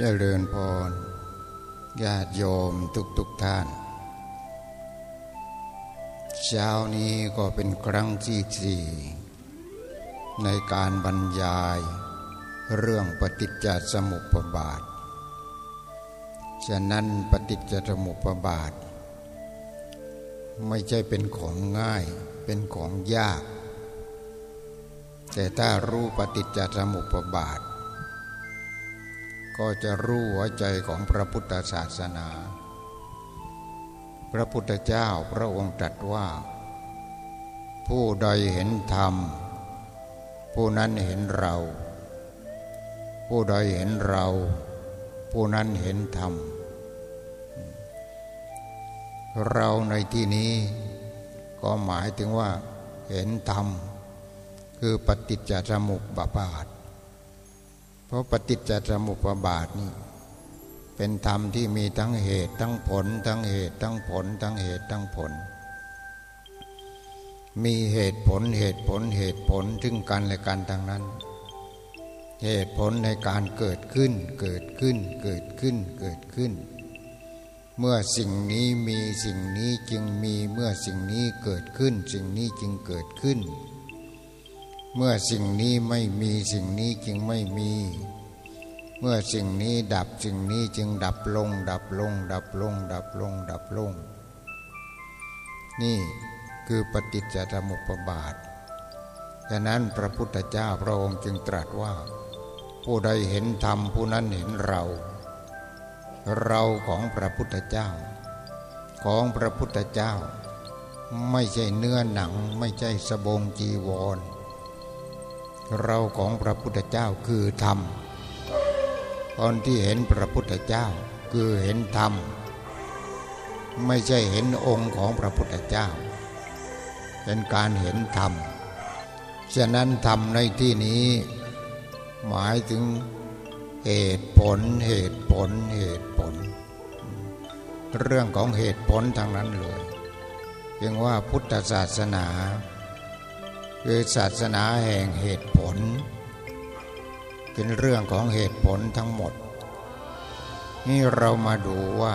เจริญพรญาติโยมทุกทุกท่าน เช้านี้ก็เป็นครั้งที่สี่ในการบรรยายเรื่องปฏิจจสมุปบาท ฉะนั้นปฏิจจสมุปบาท ไม่ใช่เป็นของง่ายเป็นของยาก แต่ถ้ารู้ปฏิจจสมุปบาท ก็จะรู้หัวใจของพระพุทธศาสนา พระพุทธเจ้าพระองค์ตรัสว่า ผู้ใดเห็นธรรม ผู้นั้นเห็นเรา ผู้ใดเห็นเรา ผู้นั้นเห็นธรรม เราในที่นี้ก็หมายถึงว่าเห็นธรรม คือปฏิจจสมุปบาท เพราะปฏิจจสมุปบาทนี่เป็นธรรมที่มีทั้งเหตุทั้งผล ทั้งเหตุทั้งผล ทั้งเหตุทั้งผล มีเหตุผลเหตุผลเหตุผลถึงกันและกันทั้งนั้น เหตุผลในการเกิดขึ้นเกิดขึ้นเกิดขึ้นเกิดขึ้น เมื่อสิ่งนี้มีสิ่งนี้จึงมีเมื่อสิ่งนี้เกิดขึ้น สิ่งนี้จึงเกิดขึ้น เมื่อสิ่งนี้ไม่มีสิ่งนี้จึงไม่มี เมื่อสิ่งนี้ดับสิ่งนี้จึงดับลง ดับลง ดับลง ดับลง ดับลง นี่คือปฏิจจสมุปบาทฉะนั้นพระพุทธเจ้าพระองค์จึงตรัสว่า ผู้ใดเห็นธรรมผู้นั้นเห็นเรา เราของพระพุทธเจ้า ของพระพุทธเจ้า ไม่ใช่เนื้อหนังไม่ใช่สบงจีวร เราของพระพุทธเจ้าคือธรรมตอนที่เห็นพระพุทธเจ้าคือเห็นธรรม ไม่ใช่เห็นองค์ของพระพุทธเจ้า เป็นการเห็นธรรม ฉะนั้นธรรมในที่นี้ หมายถึงเหตุผลเหตุผลเหตุผล เรื่องของเหตุผลทางนั้นเลยเพียงว่าพุทธศาสนา คือศาสนาแห่งเหตุผล เป็นเรื่องของเหตุผลทั้งหมด นี่เรามาดูว่า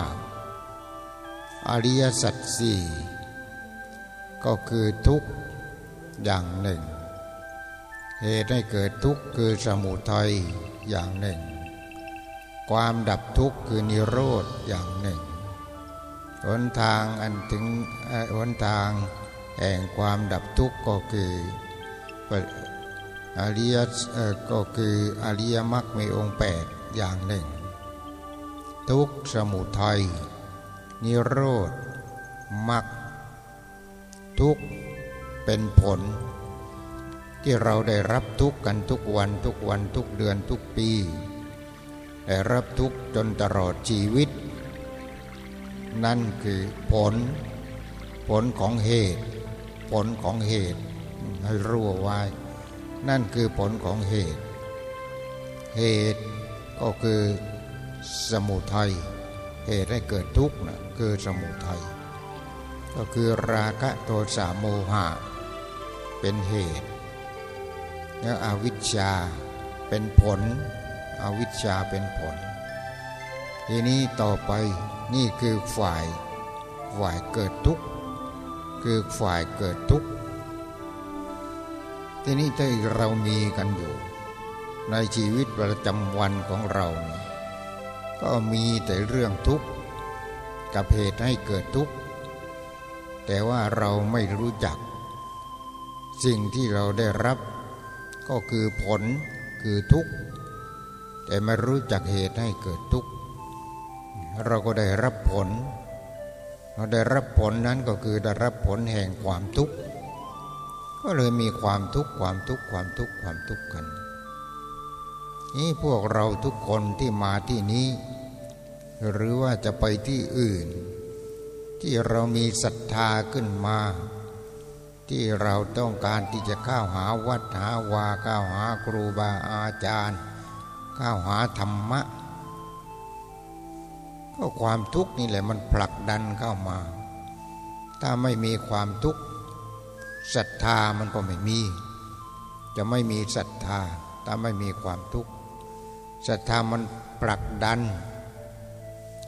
อริยสัจสี่ก็คือทุกอย่างหนึ่ง เหตุให้เกิดทุกข์คือสมุทัยอย่างหนึ่ง ความดับทุกข์คือนิโรธอย่างหนึ่งหนทางอันถึงหนทางแห่งความดับทุกข์ก็คือ อริยก็คืออริยมรรคมีองค์แปดอย่างหนึ่ง ทุกสมุทัย นิโรธมรรคทุกเป็นผล ที่เราได้รับทุกกันทุกวันทุกวันทุกเดือนทุกปี ได้รับทุกจนตลอดชีวิต นั่นคือผล ผลของเหตุ ผลของเหตุ ให้รู้ไว้ นั่นคือผลของเหตุ เหตุก็คือสมุทัยเหตุให้เกิดทุกข์นะคือสมุทัยก็คือราคะโทสะโมหะ เป็นเหตุแล้วอวิชชาเป็นผล อวิชชาเป็นผล ทีนี้ต่อไปนี่คือฝ่ายฝ่ายเกิดทุกข์คือฝ่ายเกิดทุกข์ ทีนี้ที่เรามีกันอยู่ ในชีวิตประจำวันของเราก็มีแต่เรื่องทุกข์กับเหตุให้เกิดทุกข์ แต่ว่าเราไม่รู้จัก สิ่งที่เราได้รับ ก็คือผลคือทุกข์ แต่ไม่รู้จักเหตุให้เกิดทุกข์ เราก็ได้รับผล เราได้รับผลนั้นก็คือได้รับผลแห่งความทุกข์ ก็เลยมีความทุกข์ความทุกข์ความทุกข์ความทุกข์กัน นี่พวกเราทุกคนที่มาที่นี้ หรือว่าจะไปที่อื่น ที่เรามีศรัทธาขึ้นมา ที่เราต้องการที่จะเข้าหาวัดหาวาเข้าหาครูบาอาจารย์เข้าหาธรรมะ ก็ความทุกข์นี่แหละมันผลักดันเข้ามา ถ้าไม่มีความทุกข์ ศรัทธามันก็ไม่มี จะไม่มีศรัทธาถ้าไม่มีความทุกข์ศรัทธามันผลักดัน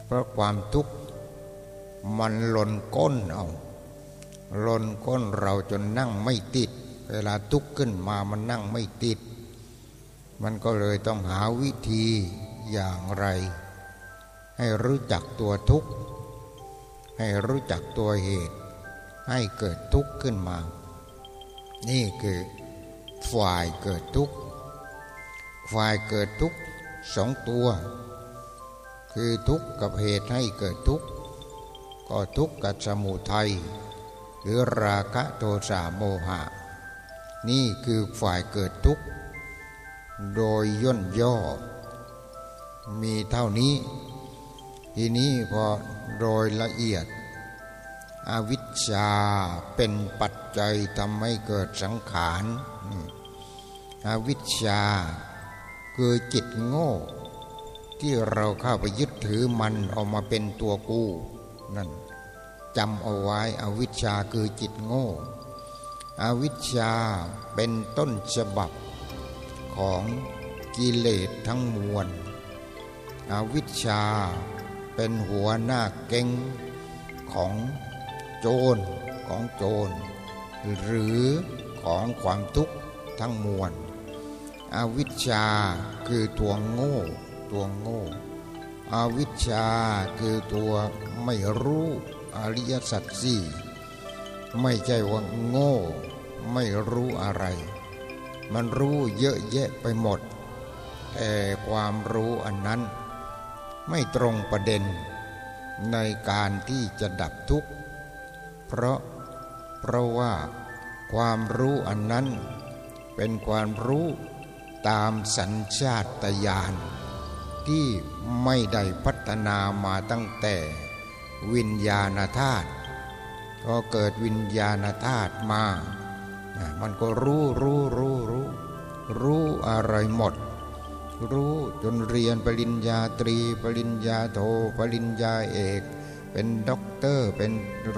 เพราะความทุกข์มันหล่นก้นเอาหล่นก้นเราจนนั่งไม่ติด เวลาทุกข์ขึ้นมามันนั่งไม่ติด มันก็เลยต้องหาวิธีอย่างไร ให้รู้จักตัวทุกข์ให้รู้จักตัวเหตุ ให้เกิดทุกข์ขึ้นมา นี่คือฝ่ายเกิดทุกข์ฝ่ายเกิดทุกข์สองตัว คือทุกข์กับเหตุให้เกิดทุกข์ก็ทุกข์กับสมุทัยหรือราคะโทสะโมหะ นี่คือฝ่ายเกิดทุกข์โดยย่นย่อ มีเท่านี้ ทีนี้พอโดยละเอียด อวิชชาเป็นปัจจัยทำให้เกิดสังขารอวิชชาคือจิตโง่ ที่เราเข้าไปยึดถือมันออกมาเป็นตัวกูนั่นจำเอาไว้อวิชชาคือจิตโง่ อวิชชาเป็นต้นฉบับของกิเลสทั้งมวล อวิชชาเป็นหัวหน้าเก่งของ โจรของโจร หรือของความทุกข์ทั้งมวลอวิชชาคือตัวโง่ตัวโง่ อวิชชาคือตัวไม่รู้อริยสัจสี่ไม่ใช่ว่าโง่ ไม่รู้อะไร มันรู้เยอะแยะไปหมด แต่ความรู้อันนั้น ไม่ตรงประเด็นในการที่จะดับทุกข์ เพราะเพราะว่าความรู้อันนั้น เป็นความรู้ตามสัญชาตญาณที่ไม่ได้พัฒนามาตั้งแต่วิญญาณธาตุพอเกิดวิญญาณธาตุมา มันก็รู้รู้รู้รู้รู้อะไรหมด รู้จนเรียนปริญญาตรี ปริญญาโท ปริญญาเอก เป็นด็อกเตอร์ เป็น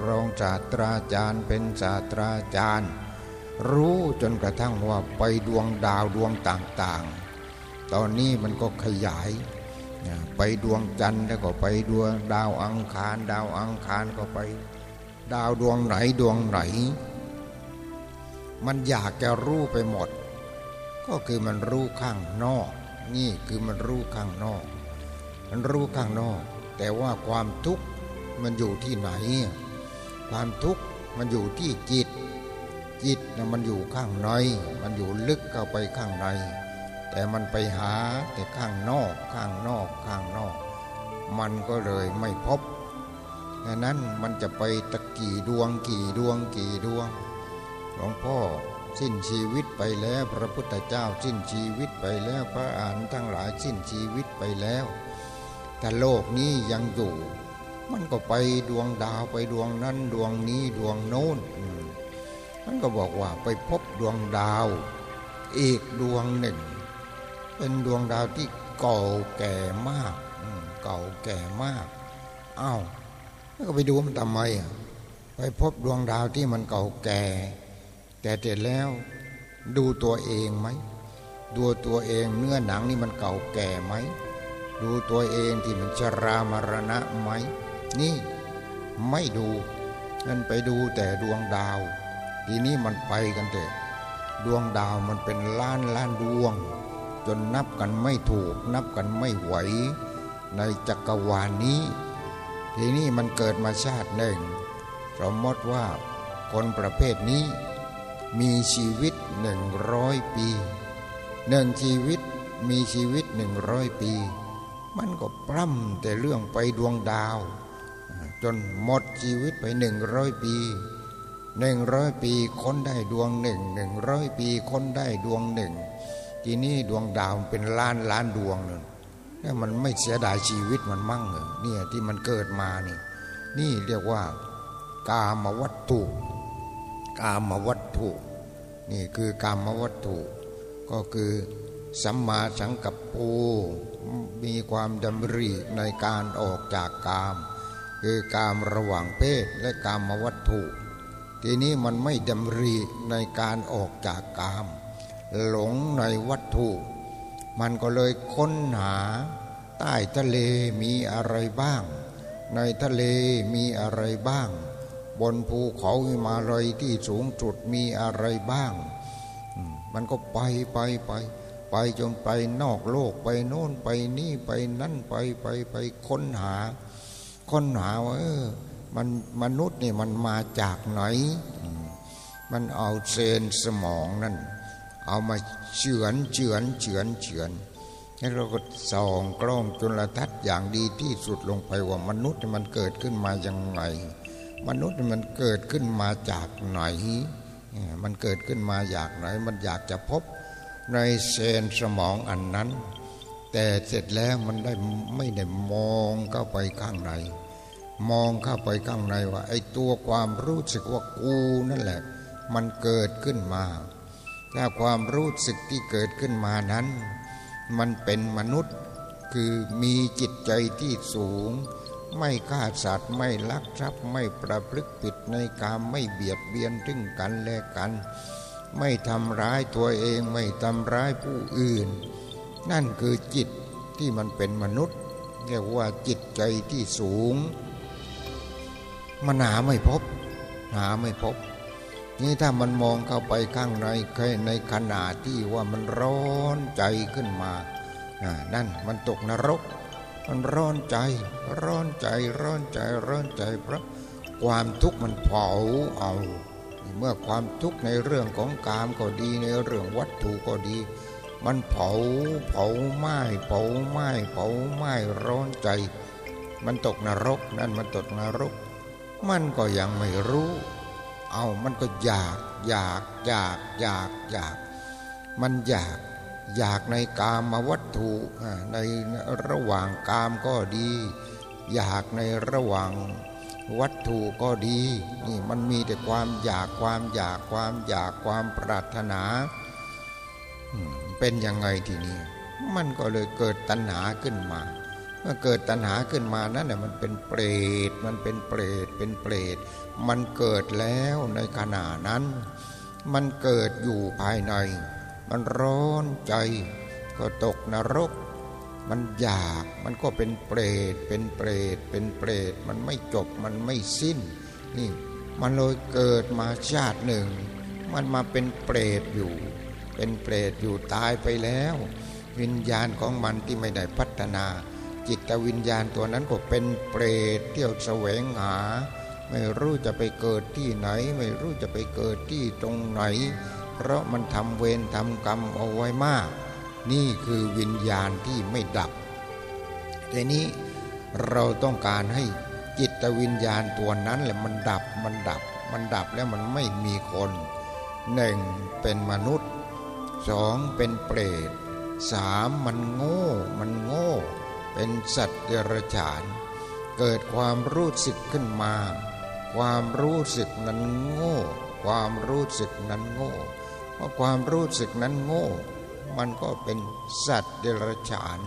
รองศาสตราจารย์ เป็นศาสตราจารย์ รู้จนกระทั่งว่าไปดวงดาวดวงต่างๆ ตอนนี้มันก็ขยายไปดวงจันทร์แล้วก็ไปดวงดาวอังคาร ดาวอังคารก็ไป ดาวดวงไหนดวงไหน มันอยากจะรู้ไปหมด ก็คือมันรู้ข้างนอก นี่คือมันรู้ข้างนอก มันรู้ข้างนอก แต่ว่าความทุกข์ มันอยู่ที่ไหน ความทุกข์มันอยู่ที่จิต จิตนะมันอยู่ข้างใน มันอยู่ลึกเข้าไปข้างใน แต่มันไปหาแต่ข้างนอก ข้างนอก ข้างนอก มันก็เลยไม่พบดังนั้นมันจะไปตะกี่ดวงกี่ดวงกี่ดวง หลวงพ่อสิ้นชีวิตไปแล้วพระพุทธเจ้าสิ้นชีวิตไปแล้วพระอานทั้งหลายสิ้นชีวิตไปแล้ว แต่โลกนี้ยังอยู่ มันก็ไปดวงดาวไปดวงนั้นดวงนี้ดวงโน้น มันก็บอกว่าไปพบดวงดาว อีกดวงหนึ่ง เป็นดวงดาวที่เก่าแก่มาก เก่าแก่มากอ้าวแล้วก็ไปดูมันทำไมอะไปพบดวงดาวที่มันเก่าแก่ แต่เสร็จแล้วดูตัวเองไหมดูตัวเองเนื้อหนังนี่มันเก่าแก่ไหม ดูตัวเองที่มันชรามรณะไหม นี่ไม่ดูนั่นไปดูแต่ดวงดาว ทีนี้มันไปกันเถอะดวงดาวมันเป็นล้านล้านดวง จนนับกันไม่ถูก นับกันไม่ไหว ในจักรวาลนี้ ทีนี้มันเกิดมาชาติหนึ่งสมมติว่าคนประเภทนี้ มีชีวิตหนึ่งร้อยปีหนึ่งชีวิตมีชีวิตหนึ่งร้อยปี มันก็ปล้ำแต่เรื่องไปดวงดาว จนหมดชีวิตไปหนึ่งร้อยปีหนึ่งร้อยปีคนได้ดวงหนึ่งหนึ่งร้อยปีคนได้ดวงหนึ่งทีนี้ดวงดาวเป็นล้านล้านดวงนึงนี่มันไม่เสียดายชีวิตมันมั่งเหรอเนี่ยที่มันเกิดมานี่ นี่เรียกว่า กามวัตถุ กามวัตถุ นี่คือกามวัตถุ ก็คือสัมมาสังกัปปูมีความดำริในการออกจากกาม คือกามระหว่างเพศและกามวัตถุ ทีนี้มันไม่ดำริในการออกจากกาม หลงในวัตถุ มันก็เลยค้นหา ใต้ทะเลมีอะไรบ้าง ในทะเลมีอะไรบ้าง บนภูเขาหิมาลัยที่สูงสุดมีอะไรบ้าง มันก็ไปไปไปไปจนไปนอกโลกไปโน่นไปนี่ไปนั่นไปไปไปค้นหา ค้นหาว่าเออมันมนุษย์นี่มันมาจากไหน มันเอาเซนสมองนั่น เอามาเฉือนเฉือนเฉือนเฉือนแล้วเราก็ส่องกล้องจุลทรรศน์อย่างดีที่สุดลงไปว่ามนุษย์มันเกิดขึ้นมาอย่างไง มนุษย์มันเกิดขึ้นมาจากไหน มันเกิดขึ้นมาอยากไหน มันอยากจะพบในเซนสมองอันนั้น แต่เสร็จแล้วมันได้ไม่ได้มองเข้าไปข้างใน มองเข้าไปข้างในว่า ไอ้ตัวความรู้สึกว่ากูนั่นแหละ มันเกิดขึ้นมา ถ้าความรู้สึกที่เกิดขึ้นมานั้น มันเป็นมนุษย์คือมีจิตใจที่สูง ไม่ฆ่าสัตว์ไม่ลักทรัพย์ไม่ประพฤติผิดในกามไม่เบียดเบียนถึงกันและกัน ไม่ทำร้ายตัวเองไม่ทำร้ายผู้อื่น นั่นคือจิตที่มันเป็นมนุษย์ เรียกว่าจิตใจที่สูง มันหาไม่พบ หาไม่พบ นี่ถ้ามันมองเข้าไปข้างในเคยในขณะที่ว่ามันร้อนใจขึ้นมานั่นมันตกนรก มันร้อนใจ ร้อนใจร้อนใจร้อนใจ เพราะความทุกข์มันเผาเอาเมื่อความทุกข์ในเรื่องของกามก็ดีในเรื่องวัตถุก็ดี มันเผาเผาไหม้เผาไหม้เผาไหม้ร้อนใจ มันตกนรกนั่นมันตกนรก มันก็ยังไม่รู้ เอามันก็อยาก อยากอยากอยากอยาก มันอยาก อยากในกามมวัตถุในระหว่างกามก็ดี อยากในระหว่างวัตถุก็ดีนี่มันมีแต่ความอยากความอยากความอยากความปรารถนาเป็นยังไงทีนี้มันก็เลยเกิดตัณหาขึ้นมา เมื่อเกิดตัณหาขึ้นมานั่นแหละมันเป็นเปรตมันเป็นเปรตเป็นเปรตมันเกิดแล้วในขณะนั้น มันเกิดอยู่ภายใน มันร้อนใจ ก็ตกนรก มันอยากมันก็เป็นเปรตเป็นเปรตเป็นเปรตมันไม่จบมันไม่สิ้นนี่มันเลยเกิดมาชาติหนึ่ง มันมาเป็นเปรตอยู่ เป็นเปรตอยู่ตายไปแล้ว วิญญาณของมันที่ไม่ได้พัฒนา จิตวิญญาณตัวนั้นก็เป็นเปรตเที่ยวแสวงหา ไม่รู้จะไปเกิดที่ไหน ไม่รู้จะไปเกิดที่ตรงไหน เพราะมันทำเวรทำกรรมเอาไว้มาก นี่คือวิญญาณที่ไม่ดับทีนี้เราต้องการให้จิตวิญญาณตัวนั้นแหละมันดับมันดับ มันดับแล้วมันไม่มีคนหนึ่งเป็นมนุษย์สองเป็นเปรตสามมันโง่ มันโง่ เป็นสัตว์เดรัจฉาน เกิดความรู้สึกขึ้นมา ความรู้สึกนั้นโง่ ความรู้สึกนั้นโง่เพราะความรู้สึกนั้นโง่ มันก็เป็นสัตว์เดรัจฉาน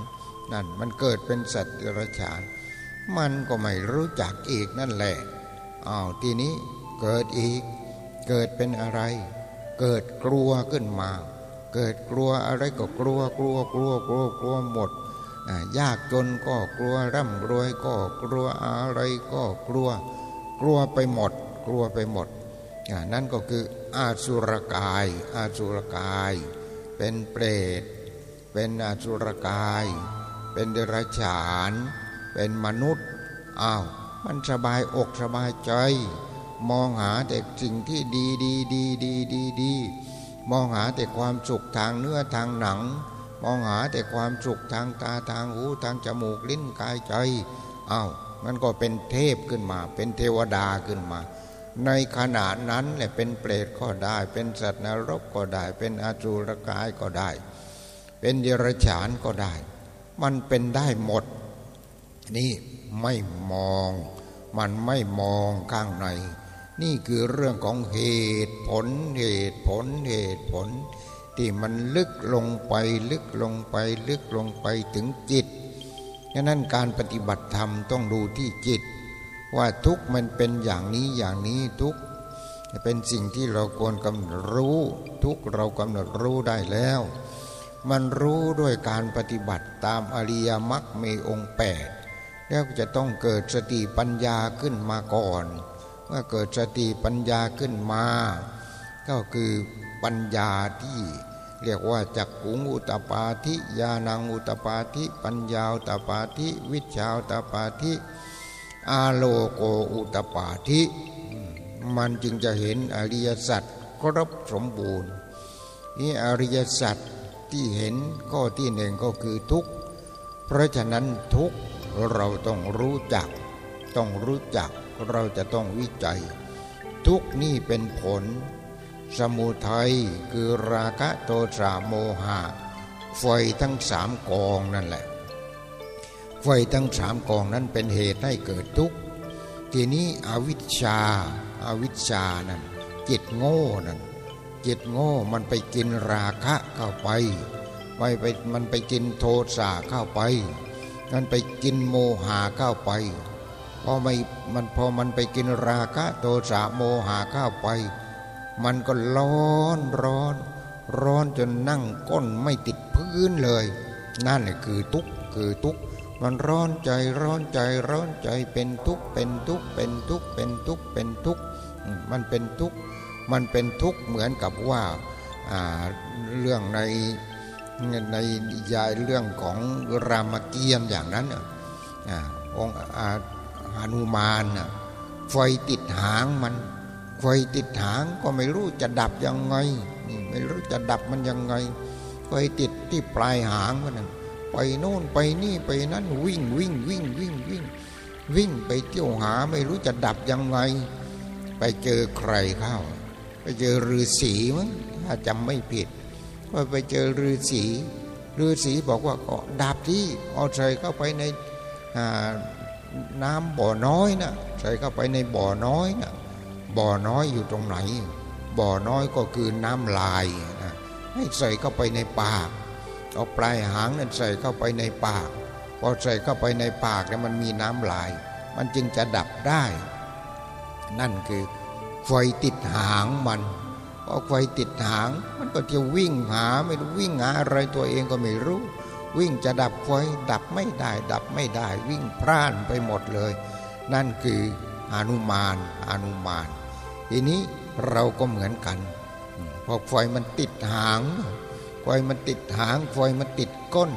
นั่นมันเกิดเป็นสัตว์เดรัจฉาน มันก็ไม่รู้จักอีกนั่นแหละอ้าวทีนี้เกิดอีก เกิดเป็นอะไร เกิดกลัวขึ้นมา เกิดกลัวอะไรก็กลัวกลัวกลัวกลัวกลัวหมด ยากจนก็กลัวร่ำรวยก็กลัวอะไรก็กลัวกลัวไปหมด กลัวไปหมดนั่นก็คืออาสุรกายอาสุรกาย เป็นเปรต เป็นอาสุรกาย เป็นเดรัจฉาน เป็นมนุษย์อ้าวมันสบายอกสบายใจ มองหาแต่สิ่งที่ดีดีดีดีดีดีมองหาแต่ความสุขทางเนื้อทางหนัง มองหาแต่ความสุขทางตาทางหูทางจมูกลิ้นกายใจอา้าวมันก็เป็นเทพขึ้นมา เป็นเทวดาขึ้นมา ในขณะนั้นแหละเป็นเปรตก็ได้ เป็นสัตว์นรกก็ได้ เป็นอาจูรกายก็ได้ เป็นเดรัจฉานก็ได้ มันเป็นได้หมด นี่ไม่มอง มันไม่มองข้างใน นี่คือเรื่องของเหตุผลเหตุผลเหตุผล ที่มันลึกลงไปลึกลงไปลึกลงไปถึงจิตฉะนั้นการปฏิบัติธรรมต้องดูที่จิต ว่าทุกมันเป็นอย่างนี้อย่างนี้ทุกเป็นสิ่งที่เราควรกำหนดรู้ ทุกเรากำหนดรู้ได้แล้ว มันรู้ด้วยการปฏิบัติตามอริยมรรคมีองค์แปดแล้วจะต้องเกิดสติปัญญาขึ้นมาก่อน เมื่อเกิดสติปัญญาขึ้นมา ก็คือ ปัญญาที่เรียกว่าจักกุงอุตปาธิญาณังอุตปาธิปัญญาอุตปาธิวิชาอุตปาธิอาโลโกอุตปาธิมันจึงจะเห็นอริยสัจครบสมบูรณ์ นี่อริยสัจที่เห็นข้อที่หนึ่งก็คือทุกข์เพราะฉะนั้นทุกข์เราต้องรู้จัก ต้องรู้จักเราจะต้องวิจัย ทุกนี่เป็นผล สมุทัยคือราคะโทสะโมหะไฟทั้งสามกองนั่นแหละไฟทั้งสามกองนั้นเป็นเหตุให้เกิดทุกข์ทีนี้อวิชชาอาวิชชานั่นจิตโง่นั่นจิตโง่มันไปกินราคะเข้าไปไปไปมันไปกินโทสะเข้าไปมันไปกินโมหะเข้าไปพอไม่มันพอมันไปกินราคะโทสะโมหะเข้าไป มันก็ร้อนร้อน ร้อนจนนั่งก้นไม่ติดพื้นเลย นั่นแหละคือทุกข์คือทุกข์มันร้อนใจร้อนใจร้อนใจเป็นทุกข์เป็นทุกข์เป็นทุกข์เป็นทุกข์เป็นทุกข์มันเป็นทุกข์มันเป็นทุกข์เหมือนกับว่าเรื่องในในยายเรื่องของรามเกียรติ์อย่างนั้นองค์ฮานุมานไฟติดหางมัน ไฟติดหางก็ไม่รู้จะดับยังไงไม่รู้จะดับมันยังไงไฟติดที่ปลายหางมันไปโน่นไปนี่ไปนั้นวิ่งวิ่งวิ่งวิ่งวิ่งวิ่งไปเที่ยวหาไม่รู้จะดับยังไง ไปเจอใครเข้า ไปเจอฤาษีมั้งถ้าจำไม่ผิดว่าไปเจอฤาษีฤาษีบอกว่าก็ดับที่เอาใส่เข้าไปในน้ำบ่อน้อยนะใส่เข้าไปในบ่อน้อยนะ บ่อน้อยอยู่ตรงไหน บ่อน้อยก็คือน้ำลายนะให้ใส่เข้าไปในปาก เอาปลายหางนั้นใส่เข้าไปในปาก พอใส่เข้าไปในปากเนี่ยมันมีน้ำลาย มันจึงจะดับได้ นั่นคือไฟติดหางมันพอไฟติดหาง มันก็จะวิ่งหาไม่รู้วิ่งหาอะไรตัวเองก็ไม่รู้ วิ่งจะดับไฟดับไม่ได้ ดับไม่ได้ วิ่งพร่านไปหมดเลย นั่นคืออนุมานอนุมาน ทีนี้เราก็เหมือนกัน พอไฟมันติดหางไฟมันติดหางไฟมันติดก้น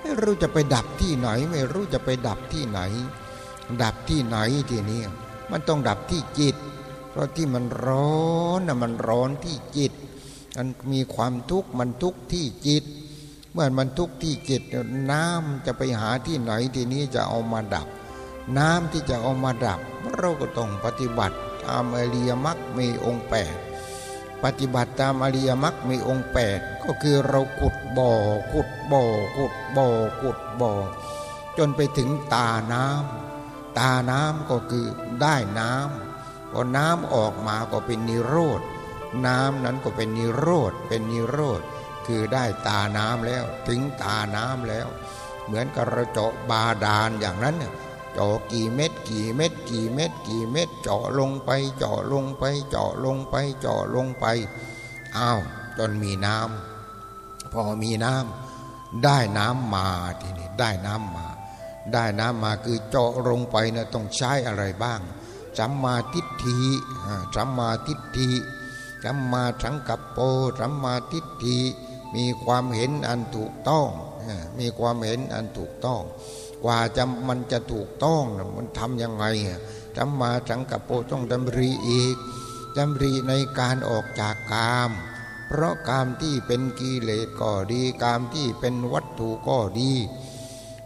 ไม่รู้จะไปดับที่ไหน ไม่รู้จะไปดับที่ไหน ดับที่ไหนทีนี้มันต้องดับที่จิต เพราะที่มันร้อนนะมันร้อนที่จิตมันมีความทุกข์มันทุกข์ที่จิต เมื่อมันทุกข์ที่จิตน้ำจะไปหาที่ไหนทีนี้จะเอามาดับ น้ำที่จะเอามาดับ เราก็ต้องปฏิบัติ ตามอริยมรรคมีองค์แปดปฏิบัติตามอริยมรรคมีองค์แปดก็คือเราขุดบ่อขุดบ่อขุดบ่อขุดบ่อจนไปถึงตาน้ำตาน้ำก็คือได้น้ำพอน้ำออกมาก็เป็นนิโรธน้ำนั้นก็เป็นนิโรธเป็นนิโรธคือได้ตาน้ำแล้วถึงตาน้ำแล้ว เหมือนกับเราเจาะบาดาลอย่างนั้นเนี่ย เจาะกี่เม็ดกี่เม็ดกี่เม็ดกี่เม็ดเจาะลงไป เจาะลงไป เจาะลงไป เจาะลงไปอ้าวจนมีน้ำพอมีน้ำได้น้ำมาทีนี้ได้น้ำมา ได้น้ำมาคือเจาะลงไปนะต้องใช้อะไรบ้างสัมมาทิฏฐิสัมมาทิฏฐิสัมมาสังกัปโปสัมมาทิฏฐิมีความเห็นอันถูกต้อง มีความเห็นอันถูกต้อง กว่าจะมันจะถูกต้องมันทำยังไงจำมาสังกโปต้องดำรีอีกดำรีในการออกจากกาม เพราะกามที่เป็นกิเลสก็ดีกามที่เป็นวัตถุก็ดี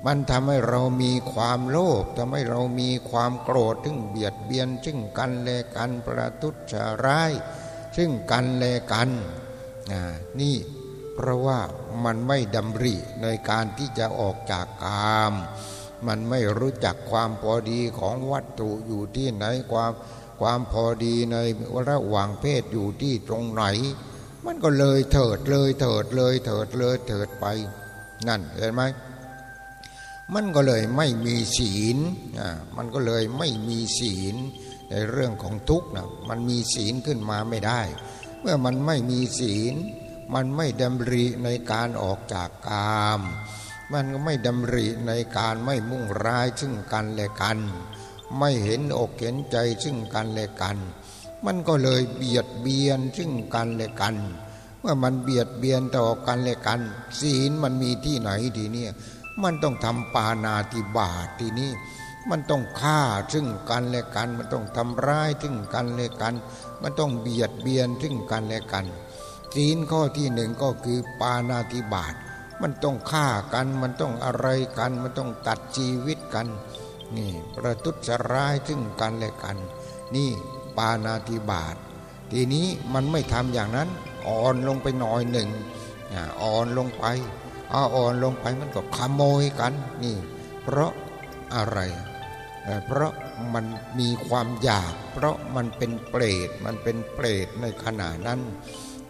มันทำให้เรามีความโลภทำให้เรามีความโกรธถึงเบียดเบียนซึ่งกันและกันประทุษร้ายซึ่งกันและกันนี่ เพราะว่ามันไม่ดำริในการที่จะออกจากกาม มันไม่รู้จักความพอดีของวัตถุอยู่ที่ไหนความความพอดีในระหว่างเพศอยู่ที่ตรงไหน มันก็เลยเถิดเลยเถิดเลยเถิดเลยเถิดไป นั่นเห็นไหมมันก็เลยไม่มีศีลอ่ามันก็เลยไม่มีศีลในเรื่องของทุกข์นะมันมีศีลขึ้นมาไม่ได้ เมื่อมันไม่มีศีล มันไม่ดำริในการออกจากกาม มันก็ไม่ดำริในการไม่มุ่งร้ายซึ่งกันและกัน ไม่เห็นอกเห็นใจซึ่งกันและกัน มันก็เลยเบียดเบียนซึ่งกันและกัน เมื่อมันเบียดเบียนต่อกันและกัน ศีลมันมีที่ไหนทีเนี้มันต้องทำปานาติบาตทีนี้ มันต้องฆ่าซึ่งกันและกัน มันต้องทำร้ายซึ่งกันและกัน มันต้องเบียดเบียนซึ่งกันและกัน ศีลข้อที่หนึ่งก็คือปานาติบาตมันต้องฆ่ากันมันต้องอะไรกัน มันต้องตัดชีวิตกัน นี่ประทุษร้ายซึ่งกันและกัน นี่ปานาติบาตทีนี้มันไม่ทำอย่างนั้น อ่อนลงไปหน่อยหนึ่งอ่อนลงไปเอาอ่อนลงไปมันก็ขโมยกันนี่ เพราะอะไร เพราะมันมีความอยาก เพราะมันเป็นเปรตมันเป็นเปรตในขณะนั้น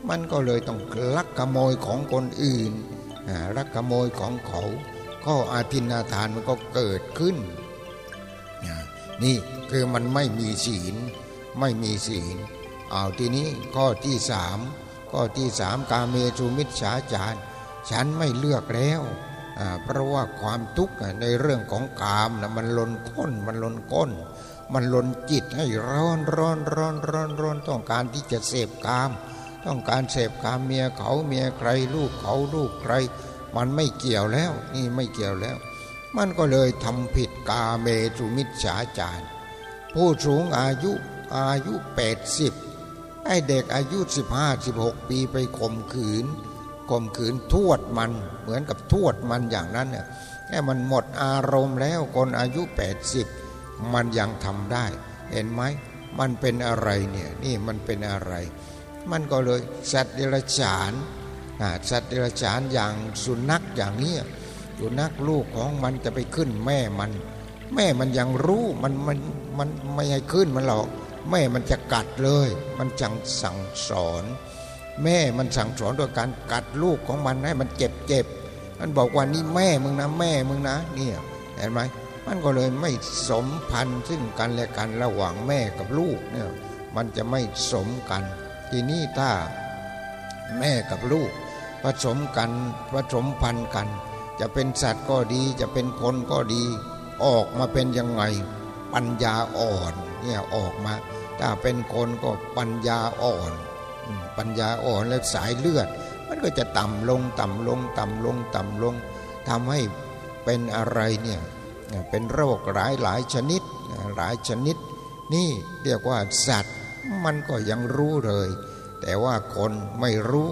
มันก็เลยต้องลักขโมยของคนอื่นลักขโมยของเขา ก็อาทินาทานมันก็เกิดขึ้น นี่คือมันไม่มีศีล ไม่มีศีล เอาทีนี้ข้อที่สามข้อที่สามกาเมสุมิชฌาจารฉันไม่เลือกแล้วเพราะว่าความทุกข์ในเรื่องของกามนะมันลนก้นมันลนก้น มันลนจิตให้ร้อนร้อนร้อนร้อนร้อนต้องการที่จะเสพกาม ต้องการเสพกามเมียเขาเมียใครลูกเขาลูกใคร มันไม่เกี่ยวแล้ว นี่ไม่เกี่ยวแล้ว มันก็เลยทำผิดกาเมสุมิจฉาจารผู้สูงอายุอายุแปดสิบไอเด็กอายุสิบห้าสิบหกปีไปข่มขืนข่มขืนทวดมันเหมือนกับทวดมันอย่างนั้นเนี่ยแค่มันหมดอารมณ์แล้วคนอายุแปดสิบมันยังทำได้ เห็นไหมมันเป็นอะไรเนี่ยนี่มันเป็นอะไร มันก็เลยสัตว์เดรัจฉานสัตว์เดรัจฉานอย่างสุนัขอย่างนี้สุนัขลูกของมันจะไปขึ้นแม่มัน แม่มันยังรู้มันมันมันไม่ให้ขึ้นมันหรอกแม่มันจะกัดเลย มันจังสั่งสอน แม่มันสั่งสอนโดยการกัดลูกของมันให้มันเจ็บเจ็บมันบอกว่านี่แม่มึงนะแม่มึงนะเนี่ยเห็นไหมมันก็เลยไม่สมพันธ์ซึ่งกันและกันระหว่างแม่กับลูกเนี่ยมันจะไม่สมกัน ทีนี้ถ้าแม่กับลูกผสมกันผสมพันธุ์กัน จะเป็นสัตว์ก็ดีจะเป็นคนก็ดี ออกมาเป็นยังไง ปัญญาอ่อนเนี่ยออกมา ถ้าเป็นคนก็ปัญญาอ่อน ปัญญาอ่อนแล้วสายเลือด มันก็จะต่ำลงต่ำลงต่ำลงต่ำลงทำให้เป็นอะไรเนี่ยเป็นโรคหลายหลายชนิดหลายชนิด นี่เรียกว่าสัตว์ มันก็ยังรู้เลย แต่ว่าคนไม่รู้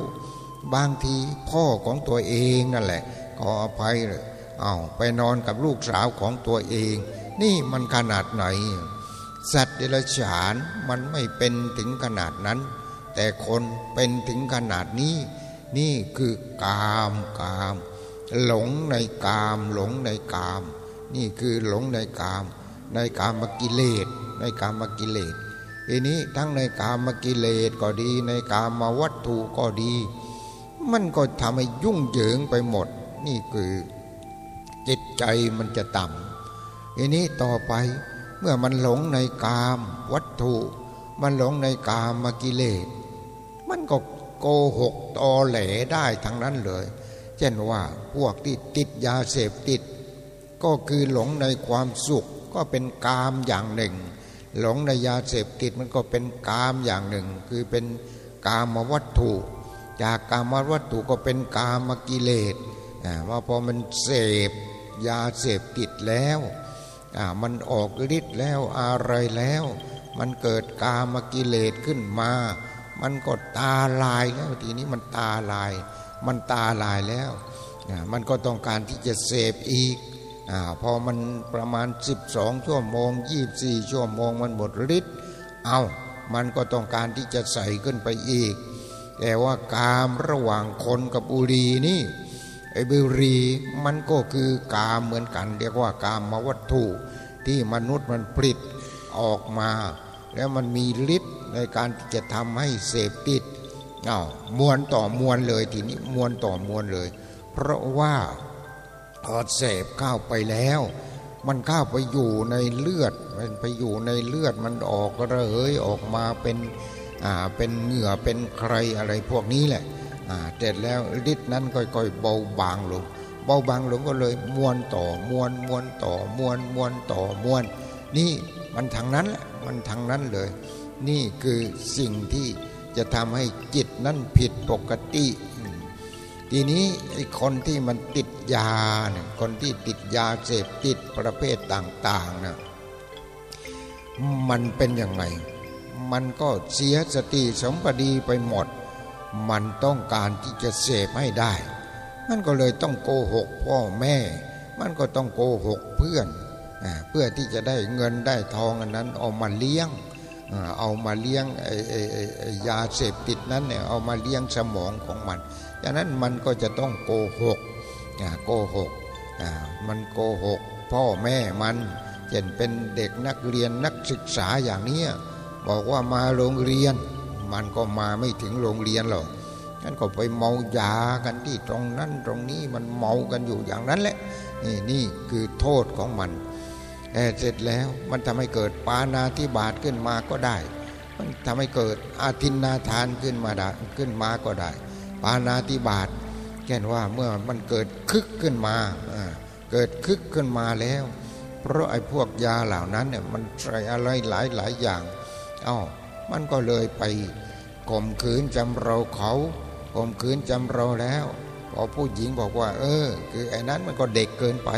บางทีพ่อของตัวเองนั่นแหละขออภัยเอาไปนอนกับลูกสาวของตัวเอง นี่มันขนาดไหน สัตว์เดรัจฉานมันไม่เป็นถึงขนาดนั้น แต่คนเป็นถึงขนาดนี้ นี่คือกามกาม หลงในกาม หลงในกาม นี่คือหลงในกาม ในกามกิเลสในกามกิเลส ทีนี้ทั้งในกามกิเลสก็ดี ในกามวัตถุก็ดี มันก็ทำให้ยุ่งเหยิงไปหมด นี่คือจิตใจมันจะต่ำทีนี้ต่อไปเมื่อมันหลงในกามวัตถุ มันหลงในกามกิเลส มันก็โกหกตอแหลได้ทั้งนั้นเลย เช่นว่าพวกที่ติดยาเสพติด ก็คือหลงในความสุขก็เป็นกามอย่างหนึ่ง หลงในยาเสพติดมันก็เป็นกามอย่างหนึ่ง คือเป็นกามวัตถุ จากกามวัตถุก็เป็นกามกิเลสว่าพอมันเสพยาเสพติดแล้วมันออกฤทธิ์แล้วอะไรแล้ว มันเกิดกามกิเลสขึ้นมา มันก็ตาลายแล้วทีนี้มันตาลาย มันตาลายแล้ว มันก็ต้องการที่จะเสพอีก อพอมันประมาณ 12 ชั่วโมง 24 ชั่วโมงมันหมดฤทธิ์เอามันก็ต้องการที่จะใส่ขึ้นไปอีก แต่ว่ากามระหว่างคนกับบุรีนี่ไอ้บุรีมันก็คือกามเหมือนกัน เรียกว่ากามมวัตถุที่มนุษย์มันผลิตออกมา แล้วมันมีฤทธิ์ในการที่จะทำให้เสพติดเอามวนต่อมวนเลยทีนี้มวนต่อมวนเลย เพราะว่า พอเสพเข้าไปแล้ว มันเข้าไปอยู่ในเลือด มันไปอยู่ในเลือดมันออกระเหยออกมาเป็นอ่าเป็นเหงื่อเป็นใครอะไรพวกนี้แหละเสร็จแล้วฤทธิ์นั้นค่อยๆเบาบางลงเบาบางลงก็เลยมวนต่อมวนมวนต่อมวนมวนต่อมวน นี่มันทางนั้นแหละมันทางนั้นเลย นี่คือสิ่งที่จะทำให้จิตนั้นผิดปกติ ทีนี้ไอ้คนที่มันติดยาเนี่ยคนที่ติดยาเสพติดประเภทต่างๆนะมันเป็นยังไง มันก็เสียสติสมปดีไปหมด มันต้องการที่จะเสพให้ได้ มันก็เลยต้องโกหกพ่อแม่ มันก็ต้องโกหกเพื่อน เพื่อที่จะได้เงินได้ทองอันนั้นเอามาเลี้ยง เอามาเลี้ยงไอ้ยาเสพติดนั้นเนี่ยเอามาเลี้ยงสมองของมัน ดังนั้นมันก็จะต้องโกหกโกหกมันโกหก พ่อแม่มันเช่นเป็นเด็กนักเรียนนักศึกษาอย่างนี้บอกว่ามาโรงเรียน มันก็มาไม่ถึงโรงเรียนหรอกนั่นก็ไปเมายากันที่ตรงนั้นตรงนี้มันเมากันอยู่อย่างนั้นแหละนี่นี่คือโทษของมันเสร็จแล้วมันทำให้เกิดปานาธิบาตขึ้นมาก็ได้ มันทำให้เกิดอาทินนาทานขึ้นมาได้ขึ้นมาก็ได้ ปานาธิบาตแค่ว่าเมื่อมันเกิดคึกขึ้นมา เกิดคึกขึ้นมาแล้ว เพราะไอ้พวกยาเหล่านั้นเนี่ยมันใส่อะไรหลายหลายอย่างอ้ามันก็เลยไปข่มขืนจำเราเขาข่มขืนจำเราแล้วพอผู้หญิงบอกว่า เออ คือไอ้นั้นมันก็เด็กเกินไป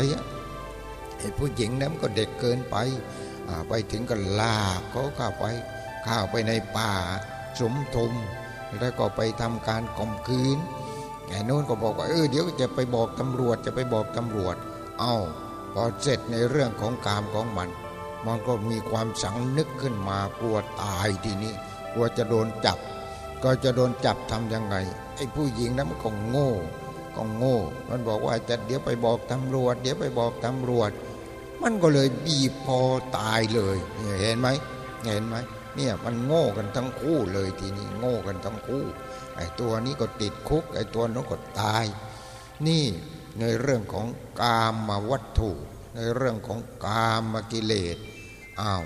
ไอ้ผู้หญิงนั้นมันก็เด็กเกินไปไปถึงก็ลากเขาเข้าไป เข้าไปในป่าสมทุม แล้วก็ไปทำการข่มขืนไอ้นู้นก็บอกว่าเออเดี๋ยวจะไปบอกตำรวจจะไปบอกตำรวจ เอา้าพอเสร็จในเรื่องของกามของมัน มันก็มีความสังนึกขึ้นมากลัวตายทีนี้กลัวจะโดนจับ ก็จะโดนจับทํำยังไงไอ้ผู้หญิงนั้นมันก็โง่ก็โง่ มันบอกว่าจะเดี๋ยวไปบอกตำรวจ เดี๋ยวไปบอกตำรวจ มันก็เลยบีบพอตายเลย เห็นไหมเห็นไหม เนี่ยมันโง่กันทั้งคู่เลยทีนี้โง่กันทั้งคู่ ไอ้ตัวนี้ก็ติดคุก ไอ้ตัวนั้นก็ตาย นี่ในเรื่องของกามมาวัตถุ ในเรื่องของกามมากิเลสอ้าว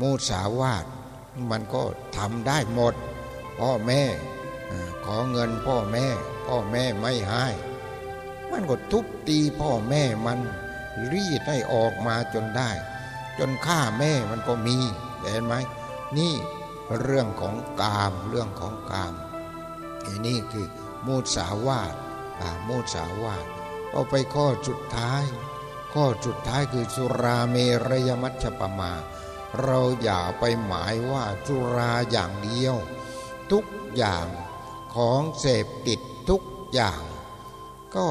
มูสาวาทมันก็ทำได้หมด พ่อแม่ขอเงินพ่อแม่ พ่อแม่ไม่ให้มันก็ทุบตีพ่อแม่มันรีดให้ออกมาจนได้ จนฆ่าแม่มันก็มีเห็นไหม นี่เรื่องของกามเรื่องของกามอันี่คือมูสาวาทมูสาวาทเอาไปข้อสุดท้าย ข้อสุดท้ายคือสุราเมรยมัชปมา เราอย่าไปหมายว่าสุราอย่างเดียว ทุกอย่างของเสพติดทุกอย่าง ก็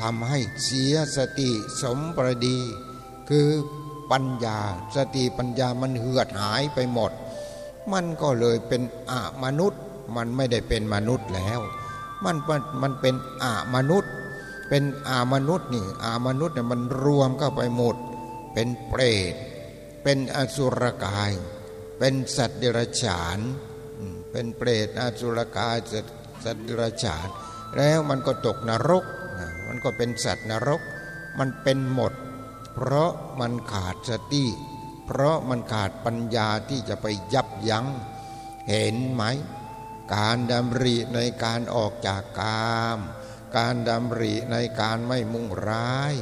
ทำให้เสียสติสมประดี คือ ปัญญา สติปัญญามันเหือดหายไปหมด มันก็เลยเป็นอมนุษย์ มันไม่ได้เป็นมนุษย์แล้ว มันมันเป็นอมนุษย์ เป็นอามนุษย์นี่อามนุษย์เนี่ยมันรวมเข้าไปหมด เป็นเปรต เป็นอสุรกาย เป็นสัตว์เดรัจฉาน เป็นเปรตอสุรกายสัตว์เดรัจฉาน แล้วมันก็ตกนรก มันก็เป็นสัตว์นรก มันเป็นหมด เพราะมันขาดสติ เพราะมันขาดปัญญาที่จะไปยับยัง้ง เห็นไหม การดำริในการออกจากกาม การดำริในการไม่มุ่งร้าย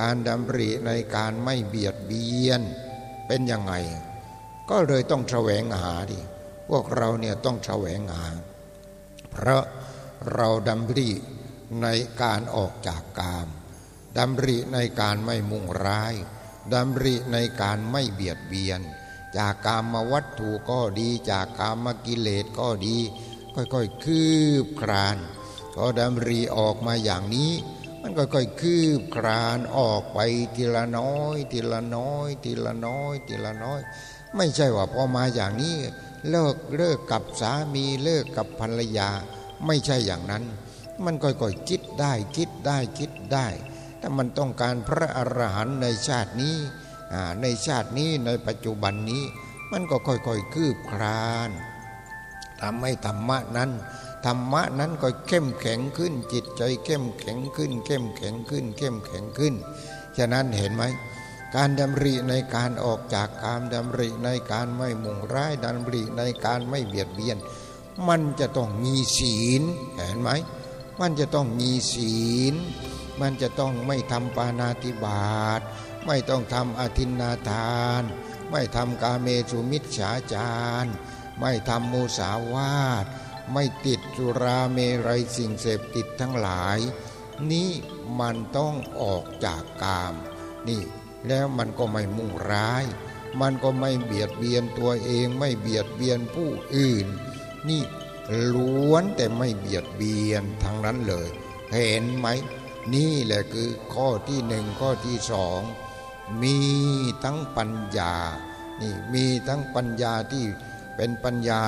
การดำริในการไม่เบียดเบียน เป็นยังไง ก็เลยต้องแสวงหาดิพวกเราเนี่ยต้องแสวงหา เพราะเราดำริในการออกจากกาม ดำริในการไม่มุ่งร้ายดำริในการไม่เบียดเบียน จากกามมวัตถุก็ดี จากกามมกิเลสก็ดี ค่อยๆคืบคลานพอดำรีออกมาอย่างนี้ มันก็ค่อยคืบคลานออกไปทีละน้อย ทีละน้อย ทีละน้อย ทีละน้อย ไม่ใช่ว่าพอมาอย่างนี้ เลิกเลิกกับสามีเลิกกับภรรยา ไม่ใช่อย่างนั้น มันค่อยๆคิดได้คิดได้คิดได้ ถ้ามันต้องการพระอรหันต์ในชาตินี้ ในชาตินี้ในปัจจุบันนี้ มันก็ค่อยๆคืบคลานทำให้ธรรมะนั้นธรรมะนั้นก็เข้มแข็งขึ้น จิตใจเข้มแข็งขึ้น เข้มแข็งขึ้น เข้มแข็งขึ้น ฉะนั้นเห็นไหมการดำริในการออกจากการดำริในการไม่มุ่งร้ายดำริในการไม่เบียดเบียน มันจะต้องมีศีลเห็นไหมมันจะต้องมีศีล มันจะต้องไม่ทำปานาติบาตไม่ต้องทำอธินนาทาน ไม่ทำกาเมสุมิจฉาจารไม่ทำมูสาวาท ไม่ติดจุราเมรัยสิ่งเสพติดทั้งหลาย นี่มันต้องออกจากกาม นี่แล้วมันก็ไม่มุ่งร้าย มันก็ไม่เบียดเบียนตัวเองไม่เบียดเบียนผู้อื่น นี่ล้วนแต่ไม่เบียดเบียนทั้งนั้นเลย เห็นไหม นี่แหละคือข้อที่หนึ่งข้อที่สองมีทั้งปัญญานี่มีทั้งปัญญาที่เป็นปัญญา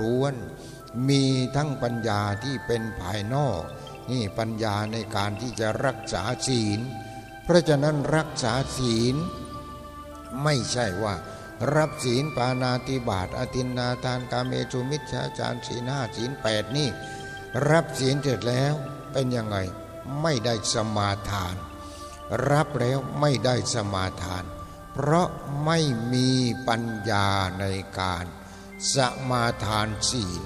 ล้วนๆมีทั้งปัญญาที่เป็นภายนอก นี่ปัญญาในการที่จะรักษาศีล เพราะฉะนั้นรักษาศีล ไม่ใช่ว่า รับศีลปานาติบาตอตินนาทานกาเมชุมิชฌาจารศีลห้าศีลแปดนี่ รับศีลเสร็จแล้วเป็นยังไง ไม่ได้สมาทาน รับแล้วไม่ได้สมาทาน เพราะไม่มีปัญญาในการ สมาทานศีล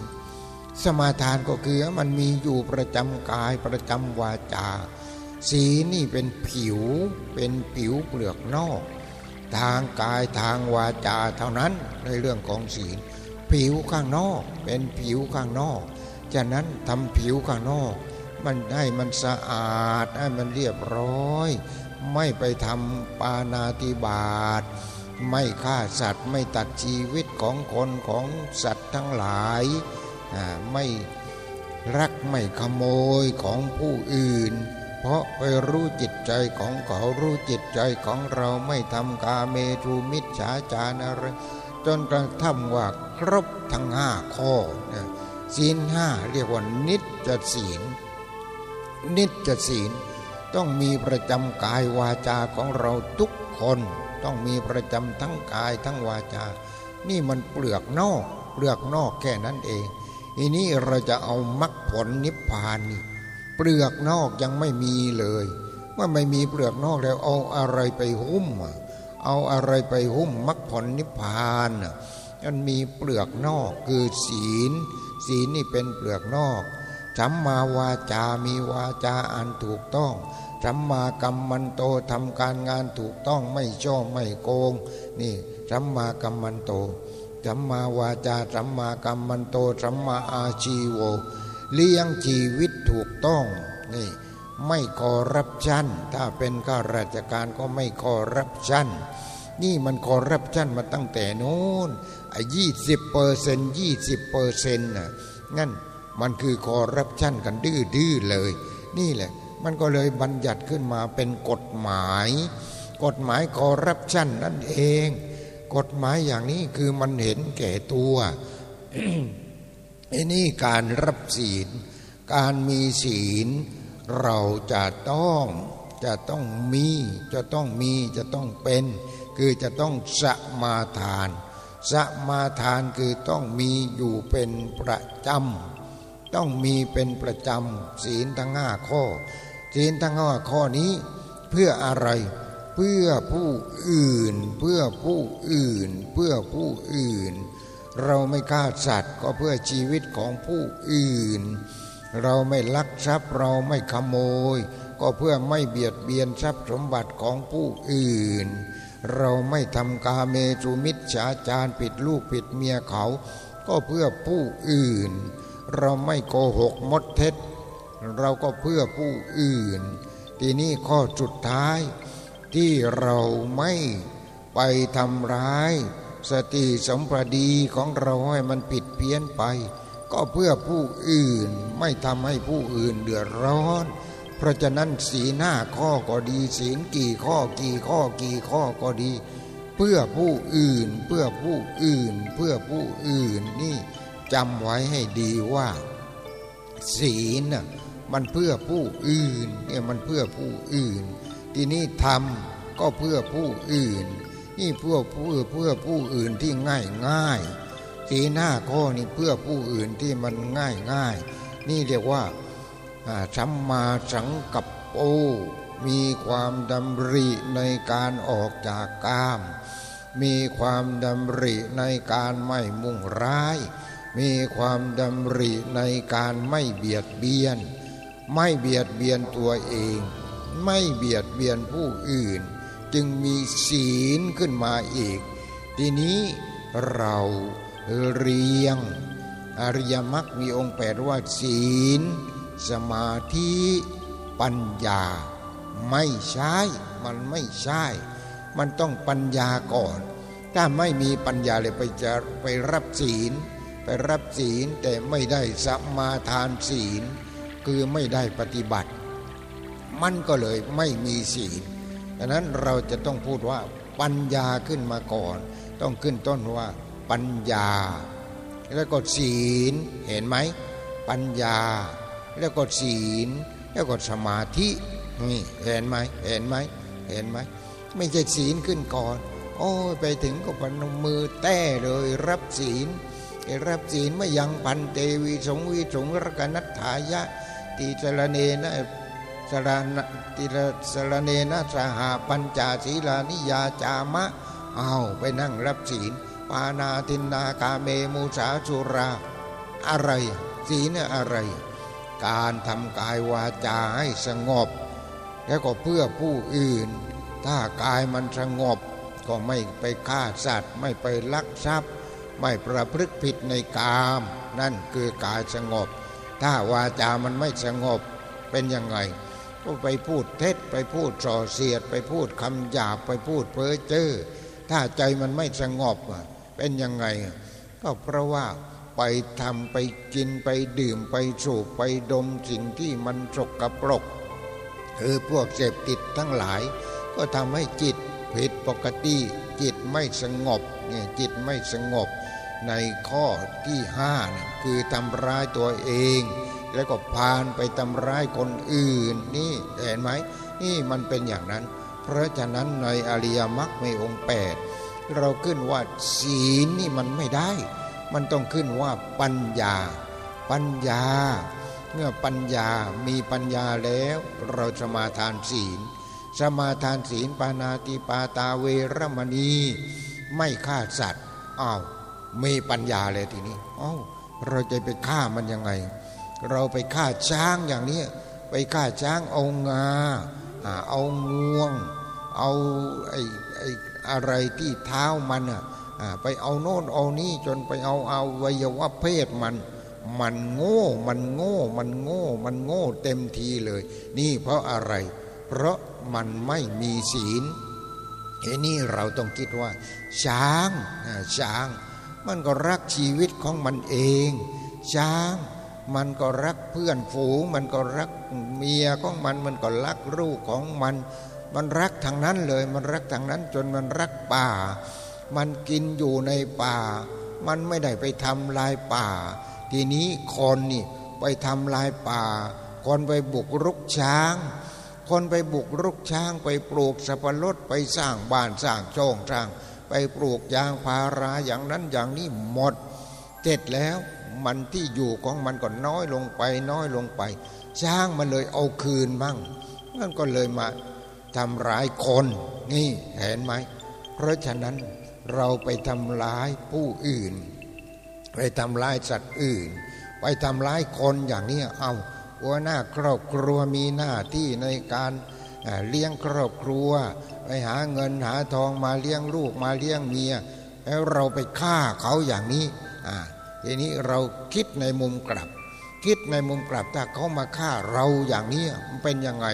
สมาทานก็คือมันมีอยู่ประจำกายประจำวาจาศีนี่เป็นผิว เป็นผิวเปลือกนอก ทางกายทางวาจาเท่านั้นในเรื่องของศีล ผิวข้างนอกเป็นผิวข้างนอกจากนั้นทำผิวข้างนอก มันให้มันสะอาดให้มันเรียบร้อย ไม่ไปทำปานาติบาตไม่ฆ่าสัตว์ไม่ตัดชีวิตของคนของสัตว์ทั้งหลายไม่รักไม่ขโมยของผู้อื่น เพราะไปรู้จิตใจของเขารู้จิตใจของเราไม่ทำกาเมทูมิจฉาจารอะไรจนกระทั่งว่าครบทั้งห้าข้อศีลห้าเรียกว่านิจศีล นิจศีล ต้องมีประจำกายวาจาของเราทุกคน ต้องมีประจำทั้งกายทั้งวาจา นี่มันเปลือกนอกเปลือกนอกแค่นั้นเองอีนี้เราจะเอามรรคผลนิพพานนี่เปลือกนอกยังไม่มีเลยเมื่อไม่มีเปลือกนอกแล้วเอาอะไรไปหุ้ม เอาอะไรไปหุ้มมรรคผลนิพพานมันมีเปลือกนอกคือศีล ศีลนี่เป็นเปลือกนอก สัมมาวาจา มีวาจาอันถูกต้อง สัมมากรรมมันโตทำการงานถูกต้องไม่ฉ้อไม่โกง นี่สัมมากัมมันโต สัมมาวาจา สัมมากัมมันโต สัมมาอาชีโว เลี้ยงชีวิตถูกต้อง นี่ไม่คอร์รัปชัน ถ้าเป็นข้าราชการก็ไม่คอร์รัปชัน นี่มันคอร์รัปชันมาตั้งแต่นู้นไอ้ยี่สิบเปอร์เซนต์ยี่สิบเปอร์เซนต์น่ะงั้น มันคือคอร์รัปชันกันื้อๆเลย นี่แหละ มันก็เลยบัญญัติขึ้นมาเป็นกฎหมาย กฎหมายคอร์รัปชันนั่นเอง กฎหมายอย่างนี้คือมันเห็นแก่ตัวไอ้นี่การรับศีล การมีศีล เราจะต้องจะต้องมีจะต้องมีจะต้องเป็น คือจะต้องสมาทานสมาทานคือต้องมีอยู่เป็นประจำ ต้องมีเป็นประจำศีลทั้งห้าข้อ ศีลทั้งห้าข้อนี้เพื่ออะไร เพื่อผู้อื่น เพื่อผู้อื่น เพื่อผู้อื่น เราไม่ฆ่าสัตว์ก็เพื่อชีวิตของผู้อื่น เราไม่ลักทรัพย์เราไม่ขโมย ก็เพื่อไม่เบียดเบียนทรัพย์สมบัติของผู้อื่น เราไม่ทำกาเมจุมิจฉาจารปิดลูกปิดเมียเขา ก็เพื่อผู้อื่น เราไม่โกหกมดเท็จ เราก็เพื่อผู้อื่น ทีนี้ข้อสุดท้าย ที่เราไม่ไปทำร้าย สติสมปดีของเราให้มันผิดเพี้ยนไป ก็เพื่อผู้อื่นไม่ทำให้ผู้อื่นเดือดร้อนเพราะฉะนั้นสีหน้าข้อก็ดีศีลกี่ข้อกี่ข้อกี่ข้อก็ดี เพื่อผู้อื่น เพื่อผู้อื่น เพื่อผู้อื่นนี่ จำไว้ให้ดีว่า ศีลน่ะมันเพื่อผู้อื่นเนี่ยมันเพื่อผู้อื่น ทีนี้ทำก็เพื่อผู้อื่น นี่เพื่อเพื่อเพื่อผู้อื่นที่ง่ายง่ายสีหน้าข้อนี่เพื่อผู้อื่นที่มันง่ายง่ายนี่เรียกว่าสัมมาสังกัปโปมีความดำริในการออกจากกาม มีความดำริในการไม่มุ่งร้าย มีความดำริในการไม่เบียดเบียน ไม่เบียดเบียนตัวเอง ไม่เบียดเบียนผู้อื่น จึงมีศีลขึ้นมาอีก ทีนี้เราเรียง อริยมรรคมีองค์แปดว่าศีล สมาธิปัญญา ไม่ใช่มันไม่ใช่ มันต้องปัญญาก่อน ถ้าไม่มีปัญญาเลยไปจะไปรับศีล รับศีลแต่ไม่ได้สัมมาทานศีล คือไม่ได้ปฏิบัติ มันก็เลยไม่มีศีลดังนั้นเราจะต้องพูดว่าปัญญาขึ้นมาก่อน ต้องขึ้นต้นว่าปัญญา แล้วก็ศีลเห็นไหมปัญญา แล้วก็ศีล แล้วก็สมาธินี่เห็นไหมเห็นไหมเห็นไหมไม่ใช่ศีลขึ้นก่อน โอ้ไปถึงก็พนมมือแต้เลยรับศีล รับศีลไม่ยังพันเตวีสงวิสงรกนัตถายะติจรเนนะสรานติสรเนนะสหปัญจศีลานิยาจามะเอาไปนั่งรับศีลปานาตินนาคาเมมุสาสุรา อะไรศีลอะไร การทำกายวาจาให้สงบ แล้วก็เพื่อผู้อื่น ถ้ากายมันสงบก็ไม่ไปฆ่าสัตว์ไม่ไปลักทรัพย์ ไม่ประพฤติผิดในกาม นั่นคือกายสงบ ถ้าวาจามันไม่สงบเป็นยังไง ก็ไปพูดเท็จไปพูดส่อเสียด ไปพูดคำหยาบไปพูดเพ้อเจ้อถ้าใจมันไม่สงบเป็นยังไง ก็เพราะว่าไปทำไปกินไปดื่มไปสูบไปดมสิ่งที่มันสกปรกคือพวกเสพติดทั้งหลาย ก็ทำให้จิตผิดปกติ จิตไม่สงบเนี่ยจิตไม่สงบ ในข้อที่ห้าน่ยคือทำร้ายตัวเอง แล้วก็พานไปทำร้ายคนอื่นนี่เห็นไหมนี่มันเป็นอย่างนั้น เพราะฉะนั้นในอริยมรรคมีองค์แปดเราขึ้นว่าศีลนี่มันไม่ได้ มันต้องขึ้นว่าปัญญา ปัญญา เมื่อปัญญามีปัญญาแล้ว เราสมาทานศีล สมาทานศีลปานาติปาตาเวรมณี ไม่ฆ่าสัตว์อ้าว มีปัญญาเลยทีนี้เอ้าเราจะไปฆ่ามันยังไง เราไปฆ่าช้างอย่างนี้ ไปฆ่าช้างเอางาเอางวง เอาไอ้ไอ้อะไรที่เท้ามันอะไปเอาโน่นเอานี่จนไปเอาเอาวัยวะเพศมัน มันโง่ มันโง่ มันโง่ มันโง่เต็มทีเลย นี่เพราะอะไร เพราะมันไม่มีศีลเฮ้นี่เราต้องคิดว่า ช้างช้าง มันก็รักชีวิตของมันเอง ช้างมันก็รักเพื่อนฝูง มันก็รักเมียของมัน มันก็รักลูกของมัน มันรักทางนั้นเลย มันรักทางนั้นจนมันรักป่า มันกินอยู่ในป่า มันไม่ได้ไปทำลายป่า ทีนี้คนนี่ไปทำลายป่า คนไปบุกรุกช้าง คนไปบุกรุกช้างไปปลูกสับปะรดไปสร้างบ้านสร้างช่องสร้าง ไปปลูกยางพาราอย่างนั้นอย่างนี้หมดเสร็จแล้วมันที่อยู่ของมันก็น้อยลงไปน้อยลงไปช้างมันเลยเอาคืนมั่งนั่นก็เลยมาทำร้ายคนนี่เห็นไหม เพราะฉะนั้นเราไปทำร้ายผู้อื่น ไปทำร้ายสัตว์อื่น ไปทำร้ายคนอย่างนี้เอาหัวหน้าครอบครัวมีหน้าที่ในการ เลี้ยงครอบครัว ไปหาเงินหาทองมาเลี้ยงลูกมาเลี้ยงเมีย แล้วเราไปฆ่าเขาอย่างนี้ทีนี้เราคิดในมุมกลับ คิดในมุมกลับถ้าเขามาฆ่าเราอย่างนี้มันเป็นยังไง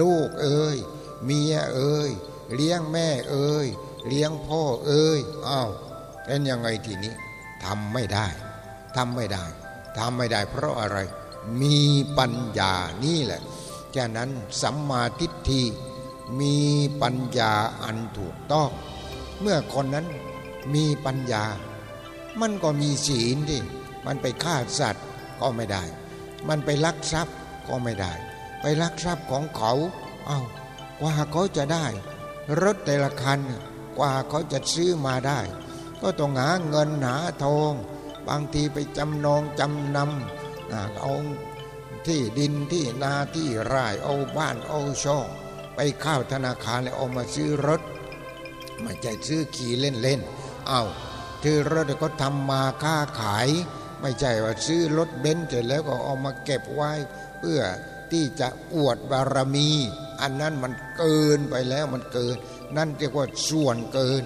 ลูกเอ้ยเมียเอ้ยเลี้ยงแม่เอ้ยเลี้ยงพ่อเอ้ยอ้าวเป็นยังไงทีนี้ทำไม่ได้ทำไม่ได้ทำไม่ได้ เพราะอะไร มีปัญญานี่แหละ ฉะนั้นสัมมาทิฏฐิมีปัญญาอันถูกต้อง เมื่อคนนั้นมีปัญญา มันก็มีศีลดิมันไปฆ่าสัตว์ก็ไม่ได้ มันไปลักทรัพย์ก็ไม่ได้ ไปลักทรัพย์ของเขาเอา้ากว่าเขาจะได้ รถแต่ละคันกว่าเขาจะซื้อมาได้ ก็ต้องหาเงินหาทอง บางทีไปจำนองจำนำเอา ที่ดินที่นาที่ไร่เอาบ้านเอาช่องไปเข้าธนาคารแล้วเอามาซื้อรถไม่ใช่ซื้อขี่เล่นๆเอาถือรถก็ทำมาค้าขาย ไม่ใช่ว่าซื้อรถเบนซ์เสร็จแล้วก็เอามาเก็บไว้ เพื่อที่จะอวดบารมี อันนั้นมันเกินไปแล้วมันเกิน นั่นเรียกว่าส่วนเกิน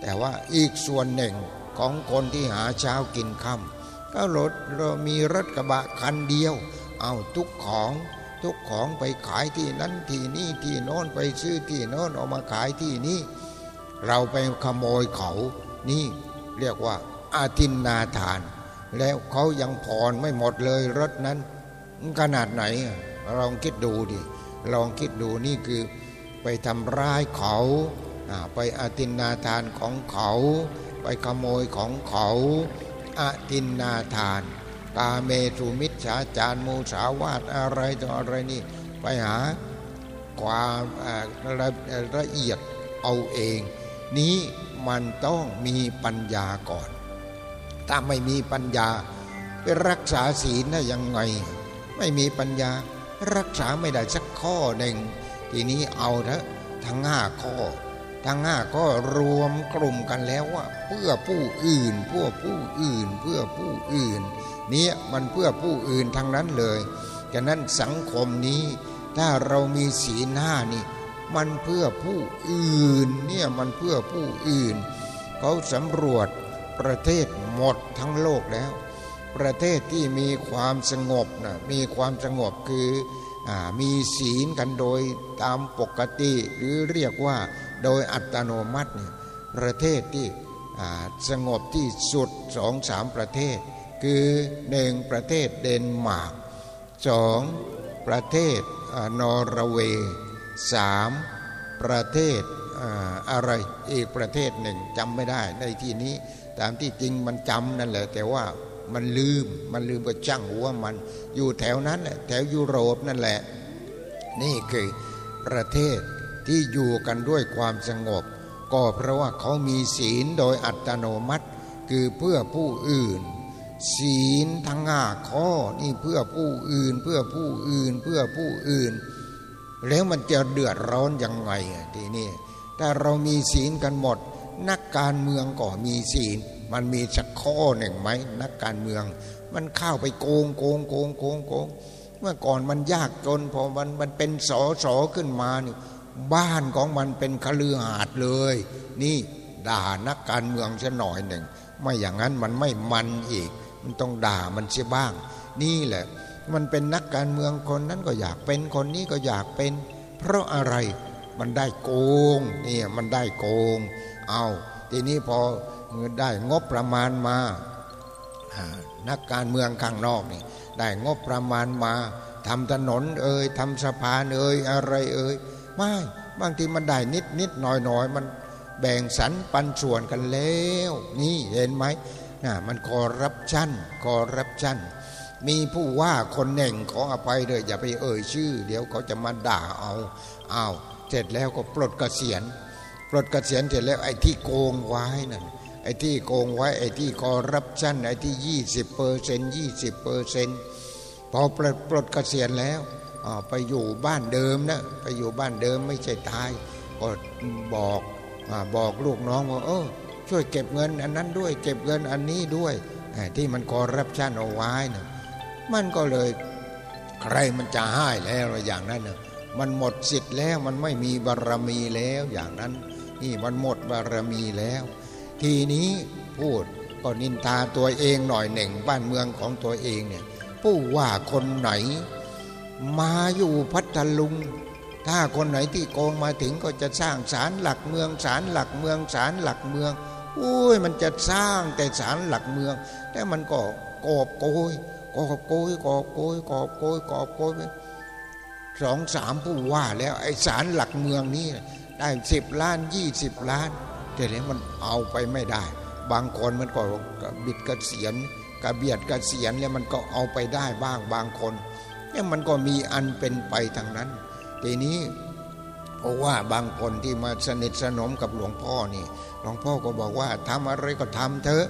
แต่ว่าอีกส่วนหนึ่งของคนที่หาเช้ากินค่ำก็รถเรามีรถกระบะคันเดียว เอาทุกของทุกของไปขายที่นั้นที่นี่ที่โน้นไปซื้อที่โน้นเอามาขายที่นี่ เราไปขโมยเขานี่เรียกว่าอาทินนาทาน แล้วเขายังผ่อนไม่หมดเลยรถนั้น ขนาดไหนลองคิดดูดิลองคิดดูนี่คือไปทำร้ายเขาไปอาทินนาทานของเขา ไปขโมยของเขาอาทินนาทาน กาเมสุมิจฉาจารมูสาวาตอะไรต่ออะไรนี่ ไปหาความละละเอียดเอาเอง นี้มันต้องมีปัญญาก่อน ถ้าไม่มีปัญญาไปรักษาศีลได้ยังไง ไม่มีปัญญารักษาไม่ได้สักข้อหนึ่ง ทีนี้เอาเถอะทั้งห้าข้อ ทั้งห้าก็รวมกลุ่มกันแล้วว่า เพื่อผู้อื่นเพื่อผู้อื่นเพื่อผู้อื่น นี้มันเพื่อผู้อื่นทั้งนั้นเลยฉะนั้นสังคมนี้ ถ้าเรามีศีลห้านี่ มันเพื่อผู้อื่นเนี่ยมันเพื่อผู้อื่น เขาสำรวจประเทศหมดทั้งโลกแล้ว ประเทศที่มีความสงบนะมีความสงบคืออมีศีลกันโดยตามปกติหรือเรียกว่าโดยอัตโนมัติเนี่ยประเทศที่สงบที่สุดสองสามประเทศ คือหนึ่งประเทศเดนมาร์กสองประเทศนอร์เวย์สามประเทศอะไรอีกประเทศหนึ่งจำไม่ได้ในที่นี้ ตามที่จริงมันจำนั่นแหละ แต่ว่ามันลืมมันลืมก็จ้างหัวมัน อยู่แถวนั้นแหละแถวยุโรปนั่นแหละ นี่คือประเทศที่อยู่กันด้วยความสงบ ก็เพราะว่าเขามีศีลโดยอัตโนมัติ คือเพื่อผู้อื่น ศีลทั้งห้าข้อนี่เพื่อผู้อื่นเพื่อผู้อื่นเพื่อผู้อื่น แล้วมันจะเดือดร้อนยังไงทีนี้ถ้าเรามีศีลกันหมด นักการเมืองก็มีศีล มันมีสักข้อหนึ่งไหมนักการเมือง มันเข้าไปโกงโกงโกงโกงโกงเมื่อก่อนมันยากจนพอมันมันเป็นสอสอขึ้นมานี่บ้านของมันเป็นคลือหาดเลย นี่ด่านักการเมืองซะหน่อยหนึ่งไม่อย่างนั้นมันไม่มันอีก มันต้องด่ามันเสียบ้าง นี่แหละ มันเป็นนักการเมืองคนนั้นก็อยากเป็นคนนี้ก็อยากเป็น เพราะอะไรมันได้โกงนี่มันได้โกง เอาทีนี้พอได้งบประมาณมานักการเมืองข้างนอกนี่ได้งบประมาณมาทำถนนเอ่ยทำสะพานเอ่ยอะไรเอ่ยไม่บางทีมันได้นิดนิดหน่อยหน่อยมันแบ่งสรรปันส่วนกันแล้ว นี่เห็นไหม นะมันคอร์รัปชันคอร์รัปชัน มีผู้ว่าคนหนึ่งขออภัยเลยอย่าไปเอ่ยชื่อ เดี๋ยวเขาจะมาด่าเอาเอาเสร็จแล้วก็ปลดเกษียณปลดเกษียณเสร็จแล้วไอ้ที่โกงไว้นั่นไอ้ที่โกงไว้ไอ้ที่คอร์รัปชันไอ้ที่ยี่สิบเปอร์เซนต์ยี่สิบเปอร์เซนต์พอปลดปลดเกษียณแล้วไปอยู่บ้านเดิมนะไปอยู่บ้านเดิมไม่ใช่ตายก็บอกบอกลูกน้องว่าเออ ช่วยเก็บเงินอันนั้นด้วย เก็บเงินอันนี้ด้วยที่มันคอรับชันเอาไว้นะมันก็เลยใครมันจะให้แล้วอย่างนั้นนะมันหมดสิทธิ์แล้วมันไม่มีบารมีแล้วอย่างนั้น นี่มันหมดบารมีแล้ว ทีนี้พูดก็นินทาตัวเองหน่อยหนึ่งบ้านเมืองของตัวเองเนี่ยผู้ว่าคนไหน มาอยู่พัทลุง ถ้าคนไหนที่โกงมาถึงก็จะสร้างศาลหลักเมืองศาลหลักเมืองศาลหลักเมือง อุ้ยมันจะสร้างแต่ศาลหลักเมือง แต่มันก็กอบโกยกอบโกยกอบโกยกอบโกยกอบโกยสองสามผู้ว่าแล้วไอ้ศาลหลักเมืองนี้ได้สิบล้านยี่สิบล้าน แต่แล้วมันเอาไปไม่ได้ บางคนมันก็บิดกระเกษียณกระเบียดกระเกษียณแล้วมันก็เอาไปได้บ้างบางคนเนี่ยมันก็มีอันเป็นไปทางนั้น ทีนี้ เพราะว่าบางคนที่มาสนิทสนมกับหลวงพ่อนี่ หลวงพ่อก็บอกว่าทำอะไรก็ทำเถอะ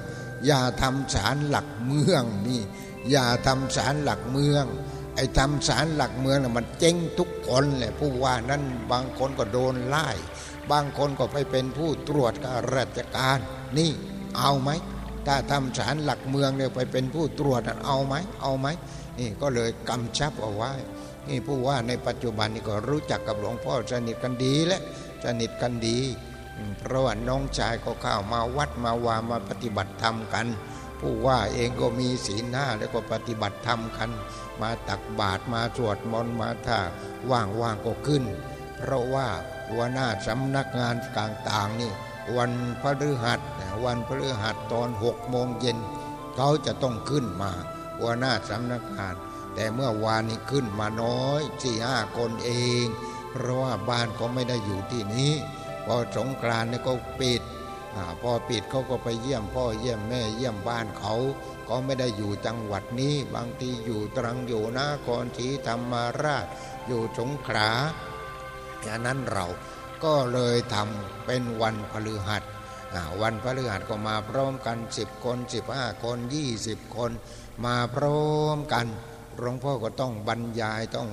อย่าทำศาลหลักเมืองนี่อย่าทำศาลหลักเมือง ไอ้ทำศาลหลักเมืองน่ะมันเจ๊งทุกคนแหละผู้ว่านั้นบางคนก็โดนไล่บางคนก็ไปเป็นผู้ตรวจการราชการ นี่เอาไหมถ้าทำศาลหลักเมืองเนี่ยไปเป็นผู้ตรวจเอาไหมเอาไหมนี่ก็เลยกำชับเอาไว้ นี่ผู้ว่าในปัจจุบันนี่ก็รู้จักกับหลวงพ่อสนิทกันดีและสนิทกันดี เพราะว่าน้องชายก็เข้ามาวัดมาวามาปฏิบัติธรรมกัน ผู้ว่าเองก็มีศีลห้าแล้วก็ปฏิบัติธรรมกัน มาตักบาตรมาสวดมนต์มาถ้าว่างๆก็ขึ้น เพราะว่าหัวหน้าสำนักงานต่างๆนี่วันพฤหัสวันพฤหัสตอนหกโมงเย็นเขาจะต้องขึ้นมาหัวหน้าสำนักงาน แต่เมื่อวานนี้ขึ้นมาน้อยสี่ห้าคนเอง เพราะว่าบ้านก็ไม่ได้อยู่ที่นี้ พอสงกรานต์นี่ก็ปิดอพอปิดเขาก็ไปเยี่ยมพ่อเยี่ยมแม่เยี่ยมบ้านเขาก็ไม่ได้อยู่จังหวัดนี้ บางทีอยู่ตรังอยู่นครศรีธรรมาราช อยู่สงขลาฉะนั้นเราก็เลยทำเป็นวันพฤหัสวันพฤหัสก็มาพร้อมกันสิบคนสิบห้าคนยี่สิบคน มาพร้อมกัน หลวงพ่อก็ต้องบรรยายต้อง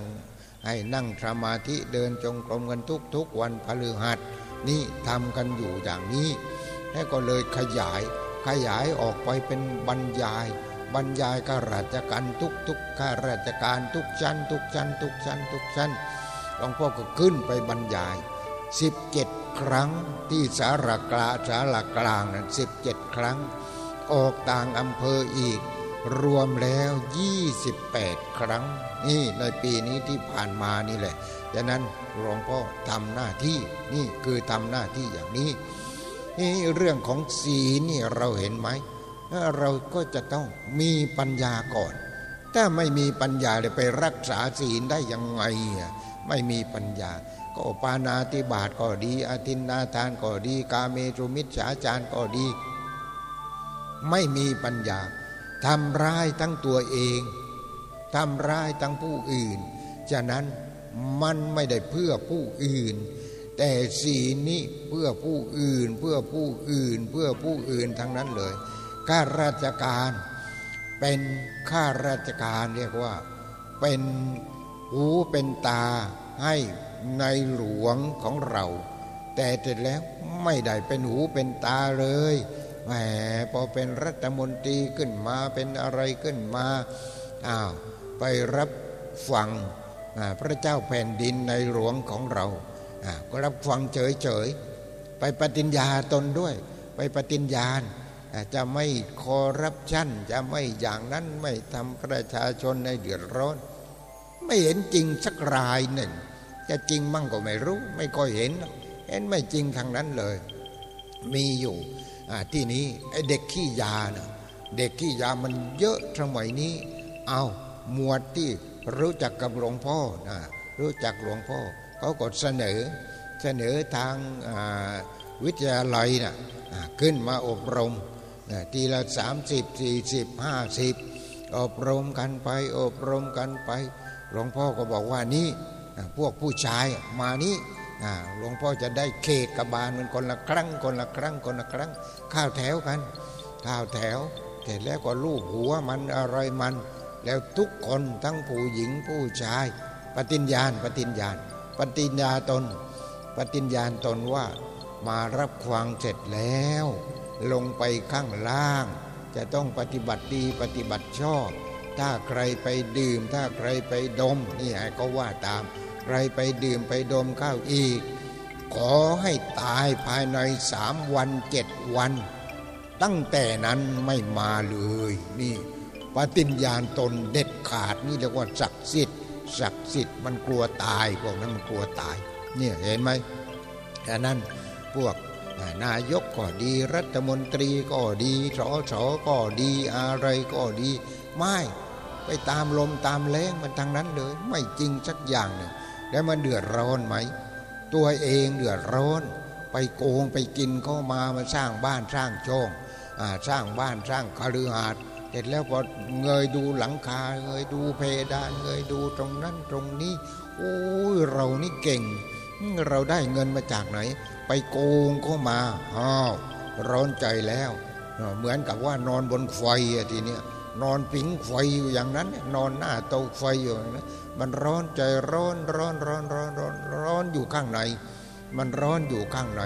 ให้นั่งสมาธิเดินจงกรมกันทุกๆวันพฤหัสนี่ทำกันอยู่อย่างนี้แล้วก็เลยขยายขยายออกไปเป็นบรรยาย บรรยายข้าราชการทุกทุกข้าราชการทุกชั้น ทุกชั้น ทุกชั้น ทุกชั้นหลวงพ่อก็ขึ้นไปบรรยายสิบเจ็ดครั้งที่สารกลาสารกลางนั้นสิบเจ็ดครั้ง ออกต่างอำเภออีก รวมแล้วยี่สิบแปดครั้ง นี่ในปีนี้ที่ผ่านมานี่แหละดังนั้นหลวงพ่อทำหน้าที่นี่คือทำหน้าที่อย่างนี้ นี่เรื่องของศีลนี่เราเห็นไหมเราก็จะต้องมีปัญญาก่อน ถ้าไม่มีปัญญาจะไปรักษาศีลได้ยังไงไม่มีปัญญา ก็ปานาติบาตก็ดีอาทินนาทานก็ดี กาเมจุมิจฉาจารก็ดี ไม่มีปัญญา ทำร้ายทั้งตัวเองทำร้ายทั้งผู้อื่น ฉะนั้นมันไม่ได้เพื่อผู้อื่น แต่สีนี้เพื่อผู้อื่น เพื่อผู้อื่น เพื่อผู้อื่นทั้งนั้นเลยข้าราชการเป็นข้าราชการเรียกว่าเป็นหูเป็นตาให้ในหลวงของเรา แต่เสร็จแล้วไม่ได้เป็นหูเป็นตาเลย แหมพอเป็นรัฐมนตรีขึ้นมาเป็นอะไรขึ้นมาอ้าวไปรับฟังพระเจ้าแผ่นดินในหลวงของเราก็รับฟังเฉยๆไปปฏิญญาตนด้วย ไปปฏิญญาจะไม่คอรับชั่นจะไม่อย่างนั้นไม่ทำประชาชนในเดือดร้อน ไม่เห็นจริงสักรายหนึ่ง จะจริงมั่งก็ไม่รู้ ไม่ค่อยเห็น เห็นไม่จริงทางนั้นเลย มีอยู่ ที่นี้ไอ้เด็กขี้ยานะเด็กขี้ยามันเยอะสมัยนี้ เอาหมวดที่รู้จักกับหลวงพ่อนะรู้จักหลวงพ่อเขาก็เสนอเสนอทางวิทยาลัยนะขึ้นมาอบรมนะทีละสามสิบสี่สิบห้าสิบอบรมกันไป อบรมกันไป หลวงพ่อก็บอกว่านี่พวกผู้ชายมานี้ หลวงพ่อจะได้เคกกบาลมันคนละครั้งคนละครั้งคนละครั้ง ข้าวแถวกัน ข้าวแถวเสร็จแล้วก็ลูกหัวมันอะไรมัน แล้วทุกคนทั้งผู้หญิงผู้ชาย ปฏิญญาณปฏิญญาณ ปฏิญญาตน ปฏิญญาณตนว่ามารับควางเสร็จแล้ว ลงไปข้างล่าง จะต้องปฏิบัติดีปฏิบัติชอบ ถ้าใครไปดื่ม ถ้าใครไปดม นี่ไอ้ก็ว่าตาม ใครไปดื่มไปดมข้าวอีก ขอให้ตายภายในสามวันเจ็ดวัน ตั้งแต่นั้นไม่มาเลยนี่ปฏิญญาณตนเด็ดขาดนี่เรียกว่าศักดิ์สิทธิ์ศักดิ์สิทธิ์มันกลัวตายพวกนั้นมันกลัวตายเนี่ยเห็นไหมแต่นั้นพวกนายกก็ดีรัฐมนตรีก็ดีสสก็ดีอะไรก็ดี ไม่ไปตามลมตามแรงมันทางนั้นเลย ไม่จริงสักอย่างหนึ่ง แล้วมันเดือดร้อนไหม ตัวเองเดือดร้อน ไปโกงไปกินเข้ามามาสร้างบ้านสร้างช่องสร้างบ้านสร้างคฤหาสน์เสร็จแล้วพอเงยดูหลังคาเงยดูเพดานเงยดูตรงนั้นตรงนี้โอ้ยเรานี่เก่ง เราได้เงินมาจากไหน ไปโกงเข้ามาอ้าวร้อนใจแล้ว เหมือนกับว่านอนบนไฟทีเนี้ย นอนผิงไฟอยู่อย่างนั้น นอนหน้าเตาไฟอยู่อย่างนั้นมันร้อนใจร้อนร้อนร้อนร้อนร้อนร้อนอยู่ข้างใน มันร้อนอยู่ข้างใน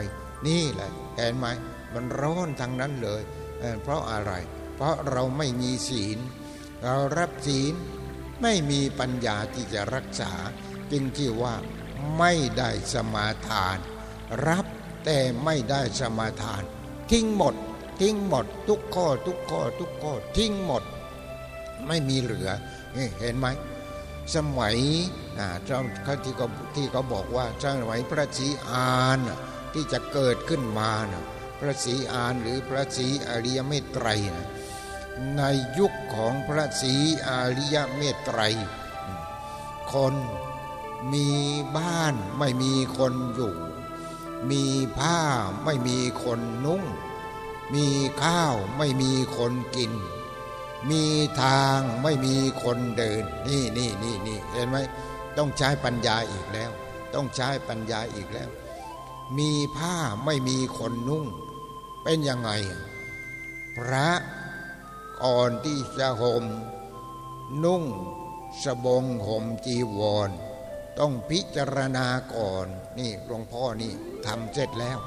นี่แหละเห็นไหมมันร้อนทางนั้นเลย เพราะอะไร เพราะเราไม่มีศีล เรารับศีลไม่มีปัญญาที่จะรักษา จึงที่ว่าไม่ได้สมาทาน รับแต่ไม่ได้สมาทาน ทิ้งหมด ทิ้งหมด ทุกข้อทุกข้อทุกข้อทิ้งหมด ไม่มีเหลือเห็นไหมสมัยเจ้าเขาที่เขาที่เขาบอกว่าสมัยพระศรีอานที่จะเกิดขึ้นมานะพระศรีอานหรือพระศรีอริยเมตไตรนะในยุคของพระศรีอริยเมตไตร คนมีบ้านไม่มีคนอยู่ มีผ้าไม่มีคนนุ่ง มีข้าวไม่มีคนกิน มีทางไม่มีคนเดิน นี่นี่นี่นี่เห็นไหมต้องใช้ปัญญาอีกแล้ว ต้องใช้ปัญญาอีกแล้ว มีผ้าไม่มีคนนุ่ง เป็นยังไง พระก่อนที่จะห่มนุ่งสบงห่มจีวร ต้องพิจารณาก่อน นี่หลวงพ่อนี่ทำเสร็จแล้ว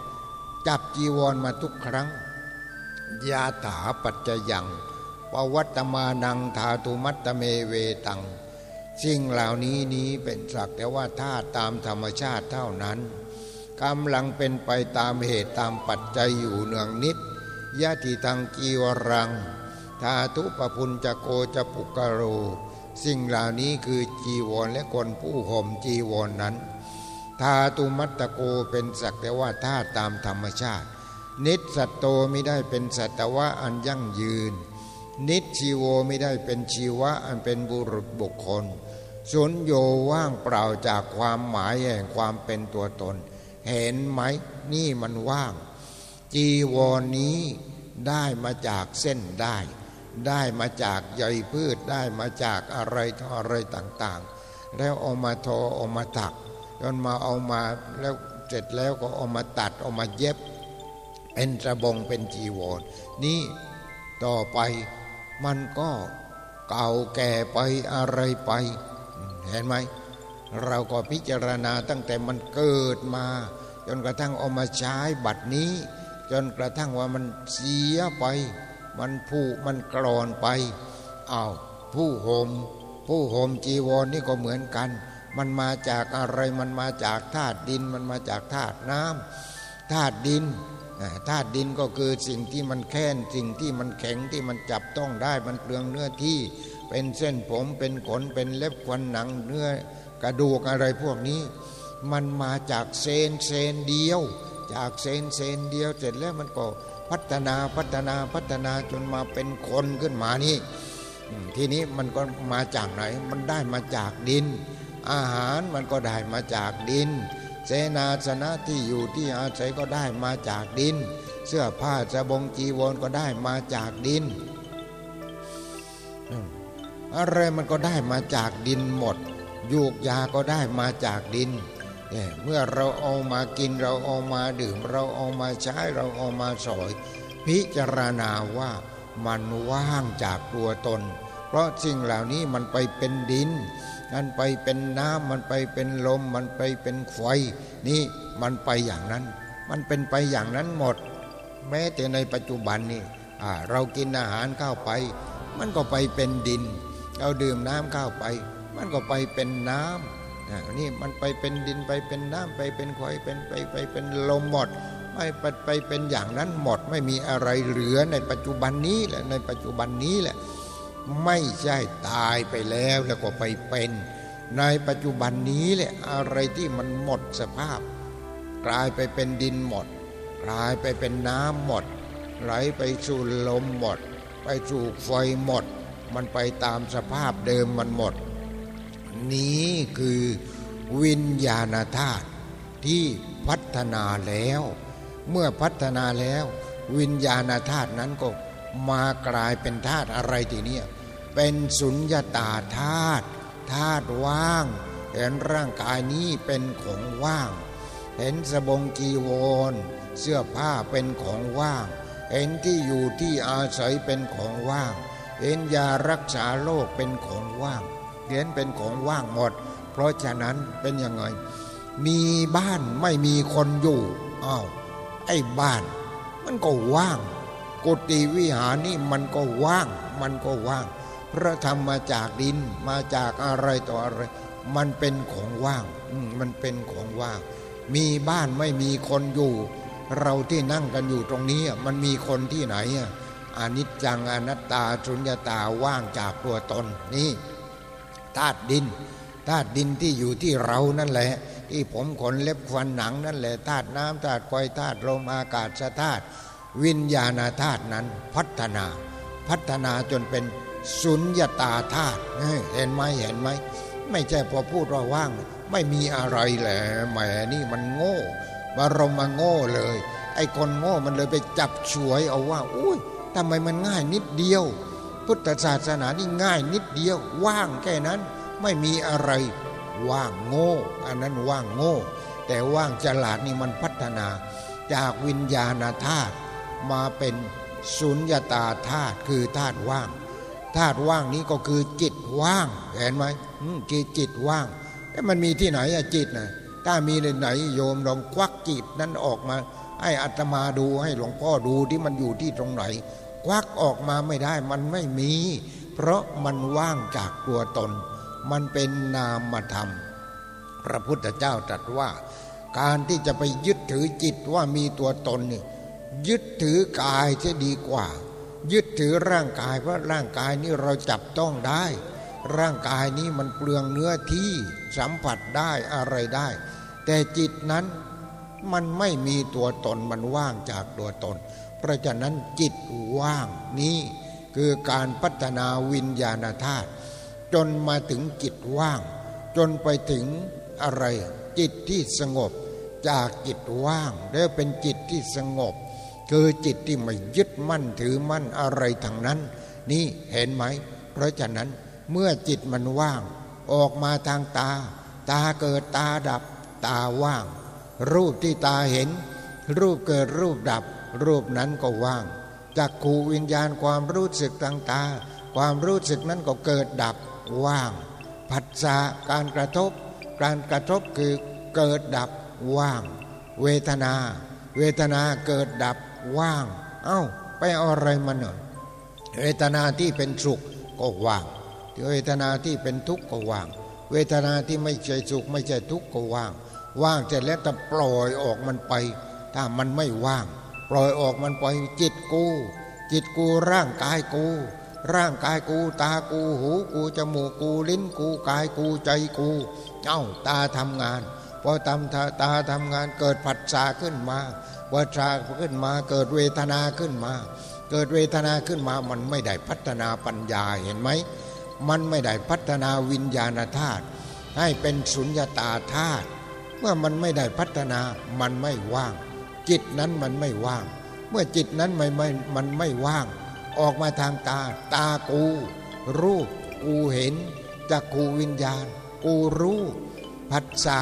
จับจีวรมาทุกครั้งยาถาปัจจยัง ปวัตมานังธาตุมัตตเมเวตัง สิ่งเหล่านี้นี้เป็นสักแต่ว่าธาตุตามธรรมชาติเท่านั้นกำลังเป็นไปตามเหตุตามปัจจัยอยู่เนืองนิดยะติทังกีวรังธาตุปพุญจะโกจะปุกโร สิ่งเหล่านี้คือจีวรและคนผู้ห่มจีวรนนั้นธาตุมัตตโกเป็นสักแต่ว่าธาตุตามธรรมชาติ นิสัตโตไม่ได้เป็นสัตวะอันยั่งยืน นิชีโวไม่ได้เป็นชีวะอันเป็นบุรุษบุคคลสุญโยว่างเปล่าจากความหมายแห่งความเป็นตัวตน เห็นไหมนี่มันว่าง จีวรนนี้ได้มาจากเส้นได้ ได้มาจากใยพืชได้มาจากอะไรทออะไรต่างๆ แล้วเอามาทอเอามาถักจนมาเอามาแล้วเสร็จแล้วก็เอามาตัดเอามาเย็บ เป็นสบงเป็นจีวรนี่ต่อไป มันก็เก่าแก่ไปอะไรไป เห็นไหม เราก็พิจารณาตั้งแต่มันเกิดมา จนกระทั่งเอามาใช้บัดนี้ จนกระทั่งว่ามันเสียไป มันผูมันกรอนไปอา้าวผู้หม่มผู้ห่มจีวรนนี่ก็เหมือนกัน มันมาจากอะไรมันมาจากธาตุดิน มันมาจากธาตุน้ำธาตุดิน ธาตุดินก็คือสิ่งที่มันแค้นสิ่งที่มันแข็งที่มันจับต้องได้มันเปลืองเนื้อที่ เป็นเส้นผมเป็นขนเป็นเล็บควันหนังเนื้อกระดูกอะไรพวกนี้ มันมาจากเซนเซนเดียว จากเซนเซนเดียวเสร็จแล้วมันก็พัฒนาพัฒนาพัฒนาจนมาเป็นคนขึ้นมานี่ทีนี้มันก็มาจากไหน มันได้มาจากดิน อาหารมันก็ได้มาจากดิน เสนาสนะที่อยู่ที่อาศัยก็ได้มาจากดิน เสื้อผ้าจะบงจีวรก็ได้มาจากดิน อะไรมันก็ได้มาจากดินหมด ยูกยาก็ได้มาจากดินเมื่อเราเอามากินเราเอามาดื่ม เราเอามาใช้เราเอามาสอย พิจารณาว่ามันว่างจากตัวตน เพราะสิ่งเหล่านี้มันไปเป็นดิน มันไปเป็นน้ำมันไปเป็นลม มันไปเป็นไฟนี่มันไปอย่างนั้น มันเป็นไปอย่างนั้นหมด แม้แต่ในปัจจุบันนี่เรากินอาหารเข้าไป มันก็ไปเป็นดิน เราดื่มน้ำเข้าไป มันก็ไปเป็นน้ำนี่มันไปเป็นดินไปเป็นน้ำไปเป็นควายเป็นไปไปเป็นลมหมดไม่ไปไปเป็นอย่างนั้นหมดไม่มีอะไรเหลือในปัจจุบันนี้แหละในปัจจุบันนี้แหละ ไม่ใช่ตายไปแล้วแล้วก็ไปเป็น ในปัจจุบันนี้แหละอะไรที่มันหมดสภาพ กลายไปเป็นดินหมด กลายไปเป็นน้ำหมด ไหลไปสู่ลมหมด ไปสู่ไฟหมด มันไปตามสภาพเดิมมันหมด นี้คือวิญญาณธาตุที่พัฒนาแล้ว เมื่อพัฒนาแล้ว วิญญาณธาตุนั้นก็ มากลายเป็นธาตุอะไรทีนี้เป็นสุญญาตาธาตุธาตุว่าง เห็นร่างกายนี้เป็นของว่าง เห็นสบงจีวร เสื้อผ้าเป็นของว่าง เห็นที่อยู่ที่อาศัยเป็นของว่าง เห็นยารักษาโรคเป็นของว่างเห็นเป็นของว่างหมด เพราะฉะนั้นเป็นยังไง มีบ้านไม่มีคนอยู่อ้าวไอ้บ้าน มันก็ว่าง กุฏิวิหารนี่มันก็ว่าง มันก็ว่าง พระธรรมมาจากดินมาจากอะไรต่ออะไร มันเป็นของว่างมันเป็นของว่าง มีบ้านไม่มีคนอยู่ เราที่นั่งกันอยู่ตรงนี้มันมีคนที่ไหนอะอนิจจังอนัตตาสุญญตาว่างจากตัวตนนี่ธาตุดินธาตุดินที่อยู่ที่เรานั่นแหละ ที่ผมขนเล็บฟันหนังนั่นแหละธาตุน้ำธาตุไฟธาตุลมอากาศธาตุ วิญญาณธาตุนั้นพัฒนา พัฒนาจนเป็นสุญญตาธาตุเห็นไหมเห็นไหมไม่ใช่พอพูดว่าว่าง ไม่มีอะไรแหละแหมนี่มันโง่บารมมาโง่เลย ไอ้คนโง่มันเลยไปจับฉวยเอาว่าอุ้ยทำไมมันง่ายนิดเดียว พุทธศาสนานี่ง่ายนิดเดียว ว่างแค่นั้นไม่มีอะไรว่างโง่ อันนั้นว่างโง่ แต่ว่างฉลาดนี่มันพัฒนา จากวิญญาณธาตุ มาเป็นสุญญตาธาตุคือธาตุว่างธาตุว่างนี้ก็คือจิตว่าง เห็นไหมจิตจิตว่างแต่มันมีที่ไหนอะจิตนะถ้ามีในไหนโยมลองควักจิตนั้นออกมา ให้อัตมาดูให้หลวงพ่อดูที่มันอยู่ที่ตรงไหน ควักออกมาไม่ได้มันไม่มี เพราะมันว่างจากตัวตน มันเป็นนามธรรม พระพุทธเจ้าตรัสว่า การที่จะไปยึดถือจิตว่ามีตัวตนนี่ ยึดถือกายจะดีกว่า ยึดถือร่างกายเพราะร่างกายนี้เราจับต้องได้ ร่างกายนี้มันเปลืองเนื้อที่สัมผัสได้อะไรได้ แต่จิตนั้นมันไม่มีตัวตนมันว่างจากตัวตน เพราะฉะนั้นจิตว่างนี้คือการพัฒนาวิญญาณธาตุจนมาถึงจิตว่าง จนไปถึงอะไร จิตที่สงบจากจิตว่างแล้วเป็นจิตที่สงบ คือจิตที่ไม่ยึดมั่นถือมั่นอะไรทางนั้น นี่เห็นไหม เพราะฉะนั้นเมื่อจิตมันว่าง ออกมาทางตา ตาเกิดตาดับ ตาว่าง รูปที่ตาเห็น รูปเกิดรูปดับ รูปนั้นก็ว่างจากขูวิญญาณความรู้สึกทางตา ความรู้สึกนั้นก็เกิดดับว่าง ผัสสะการกระทบ การกระทบคือเกิดดับว่าง เวทนา เวทนาเกิดดับ ว่าง เอา้า ไปเอาอะไรมาหน่อยเวทนาที่เป็นสุขก็ว่าง เวทนาที่เป็นทุกข์ก็ว่าง เวทนาที่ไม่ใช่สุขไม่ใช่ทุกข์ก็ว่าง ว่างเสร็จแล้วแต่ปล่อยออกมันไป ถ้ามันไม่ว่าง ปล่อยออกมันไปจิตกู จิตกูร่างกายกู ร่างกายกูตากูหูกูจมูกกูลิ้นกูกายกูใจกู เอ้าตาทำงานพอทำตาทำงานเกิดผัสสะขึ้นมา วัชาขึ้นมาเกิดเวทนาขึ้นมา เกิดเวทนาขึ้นมามันไม่ได้พัฒนาปัญญาเห็นไหม มันไม่ได้พัฒนาวิญญาณธาตุให้เป็นสุญญตาธาตุเมื่อมันไม่ได้พัฒนามันไม่ว่าง จิตนั้นมันไม่ว่าง เมื่อจิตนั้นไม่ไม่มันไม่ว่าง ออกมาทางตา ตากู รูปกูเห็นจักกูวิญญาณ กูรู้ผัสสะ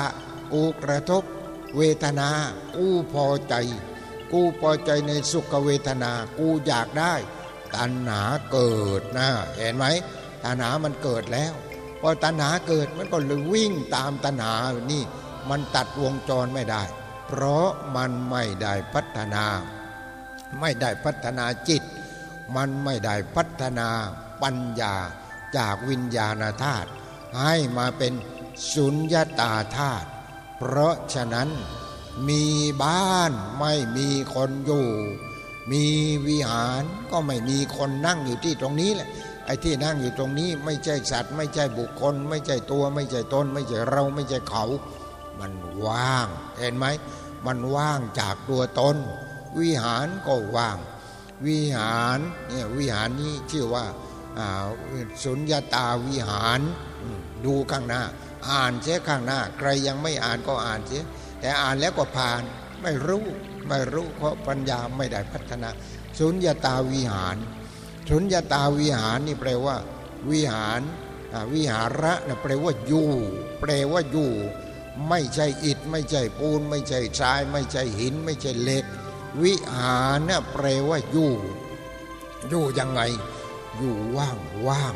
กูกระทบ เวทนา กูพอใจ กูพอใจในสุขเวทนา กูอยากได้ ตัณหาเกิดนะเห็นไหมตัณหามันเกิดแล้ว พอตัณหาเกิดมันก็เลยวิ่งตามตัณหานี่ มันตัดวงจรไม่ได้ เพราะมันไม่ได้พัฒนา ไม่ได้พัฒนาจิต มันไม่ได้พัฒนาปัญญาจากวิญญาณธาตุให้มาเป็นสุญญาตาธาตุ เพราะฉะนั้นมีบ้านไม่มีคนอยู่ มีวิหารก็ไม่มีคนนั่งอยู่ที่ตรงนี้แหละไอ้ที่นั่งอยู่ตรงนี้ไม่ใช่สัตว์ ไม่ใช่บุคคล ไม่ใช่ตัว ไม่ใช่ตน ไม่ใช่เราไม่ใช่เขา มันว่างเห็นไหมมันว่างจากตัวตน วิหารก็ว่าง วิหารเนี่ยวิหารนี้ชื่อว่าสุญญาตาวิหารดูข้างหน้า อ่านเสียข้างหน้า ใครยังไม่อ่านก็อ่านเสียแต่อ่านแล้วก็ผ่านไม่รู้ไม่รู้เพราะปัญญาไม่ได้พัฒนา สุญญาตาวิหาร สุญญาตาวิหารนี่แปลว่า วิหารวิหาระนะแปลว่าอยู่ แปลว่าอยู่ ไม่ใช่อิฐไม่ใช่ปูน ไม่ใช่ทราย ไม่ใช่หิน ไม่ใช่เหล็ก วิหารนะแปลว่าอยู่อยู่ยังไง อยู่ว่างว่าง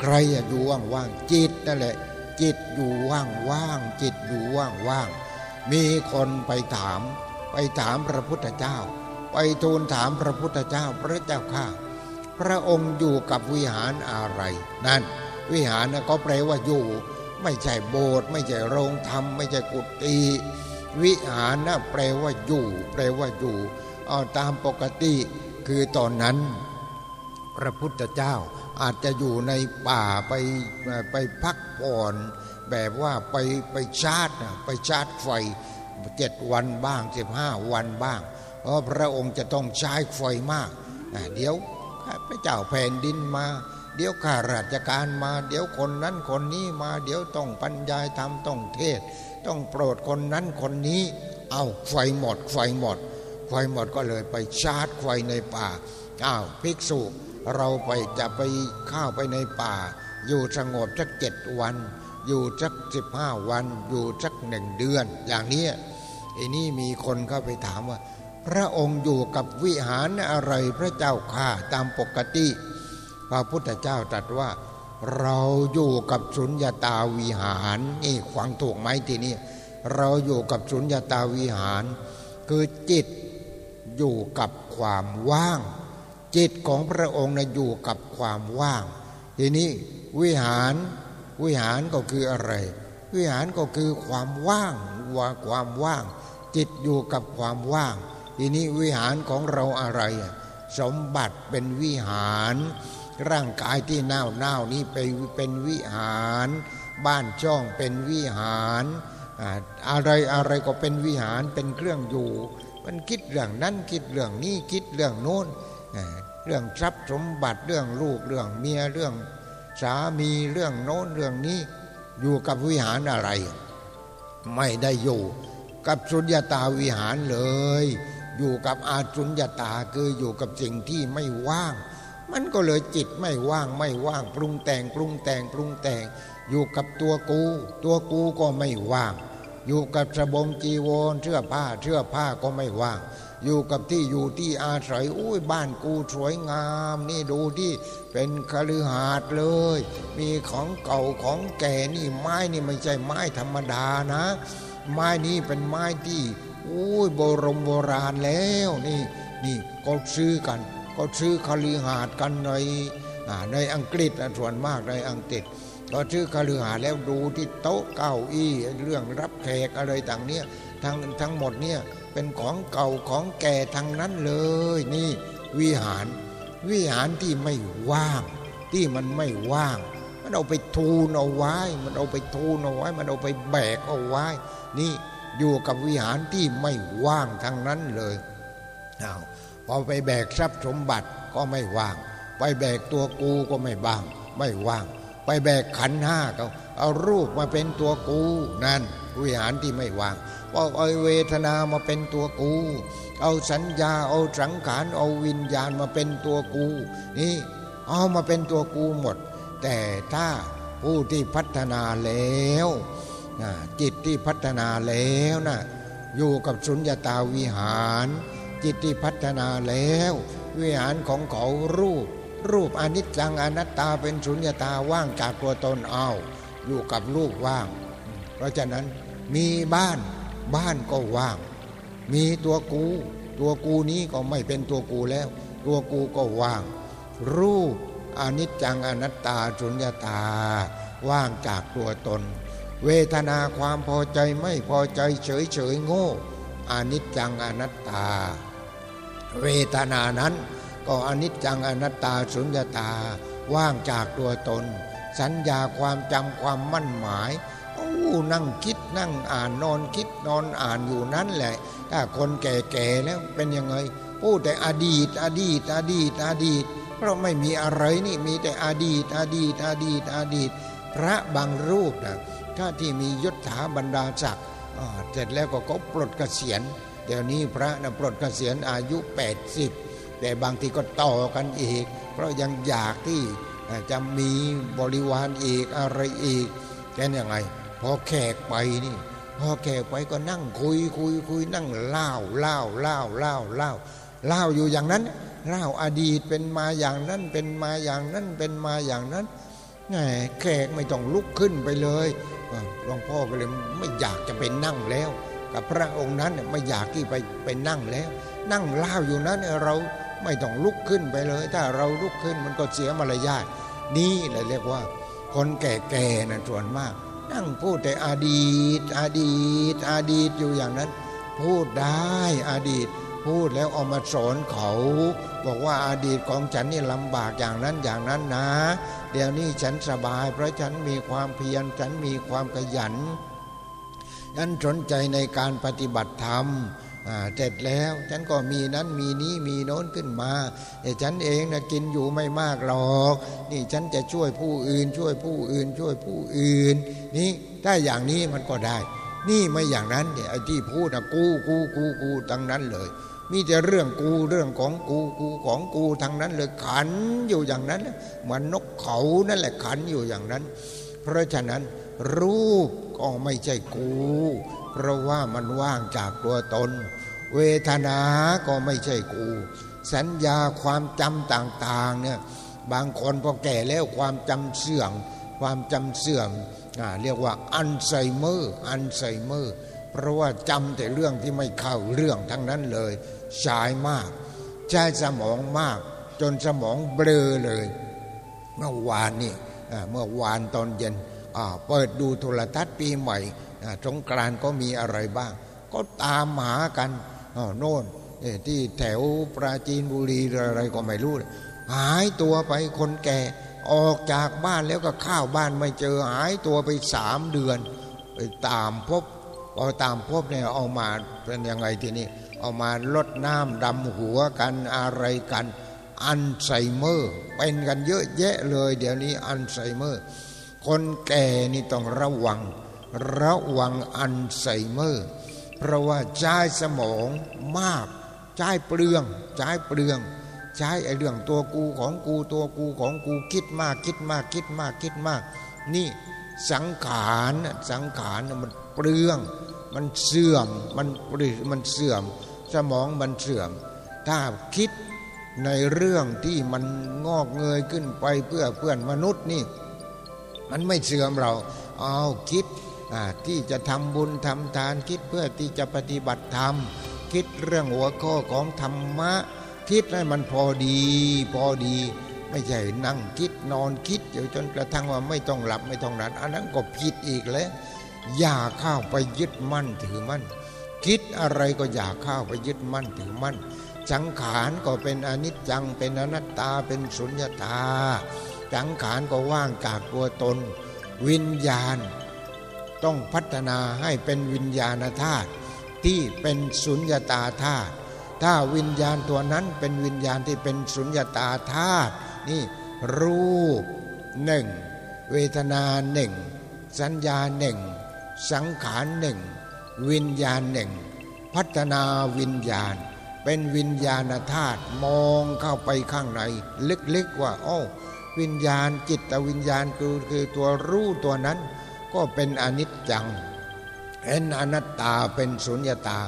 ใครอยู่ว่างว่างจิตนั่นแหละ จิตอยู่ว่างๆจิตอยู่ว่างๆมีคนไปถาม ไปถามพระพุทธเจ้า ไปทูลถามพระพุทธเจ้าพระเจ้าข้าพระองค์อยู่กับวิหารอะไร นั่น วิหารนะก็แปลว่าอยู่ ไม่ใช่โบสถ์ไม่ใช่โรงธรรม ไม่ใช่กุฏิวิหารนะแปลว่าอยู่ แปลว่าอยู่เอาตามปกติคือตอนนั้น พระพุทธเจ้า อาจจะอยู่ในป่าไปไปพักผ่อน แบบว่าไปไปชาร์จไปชาร์จไฟเจ็ดวันบ้างสิบห้าวันบ้าง เพราะพระองค์จะต้องใช้ไฟมาก เดี๋ยวพระเจ้าแผ่นดินมา เดี๋ยวข้าราชการมา เดี๋ยวคนนั้นคนนี้มา เดี๋ยวต้องปัญญาธรรมต้องเทศ ต้องโปรดคนนั้นคนนี้ เอาไฟหมดไฟหมดไฟหมดก็เลยไปชาร์จไฟในป่าอ้าวภิกษุ เราไปจะไปเข้าไปในป่า อยู่สงบสักเจ็ดวัน อยู่สักสิบห้าวัน อยู่สักหนึ่งเดือน อย่างนี้ไอ้นี่มีคนเข้าไปถามว่า พระองค์อยู่กับวิหารอะไรพระเจ้าข่าตามปกติ พระพุทธเจ้าตรัสว่า เราอยู่กับสุญญาตาวิหารนี่ขวางถูกไหมทีนี้เราอยู่กับสุญญาตาวิหาร คือจิตอยู่กับความว่าง จิตของพระองค์นะอยู่กับความว่าง ทีนี้วิหารวิหารก็คืออะไร วิหารก็คือความว่างว่าความว่าง จิตอยู่กับความว่าง ทีนี้วิหารของเราอะไร สมบัติเป็นวิหาร ร่างกายที่เน่าเน่านี้ไปเป็นวิหาร บ้านช่องเป็นวิหารอะไรอะไรก็เป็นวิหารเป็นเครื่องอยู่ มันคิดเรื่องนั้นคิดเรื่องนี้คิดเรื่องโน้น เรื่องทรัพย์สมบัติเรื่องลูกเรื่องเมียเรื่องสามีเรื่องโน้นเรื่องนี้อยู่กับวิหารอะไร ไม่ได้อยู่กับสุญญตาวิหารเลย อยู่กับอาสุญญาตาคืออยู่กับสิ่งที่ไม่ว่าง มันก็เลยจิตไม่ว่างไม่ว่าง ปรุงแต่งปรุงแต่งปรุงแต่ง อยู่กับตัวกู ตัวกูก็ไม่ว่าง อยู่กับสบงจีวรเสื้อผ้าเสื้อผ้าก็ไม่ว่าง อยู่กับที่อยู่ที่อาศัยอุ้ยบ้านกูสวยงาม นี่ดูที่เป็นคฤหาสน์เลย มีของเก่าของแก่นี่ไม้นี่ไม่ใช่ไม้ธรรมดานะ ไม้นี่เป็นไม้ที่อุ้ยโบรมโบราณแล้วนี่นี่ก็ซื้อกันก็ซื้อคฤหาสน์กันในในอังกฤษส่วนมากในอังกฤษก็ซื้อคฤหาสน์แล้วดูที่โต๊ะเก้าอี้เรื่องรับแขกอะไรต่างเนี้ยทั้งทั้งหมดเนี่ย เป็นของเก่าของแก่ทั้งนั้นเลยนี่ วิหาร วิหารที่ไม่ว่าง ที่มันไม่ว่าง มันเอาไปทูนเอาไว้ มันเอาไปทูนเอาไว้ มันเอาไปแบกเอาไว้ นี่อยู่กับวิหารที่ไม่ว่างทั้งนั้นเลยเอาพอไปแบกทรัพย์สมบัติก็ไม่ว่าง ไปแบกตัวกูก็ไม่บ้าง ไม่ว่าง ไปแบกขันห้าก็เอารูปมาเป็นตัวกูนั่นวิหารที่ไม่ว่าง ว่าเอาเวทนามาเป็นตัวกู เอาสัญญาเอาสังขารเอาวิญญาณมาเป็นตัวกู นี่เอามาเป็นตัวกูหมด แต่ถ้าผู้ที่พัฒนาแล้วจิตที่พัฒนาแล้วนะอยู่กับสุญญาตาวิหาร จิตที่พัฒนาแล้ว วิหารของเขารูป รูปอนิจจังอนัตตาเป็นสุญญาตาว่างจากตัวตนเอา อยู่กับรูปว่าง เพราะฉะนั้นมีบ้าน บ้านก็ว่าง มีตัวกู ตัวกูนี้ก็ไม่เป็นตัวกูแล้ว ตัวกูก็ว่าง รูปอนิจจังอนัตตาสุญญาตา ว่างจากตัวตน เวทนาความพอใจไม่พอใจเฉยเฉยโง่อนิจจังอนัตตา เวทนานั้นก็อนิจจังอนัตตาสุญญาตา ว่างจากตัวตน สัญญาความจำความมั่นหมาย นั่งคิดนั่งอ่านนอนคิดนอนอ่านอยู่นั้นแหละ ถ้าคนแก่ๆแล้วเป็นยังไงพูดแต่อดีต อดีต อดีต อดีต เพราะไม่มีอะไรนี่มีแต่อดีต อดีต อดีต อดีต พระบางรูปนะถ้าที่มียศถาบรรดาศักดิ์เสร็จแล้วก็เขาปลดเกษียณเดี๋ยวนี้พระนะปลดเกษียณอายุ 80 แต่บางทีก็ต่อกันอีก เพราะยังอยากที่จะมีบริวารอีกอะไรอีกแค่ยังไง พอแขกไปนี่ พอแขกไปก็นั่งคุยคุยคุยนั่งเล่าเล่าเล่าเล่าเล่าเล่าอยู่อย่างนั้นเล่าอดีตเป็นมาอย่างนั้นเป็นมาอย่างนั้นเป็นมาอย่างนั้นแหมแขกไม่ต้องลุกขึ้นไปเลยหลวงพ่อก็เลยไม่อยากจะไปนั่งแล้ว กับพระองค์นั้นไม่อยากที่ไปไปนั่งแล้ว นั่งเล่าอยู่นั้นเราไม่ต้องลุกขึ้นไปเลย ถ้าเราลุกขึ้นมันก็เสียมารยาทนี่แหละเรียกว่า คนแก่ๆนะส่วนมาก นั่งพูดแต่อดีต อดีต อดีตอยู่อย่างนั้น พูดได้อดีต พูดแล้วเอามาสอนเขา บอกว่าอาดีตของฉันนี่ลำบากอย่างนั้นอย่างนั้นนะ เดี๋ยวนี้ฉันสบาย เพราะฉันมีความเพียรฉันมีความขยันฉันสนใจในการปฏิบัติธรรม เสร็จแล้วฉันก็มีนั้นมีนี้มีโน้นขึ้นมาแต่ฉันเองนะกินอยู่ไม่มากหรอก นี่ฉันจะช่วยผู้อื่น ช่วยผู้อื่น ช่วยผู้อื่น นี่ถ้าอย่างนี้มันก็ได้ นี่ไม่อย่างนั้นเนี่ยไอ้ที่พูดนะกูกูกูกูทั้งนั้นเลย มีแต่เรื่องกูเรื่องของกูกูของกูทั้งนั้นเลยขันอยู่อย่างนั้นเหมือนนกเขานั่นแหละขันอยู่อย่างนั้น เพราะฉะนั้นรูปก็ไม่ใช่กู เพราะว่ามันว่างจากตัวตน เวทนาก็ไม่ใช่กู สัญญาความจำต่างๆเนี่ยบางคนพอแก่แล้วความจำเสื่อมความจำเสื่อมเรียกว่าอัลไซเมอร์อัลไซเมอร์ เพราะว่าจำแต่เรื่องที่ไม่เข้าเรื่องทั้งนั้นเลยใช้มาก ใช้สมองมาก จนสมองเบลอเลย เมื่อวานนี่เมื่อวานตอนเย็นเปิดดูโทรทัศน์ปีใหม่ สงกรานก็มีอะไรบ้าง ก็ตามหากันโน่นที่แถวปราจีนบุรีอะไรก็ไม่รู้ หายตัวไปคนแก่ออกจากบ้านแล้วก็ข้าวบ้านไม่เจอหายตัวไปสามเดือน ไปตามพบพอตามพบเนี่ยเอามาเป็นยังไงทีนี้เอามาลดน้ำดำหัวกันอะไรกัน อัลไซเมอร์ เป็นกันเยอะแยะเลย เดี๋ยวนี้อัลไซเมอร์ คนแก่นี่ต้องระวัง ระวังอัลไซเมอร์ เพราะว่าใช้สมองมาก ใช้เปลือง ใช้เปลือง ใช้ไอ้เรื่องตัวกูของกูตัวกูของกูคิดมากคิดมากคิดมากคิดมาก นี่สังขารสังขารมันเปลือง มันเสื่อมมันปริมันเสื่อม สมองมันเสื่อม ถ้าคิดในเรื่องที่มันงอกเงยขึ้นไปเพื่อเพื่อนมนุษย์นี่ มันไม่เสื่อมเรา เอาคิด ที่จะทำบุญทำทานคิดเพื่อที่จะปฏิบัติธรรม คิดเรื่องหัวข้อของธรรมะ คิดให้มันพอดี พอดี ไม่ใช่นั่งคิดนอนคิดอยู่จนกระทั่งว่าไม่ต้องหลับไม่ต้องนอนอันนั้นก็ผิดอีกแล้ว อย่าเข้าไปยึดมั่นถือมั่น คิดอะไรก็อย่าเข้าไปยึดมั่นถือมั่นสังขารก็เป็นอนิจจังเป็นอนัตตาเป็นสุญญตาสังขารก็ว่างจากตัวตน วิญญาณ ต้องพัฒนาให้เป็นวิญญาณธาตุที่เป็นสุญญตาธาตุถ้าวิญญาณตัวนั้นเป็นวิญญาณที่เป็นสุญญตาธาตุนี่รูปหนึ่งเวทนาหนึ่งสัญญาหนึ่งสังขารหนึ่งวิญญาณหนึ่งพัฒนาวิญญาณ เป็นวิญญาณธาตุมองเข้าไปข้างในลึกๆว่าโอ้วิญญาณจิตวิญญาณคือคือตัวรู้ตัวนั้น ก็เป็นอนิจจัง เห็นอนัตตาเป็นสุญญตา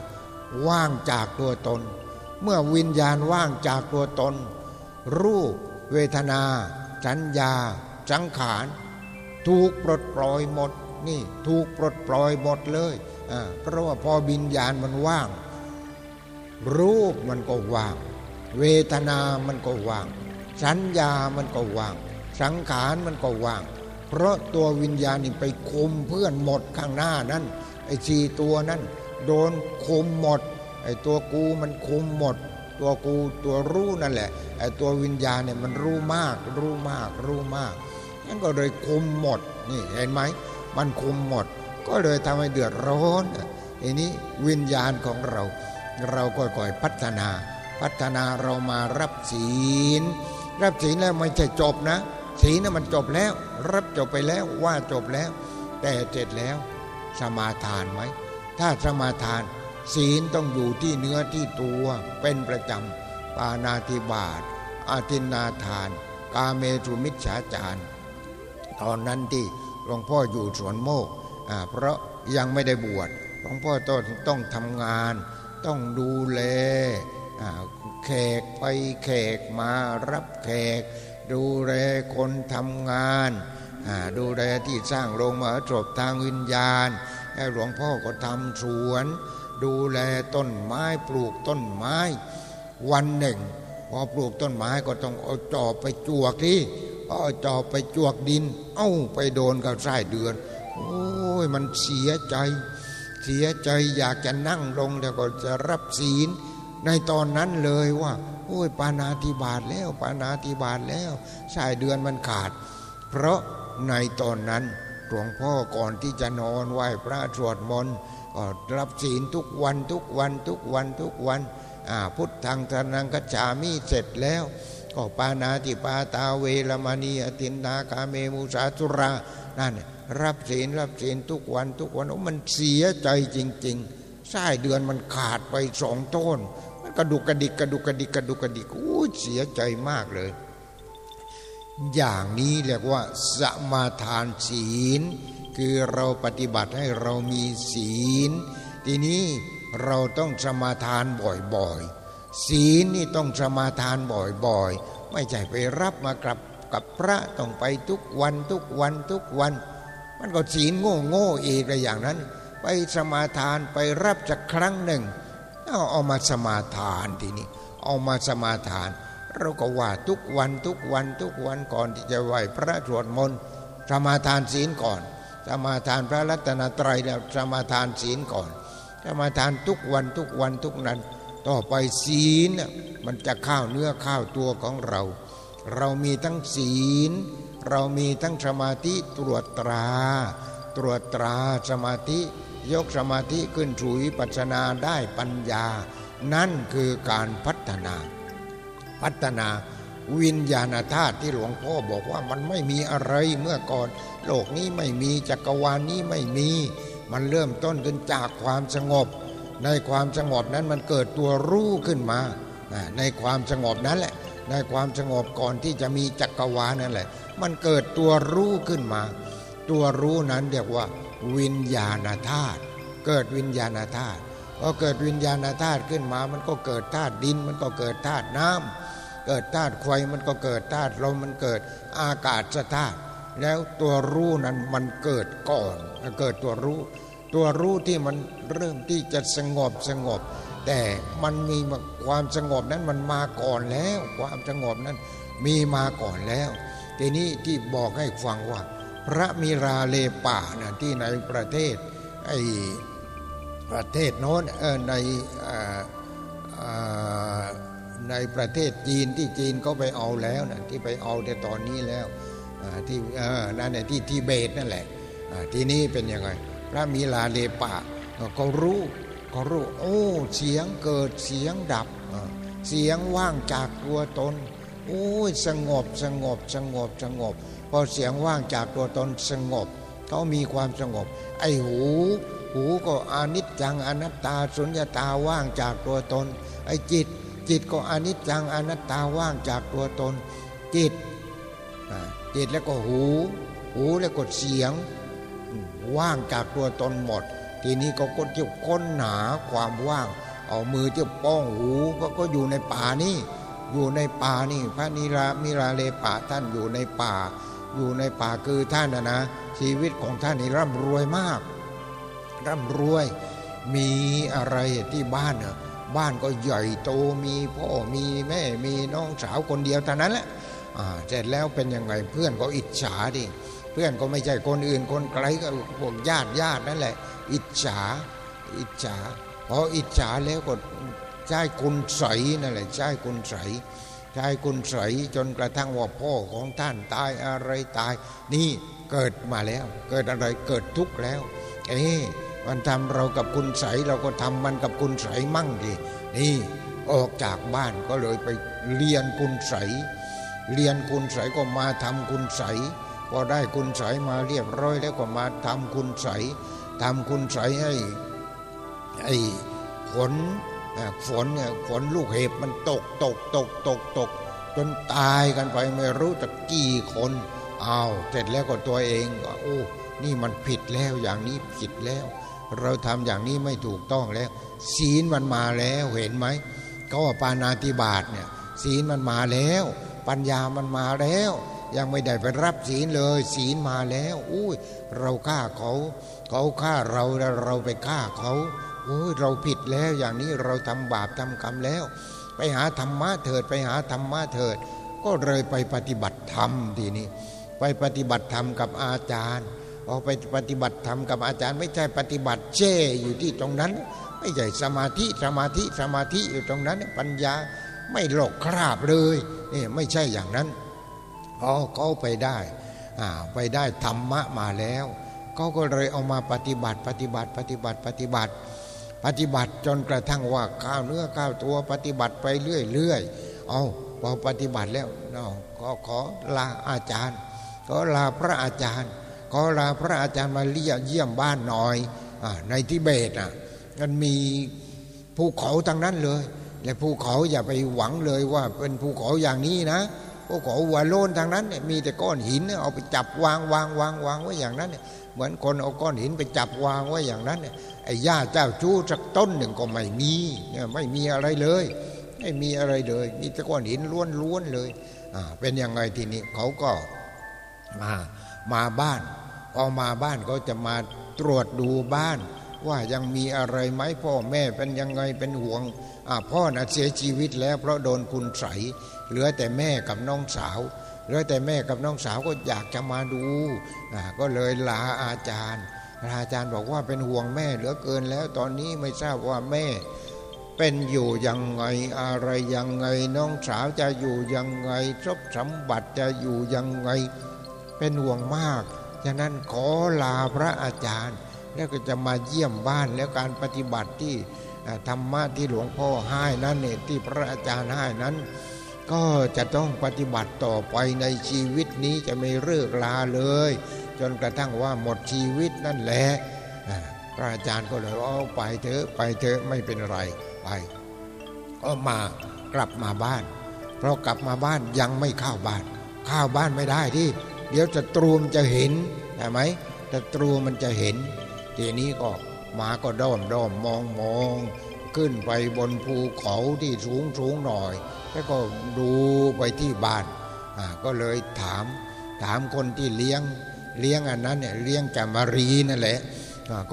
ว่างจากตัวตน เมื่อวิญญาณว่างจากตัวตน รูป เวทนา สัญญา สังขาร ถูกปลดปล่อยหมดนี่ถูกปลดปล่อยหมดเลยเพราะว่าพอวิญญาณมันว่าง รูปมันก็ว่าง เวทนามันก็ว่าง สัญญามันก็ว่าง สังขารมันก็ว่าง เพราะตัววิญญาณนี่ไปคุมเพื่อนหมดข้างหน้านั้นไอ้สี่ตัวนั้นโดนคุมหมดไอ้ตัวกูมันคุมหมด ตัวกูตัวรู้นั่นแหละไอ้ตัววิญญาณเนี่ยมันรู้มาก รู้มาก รู้มากนั่นก็เลยคุมหมดนี่เห็นไหมมันคุมหมด ก็เลยทำให้เดือดร้อนไอ้นี้วิญญาณของเรา เราก็ค่อยพัฒนา พัฒนาเรามารับศีล รับศีลแล้วไม่ใช่จบนะ ศีลน่ะมันจบแล้ว รับจบไปแล้วว่าจบแล้ว แต่เสร็จแล้วสมาทานไหมถ้าสมาทาน ศีลต้องอยู่ที่เนื้อที่ตัวเป็นประจำปานาธิบาตอาทินนาทาน กาเมตุมิจฉาจารตอนนั้นที่หลวงพ่ออยู่สวนโมกเพราะยังไม่ได้บวชหลวงพ่อต้องต้องทำงาน ต้องดูแลแขกไปแขกมารับแขก ดูแลคนทำงาน ดูแลที่สร้างโรงมหาศพทางวิญญาณหลวงพ่อก็ทำสวน ดูแลต้นไม้ปลูกต้นไม้ วันหนึ่ง พอปลูกต้นไม้ก็ต้องเอาจอบไปจวกที่เอาจอบไปจวกดิน เอ้าไปโดนกับไส้เดือน โอ้ยมันเสียใจ เสียใจอยากจะนั่งลงแล้วก็จะรับศีลในตอนนั้นเลยว่า อ้ยปานาธิบาตแล้วปานาธิบาตแล้วไส้เดือนมันขาด เพราะในตอนนั้นหลวงพ่อก่อนที่จะนอนไหว้พระสวดมนต์ก็รับศีลทุกวันทุกวันทุกวันทุกวันพุทธังทนังกัจฉามิเสร็จแล้ว ก็ปานาติปาตาเวรมณีอตินนาคาเมมุสาสุรานั่นรับศีลรับศีลทุกวันทุกวันโอ้มันเสียใจจริงๆไส้เดือนมันขาดไปสองต้น กระดุกกระดิกกระดุกกระดิกกระดุกกระดิกอู้เสียใจมากเลย อย่างนี้เรียกว่า สมาทานศีล คือเราปฏิบัติให้เรามีศีล ทีนี้เราต้องสมาทานบ่อยๆ ศีลนี่ต้องสมาทานบ่อยๆ ไม่ใช่ไปรับมากับกับพระต้องไปทุกวันทุกวันทุกวัน มันก็ศีลโง่โง่อีกอะไรอย่างนั้น ไปสมาทานไปรับสักครั้งหนึ่ง เอาเอามาสมาทานทีนี้ เอามาสมาทาน เราก็ว่าทุกวันทุกวันทุกวันก่อนที่จะไหวพระสวดมนต์สมาทานศีลก่อนสมาทานพระรัตนตรัยแล้วสมาทานศีลก่อนสมาทานทุกวันทุกวันทุกนั้น ต่อไปศีลมันจะข้าวเนื้อข้าวตัวของเรา เรามีทั้งศีล เรามีทั้งสมาธิตรวจตรา ตรวจตราสมาธิ ยกสมาธิขึ้นถุยปัจนาได้ปัญญา นั่นคือการพัฒนา พัฒนาวิญญาณธาตุที่หลวงพ่อบอกว่ามันไม่มีอะไรเมื่อก่อน โลกนี้ไม่มีจักรวาลนี้ไม่มี มันเริ่มต้นขึ้นจากความสงบ ในความสงบนั้นมันเกิดตัวรู้ขึ้นมา ในความสงบนั้นแหละ ในความสงบก่อนที่จะมีจักรวาลนั่นแหละ มันเกิดตัวรู้ขึ้นมา ตัวรู้นั้นเรียกว่า วิญญาณธาตุเกิดวิญญาณธาตุพอเกิดวิญญาณธาตุขึ้นมา มันก็เกิดธาตุดิน มันก็เกิดธาตุน้ำเกิดธาตุไฟมันก็เกิดธาตุลมมันเกิดอากาศธาตุแล้วตัวรู้นั้นมันเกิดก่อนเกิดตัวรู้ ตัวรู้ที่มันเริ่มที่จะสงบสงบ แต่มันมีความสงบนั้นมันมาก่อนแล้ว ความสงบนั้นมีมาก่อนแล้วทีนี้ที่บอกให้ฟังว่า พระมิราเลป่านะที่ในประเทศไอ้ประเทศโน้นเออในในประเทศจีนที่จีนเขาไปเอาแล้วนะที่ไปเอาแต่ตอนนี้แล้วที่นั่นแหละที่ทิเบตนั่นแหละทีนี้เป็นยังไง พระมีลาเลปะก็รู้ก็รู้โอ้เสียงเกิดเสียงดับ เสียงว่างจากตัวตนโอ้ยสงบสงบสงบสงบ พอเสียงว่างจากตัวตนสงบ เขามีความสงบ ไอ้หู หูก็อนิจจังอนัตตาสุญญตาว่างจากตัวตน ไอ้จิต จิตก็อนิจจังอนัตตาว่างจากตัวตน จิตจิตแล้วก็หู หูแล้วก็เสียง ว่างจากตัวตนหมด ทีนี้ก็ก็จะค้นหาความว่าง เอามือจะป้องหูก็ก็อยู่ในป่านี่อยู่ในป่านี่พระนิรามิราเลป่าท่านอยู่ในป่า อยู่ในป่าคือท่านนะนะ ชีวิตของท่านนี่ร่ำรวยมาก ร่ำรวยมีอะไรที่บ้านเน่ยบ้านก็ใหญ่โตมีพ่อมีแม่มีน้องสาวคนเดียวเท่านั้นแหละเสร็จแล้วเป็นยังไงเพื่อนก็อิจฉาดิเพื่อนก็ไม่ใช่คนอื่นคนไกลก็พวกญาติญาตินั่นแหละ อิจฉาอิจฉาพออิจฉาแล้วก็ใช้กุญใสนั่นแหละใช้กุญใส ใช้กุญใสจนกระทั่งว่าพ่อของท่านตายอะไรตาย นี่เกิดมาแล้ว เกิดอะไรเกิดทุกข์แล้วเอ๊มันทำเรากับคุณใสเราก็ทำมันกับคุณใสมั่งดีนี่ออกจากบ้านก็เลยไปเรียนคุณใสเรียนคุณใสก็มาทำคุณใสพอได้คุณใสมาเรียบร้อยแล้วก็มาทำคุณใสทำคุณใสให้ไอ้ฝน ฝนเนี่ยฝนลูกเห็บมันตกตกตกตกตก จนตายกันไปไม่รู้จะกี่คนอ้าวเสร็จแล้วก็ตัวเองก็โอ้ นี่มันผิดแล้วอย่างนี้ผิดแล้ว เราทำอย่างนี้ไม่ถูกต้องแล้ว ศีลมันมาแล้วเห็นไหมเขาว่าปานาติบาตเนี่ยศีลมันมาแล้ว ปัญญามันมาแล้ว ยังไม่ได้ไปรับศีลเลย ศีลมาแล้ว อุ้ย เราฆ่าเขา เขาฆ่าเราแล้วเราไปฆ่าเขา โอ้ยเราผิดแล้วอย่างนี้เราทำบาปทำกรรมแล้ว ไปหาธรรมะเถิดไปหาธรรมะเถิด ก็เลยไปปฏิบัติธรรมทีนี้ ไปปฏิบัติธรรมกับอาจารย์พอไปปฏิบัติธรรมกับอาจารย์ ไม่ใช่ปฏิบัติเจ้อยู่ที่ตรงนั้น ไม่ใช่สมาธิสมาธิสมาธิอยู่ตรงนั้น ปัญญาไม่หลอกคราบเลยนี่ไม่ใช่อย่างนั้นพอเขาไปได้ไปได้ธรรมะมาแล้วเขาก็เลยเอามาปฏิบัติปฏิบัติปฏิบัติปฏิบัติ ปฏิบัติจนกระทั่งว่าข้าวเนื้อข้าวตัวปฏิบัติไปเรื่อยๆเอาพอปฏิบัติแล้วเนาะก็ขอลาอาจารย์ก็ลาพระอาจารย์ ขอลาพระอาจารย์มาเลี่ยเยี่ยมบ้านหน่อยอในทิเบตอะมันมีภูเขาทั้งนั้นเลย และภูเขาอย่าไปหวังเลยว่าเป็นภูเขาอย่างนี้นะภูเขาหัวโลนทางนั้น มีแต่ก้อนหินเอาไปจับวางวางวางวางไว้อย่างนั้น เหมือนคนเอาก้อนหินไปจับวางไว้อย่างนั้นไอ้หญ้าเจ้าชู้สักต้นหนึ่งก็ไม่มีไม่มีอะไรเลย ไม่มีอะไรเลยมีแต่ก้อนหินล้วนๆเลยเป็นยังไงทีนี้เขาก็มามาบ้านพอมาบ้านเขาจะมาตรวจดูบ้าน ว่ายังมีอะไรไหมพ่อแม่เป็นยังไงเป็นห่วงพ่อน่ะเสียชีวิตแล้วเพราะโดนคุณใสเหลือแต่แม่กับน้องสาว เหลือแต่แม่กับน้องสาวก็อยากจะมาดูก็เลยลาอาจารย์อาจารย์บอกว่าเป็นห่วงแม่เหลือเกินแล้วตอนนี้ไม่ทราบว่าแม่ เป็นอยู่ยังไงอะไรยังไง น้องสาวจะอยู่ยังไงทรัพย์สมบัติจะอยู่ยังไง เป็นห่วงมากฉะนั้นขอลาพระอาจารย์ แล้วก็จะมาเยี่ยมบ้านแล้วการปฏิบัติที่ธรรมะที่หลวงพ่อให้นั้นเนี่ยที่พระอาจารย์ให้นั้น ก็จะต้องปฏิบัติต่อไปในชีวิตนี้จะไม่เลิกลาเลย จนกระทั่งว่าหมดชีวิตนั่นแหละพระอาจารย์ก็เลยเอาไปเถอะไปเถอะไม่เป็นไรไปก็มากลับมาบ้าน เพราะกลับมาบ้านยังไม่เข้าบ้าน เข้าบ้านไม่ได้ที่ เดี๋ยวจะตรูมจะเห็นใช่ไหมจะตรูมันจะเห็น ทีนี้ก็หมาก็ด้อมด้อมมองมอง ขึ้นไปบนภูเขาที่สูงสูงหน่อย แล้วก็ดูไปที่บ้านก็เลยถามถามคนที่เลี้ยงเลี้ยงอันนั้นเนี่ยเลี้ยงจามารีนั่นแหละ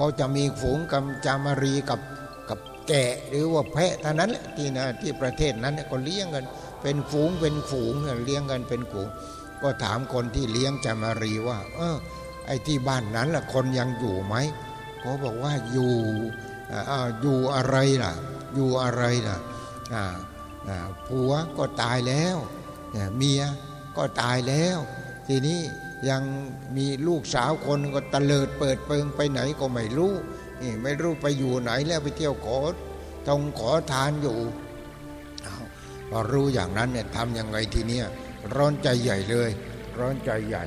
ก็จะมีฝูงกำจามารีกับกับแกะหรือว่าแพะเท่านั้นแหละที่นะที่ประเทศนั้นก็เลี้ยงกันเป็นฝูงเป็นฝูงเลี้ยงกันเป็นฝูง ก็ถามคนที่เลี้ยงจามารีว่า เออไอ้ที่บ้านนั้นล่ะคนยังอยู่ไหมเขาบอกว่าอยู่ อยู่อะไรล่ะ อยู่อะไรล่ะผัวก็ตายแล้วเมียก็ตายแล้ว ทีนี้ยังมีลูกสาวคนก็ตะเลิดเปิดเปิงไปไหนก็ไม่รู้นี่ไม่รู้ไปอยู่ไหนแล้วไปเที่ยวขอตรงขอทานอยู่พอรู้อย่างนั้นเนี่ยทำยังไงทีเนี้ยร้อนใจใหญ่เลย ร้อนใจใหญ่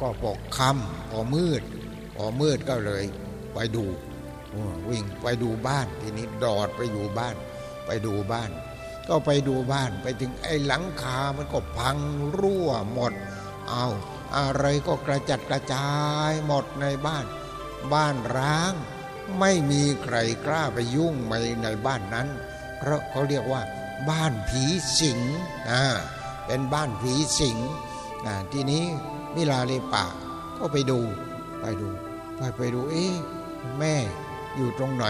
ก็ปกคำพอมืดพอมืดก็เลย ไปดู วิ่งไปดูบ้านทีนี้ดอดไปอยู่บ้าน ไปดูบ้าน ก็ไปดูบ้านไปถึงไอ้หลังคามันก็พังรั่วหมด เอาอะไรก็กระจัดกระจายหมดในบ้าน บ้านร้าง ไม่มีใครกล้าไปยุ่งไปในบ้านนั้น เพราะเขาเรียกว่า บ้านผีสิงอ่าเป็นบ้านผีสิงนะทีนี้มิลาเลปาก็ไปดู ไปดู ไปไปดูเอ๊ะแม่ อยู่ตรงไหน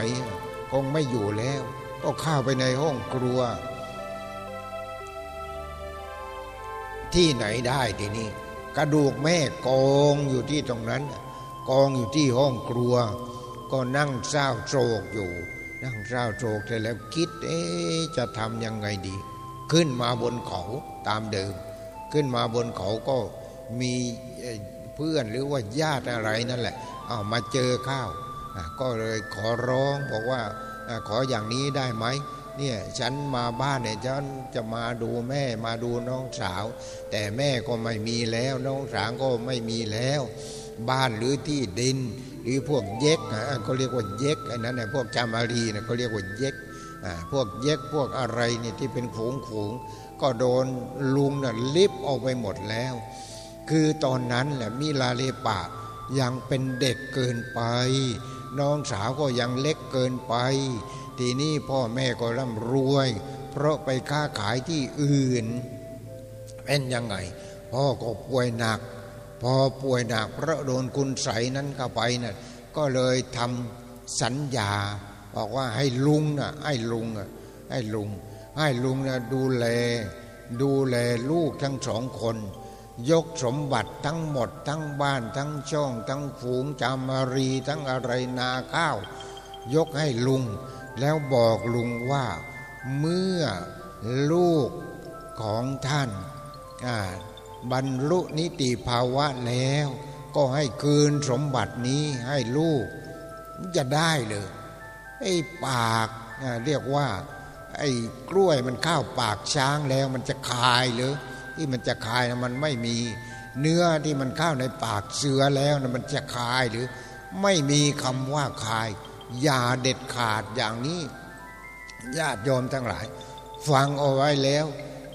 คงไม่อยู่แล้ว ก็เข้าไปในห้องครัว ที่ไหนได้ทีนี้กระดูกแม่กองอยู่ที่ตรงนั้น กองอยู่ที่ห้องครัว ก็นั่งเศร้าโศกอยู่ นั่งเศร้าโศกแต่แล้วคิด เอ๊จะทำยังไงดี ขึ้นมาบนเขาตามเดิม ขึ้นมาบนเขาก็มีเพื่อนหรือว่าญาติอะไรนั่นแหละ เอามาเจอข้าว ก็เลยขอร้องบอกว่าขออย่างนี้ได้ไหมเนี่ยฉันมาบ้านเนี่ยฉันจะมาดูแม่มาดูน้องสาว แต่แม่ก็ไม่มีแล้วน้องสาวก็ไม่มีแล้ว บ้านหรือที่ดิน หรือพวกเย็กเขาเรียกว่าเย็กอันนั้นนะพวกจามารีนะเขาเรียกว่าเย็กพวกเย็กพวกอะไรเนี่ยที่เป็นฝูงฝูงก็โดนลุงน่ะลิบออกไปหมดแล้ว คือตอนนั้นแหละมิลาเลปะยังเป็นเด็กเกินไป น้องสาวก็ยังเล็กเกินไป ทีนี้พ่อแม่ก็ร่ำรวย เพราะไปค้าขายที่อื่น เป็นยังไง พ่อก็ป่วยหนัก พอป่วยหนักเพราะโดนคุณใสนั้นเข้าไปนะ่ะก็เลยทำสัญญา บอกว่าให้ลุงนะให้ลุงอะให้ลุงให้ลุงนะดูแล ดูแลลูกทั้งสองคน ยกสมบัติทั้งหมด ทั้งบ้านทั้งช่อง ทั้งฝูงจามารีทั้งอะไรนาข้าว ยกให้ลุง แล้วบอกลุงว่า เมื่อลูกของท่านบรรลุนิติภาวะแล้ว ก็ให้คืนสมบัตินี้ให้ลูก จะได้เลยไอ้ปากเรียกว่า ไอ้กล้วยมันเข้าปากช้างแล้วมันจะคายหรือ ที่มันจะคายนะมันไม่มี เนื้อที่มันเข้าในปากเสือแล้วนะมันจะคายหรือ ไม่มีคำว่าคาย อย่าเด็ดขาดอย่างนี้ญาติโยมทั้งหลาย ฟังเอาไว้แล้ว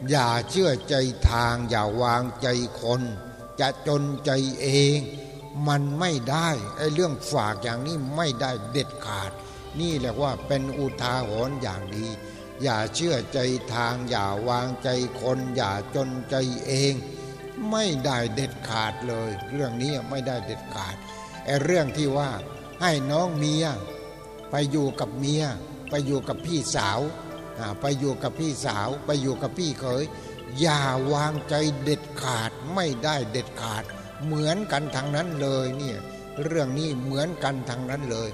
อย่าเชื่อใจทาง อย่าวางใจคน จะจนใจเอง มันไม่ได้ไอ้เรื่องฝากอย่างนี้ไม่ได้เด็ดขาด นี่แหละว่าเป็นอุทาหรณ์อย่างดี อย่าเชื่อใจทาง อย่าวางใจคน อย่าจนใจเอง ไม่ได้เด็ดขาดเลย เรื่องนี้ไม่ได้เด็ดขาดไอ้เรื่องที่ว่าให้น้องเมีย ไปอยู่กับเมีย ไปอยู่กับพี่สาว ไปอยู่กับพี่สาว ไปอยู่กับพี่เขย อย่าวางใจเด็ดขาดไม่ได้เด็ดขาด เหมือนกันทางนั้นเลยเนี่ยเรื่องนี้เหมือนกันทางนั้นเลย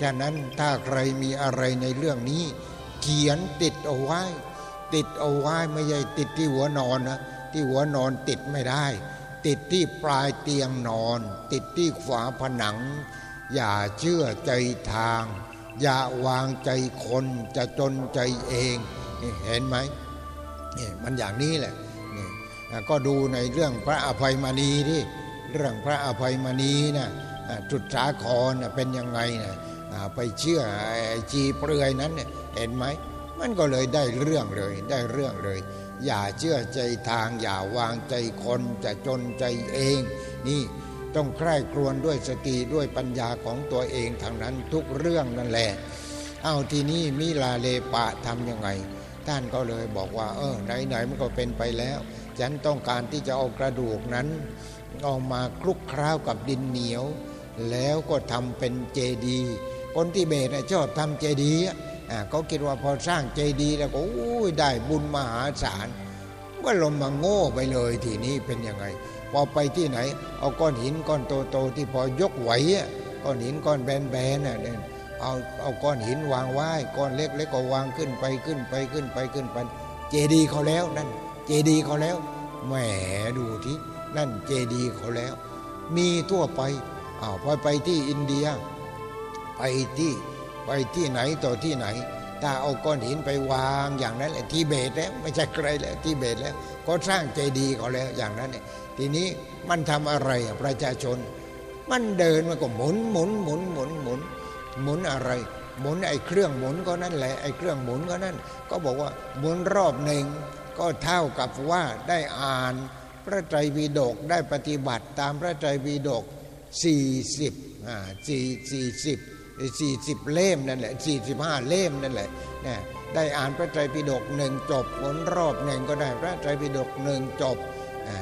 ฉะนั้นถ้าใครมีอะไรในเรื่องนี้ เขียนติดเอาไว้ ติดเอาไว้ไม่ใช่ติดที่หัวนอนนะที่หัวนอนติดไม่ได้ ติดที่ปลายเตียงนอน ติดที่ฝาผนัง อย่าเชื่อใจทาง อย่าวางใจคนจะจนใจเองเห็นไหมนี่มันอย่างนี้แหละนี่ก็ดูในเรื่องพระอภัยมณีที่เรื่องพระอภัยมณีนะจุดสาครเป็นยังไงนะ ไปเชื่อจีเปลือยนั้นเห็นไหมมันก็เลยได้เรื่องเลยได้เรื่องเลย อย่าเชื่อใจทาง อย่าวางใจคนจะจนใจเอง นี่ต้องใคร่ครวญด้วยสติด้วยปัญญาของตัวเองทางนั้นทุกเรื่องนั่นแหละ เอาทีนี้มิลาเลปะทำยังไง ท่านก็เลยบอกว่า เออไหนๆมันก็เป็นไปแล้ว ฉันต้องการที่จะเอากระดูกนั้นออกมาคลุกคล้าวกับดินเหนียว แล้วก็ทำเป็นเจดีย์ คนที่เบตชอบทำเจดีย์เขาคิดว่าพอสร้างเจดีย์แล้วก็ได้บุญมหาศาลก็ลงมาโง่ไปเลยทีนี้เป็นยังไง พอไปที่ไหน เอาก้อนหินก้อนโตๆที่พอยกไหวก้อนหินก้อนแบนๆน่ะเนี่ยเอาเอาก้อนหินวางไว้ก้อนเล็กๆก็วางขึ้นไปขึ้นไปขึ้นไปขึ้นไปเจดีเขาแล้วนั่น เจดีเขาแล้วแหมดูที่นั่นเจดีเขาแล้ว มีทั่วไปอ้าวพอไปที่อินเดีย ไปที่ไปที่ไหนต่อที่ไหน ถ้าเอาก้อนหินไปวางอย่างนั้นแหละที่เบตแล้วไม่ใช่ใครแล้วที่เบตแล้ว ก็สร้างเจดีย์เขาแล้วอย่างนั้นเนี่ยทีนี้มันทำอะไรประชาชน มันเดินมันก็หมุนหมุนหมุนหมุนหมุนหมุนอะไรหมุนไอ้เครื่องหมุนก็นั่นแหละไอ้เครื่องหมุนก็นั่น ก็บอกว่าหมุนรอบหนึ่งก็เท่ากับว่าได้อ่าน พระไตรปิฎกได้ปฏิบัติตามพระไตรปิฎกสี่สิบอ่าสี่สี่ สี่สิบเล่มนั่นแหละสี่สิบห้าเล่มนั่นแหละเนี่ยได้อ่านพระไตรปิฎกหนึ่งจบหมุนรอบหนึ่งก็ได้พระไตรปิฎกหนึ่งจบ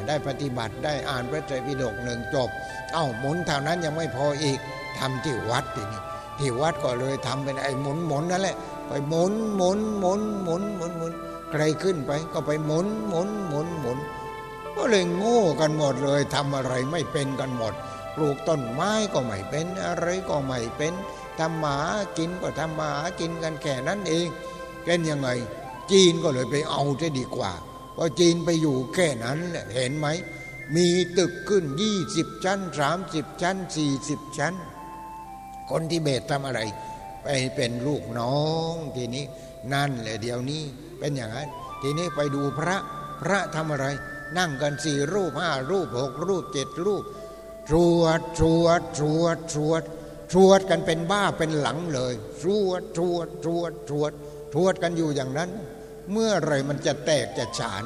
ได้ปฏิบัติได้อ่านพระไตรปิฎกหนึ่งจบ เอ้าหมุนเท่านั้นยังไม่พออีกทำที่วัดทีนี้ที่วัดก็เลยทำเป็นไอ้หมุนหมุนนั่นแหละไปหมุนหมุนหมุนหมุนหมุนหมุนใครขึ้นไปก็ไปหมุนหมุนหมุนหมุนก็เลยโง่กันหมดเลยทำอะไรไม่เป็นกันหมด ปลูกต้นไม้ก็ไม่เป็นอะไรก็ไม่เป็น ทำหมากินก็ทำหมากินกันแค่นั้นเองเป็นยังไง จีนก็เลยไปเอาจะดีกว่าพอจีนไปอยู่แค่นั้นเห็นไหม มีตึกขึ้นยี่สิบชั้นสามสิบชั้นสี่สิบชั้น คนที่เบตทำอะไร ไปเป็นลูกน้องทีนี้นั่นแหละเดี๋ยวนี้เป็นอย่างนั้น ทีนี้ไปดูพระพระทำอะไร นั่งกันสี่รูปห้ารูปหกรูปเจ็ดรูปตรวจตรวจตรวจตรวจ ตรวจกันเป็นบ้าเป็นหลังเลยตรวจตรวจตรวจตรวจตรวจกันอยู่อย่างนั้น เมื่อไรมันจะแตกจะฉาน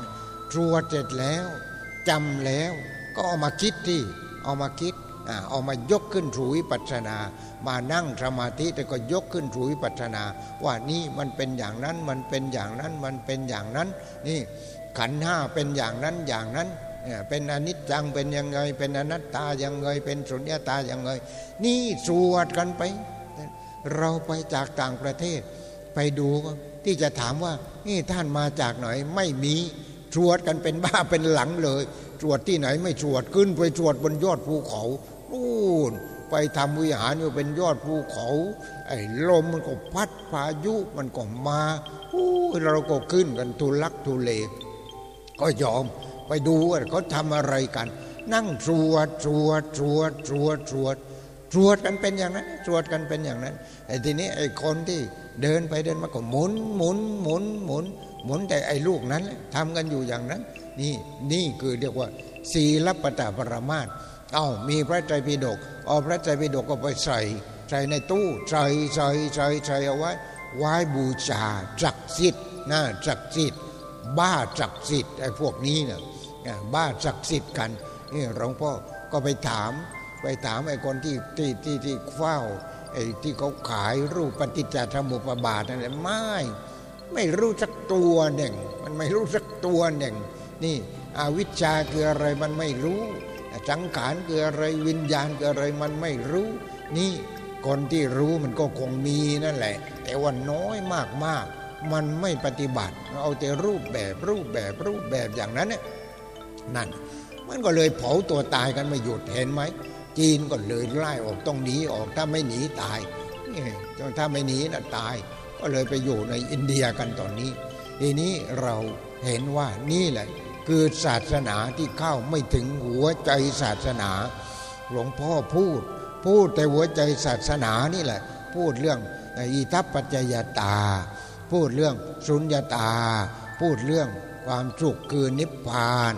ตรวจเสร็จแล้วจำแล้วก็เอามาคิดที่เอามาคิดเอามายกขึ้นถูวิปัสนา มานั่งสมาธิแต่ก็ยกขึ้นถูวิปัสนา ว่านี่มันเป็นอย่างนั้นมันเป็นอย่างนั้นมันเป็นอย่างนั้น นี่ขันห้าเป็นอย่างนั้นอย่างนั้น เป็นอนิจจังเป็นยังไง เป็นอนัตตายังไง เป็นสุญญตายังไง นี่สวดกันไป เราไปจากต่างประเทศ ไปดูที่จะถามว่านี่ท่านมาจากไหนไม่มีตรวจกันเป็นบ้าเป็นหลังเลยตรวจที่ไหนไม่ตรวจขึ้นไปตรวจบนยอดภูเขานู่นไปทำวิหารอยู่เป็นยอดภูเขา ไอ้ลมมันก็พัดพายุมันก็มาเราก็ขึ้นกันทุลักทุเล ก็ยอม ไปดูว่าเขาทำอะไรกัน นั่งตรวจตรวจตรวจตรวจตรวจตรวจกันเป็นอย่างนั้นตรวจกันเป็นอย่างนั้นไอ้ทีนี้ไอ้คนที่เดินไปเดินมาก็หมุนหมุนหมุนหมุนหมุนแต่ไอ้ลูกนั้นทำกันอยู่อย่างนั้น นี่นี่คือเรียกว่าศีลปตปรมาตเอา้ามีพระใจปิฎกเอาพระใจปิฎกก็ไปใส่ใส่ในตู้ใส่ใส่ใส่ใส่เอาไว้ไว้บูชาจักสิทธิ์นะจักสิทธิ์ บ้าจักสิทธิ์ไอ้พวกนี้เนี่ยบ้าจักสิทธิ์กันนี่หลวงพ่อก็ไปถาม ไปถามไอ้คนที่ที่ที่ที่เฝ้าไอ้ที่เขาขายรูปปฏิจจสมุปบาทนั่นแหละไม่ไม่รู้สักตัวหนึ่ง มันไม่รู้สักตัวหนึ่ง นี่อวิชชาคืออะไรมันไม่รู้สังขารคืออะไรวิญญาณคืออะไรมันไม่รู้ นี่คนที่รู้มันก็คงมีนั่นแหละ แต่ว่าน้อยมากมาก มันไม่ปฏิบัติเอาแต่รูปแบบรูปแบบรูปแบบอย่างนั้นเนี่ยนั่น มันก็เลยเผาตัวตายกันไม่หยุดเห็นไหม จีนก็เลยไล่ออกต้องหนีออกถ้าไม่หนีตายนี่ถ้าไม่หนีน่ะตาย ก็เลยไปอยู่ในอินเดียกันตอนนี้ทีนี้เราเห็นว่านี่แหละ คือศาสนาที่เข้าไม่ถึงหัวใจศาสนา หลวงพ่อพูด พูดแต่หัวใจศาสนานี่แหละ พูดเรื่องอิทัปปัจจยตา พูดเรื่องสุญญาตา พูดเรื่องความสุขคือนิพพาน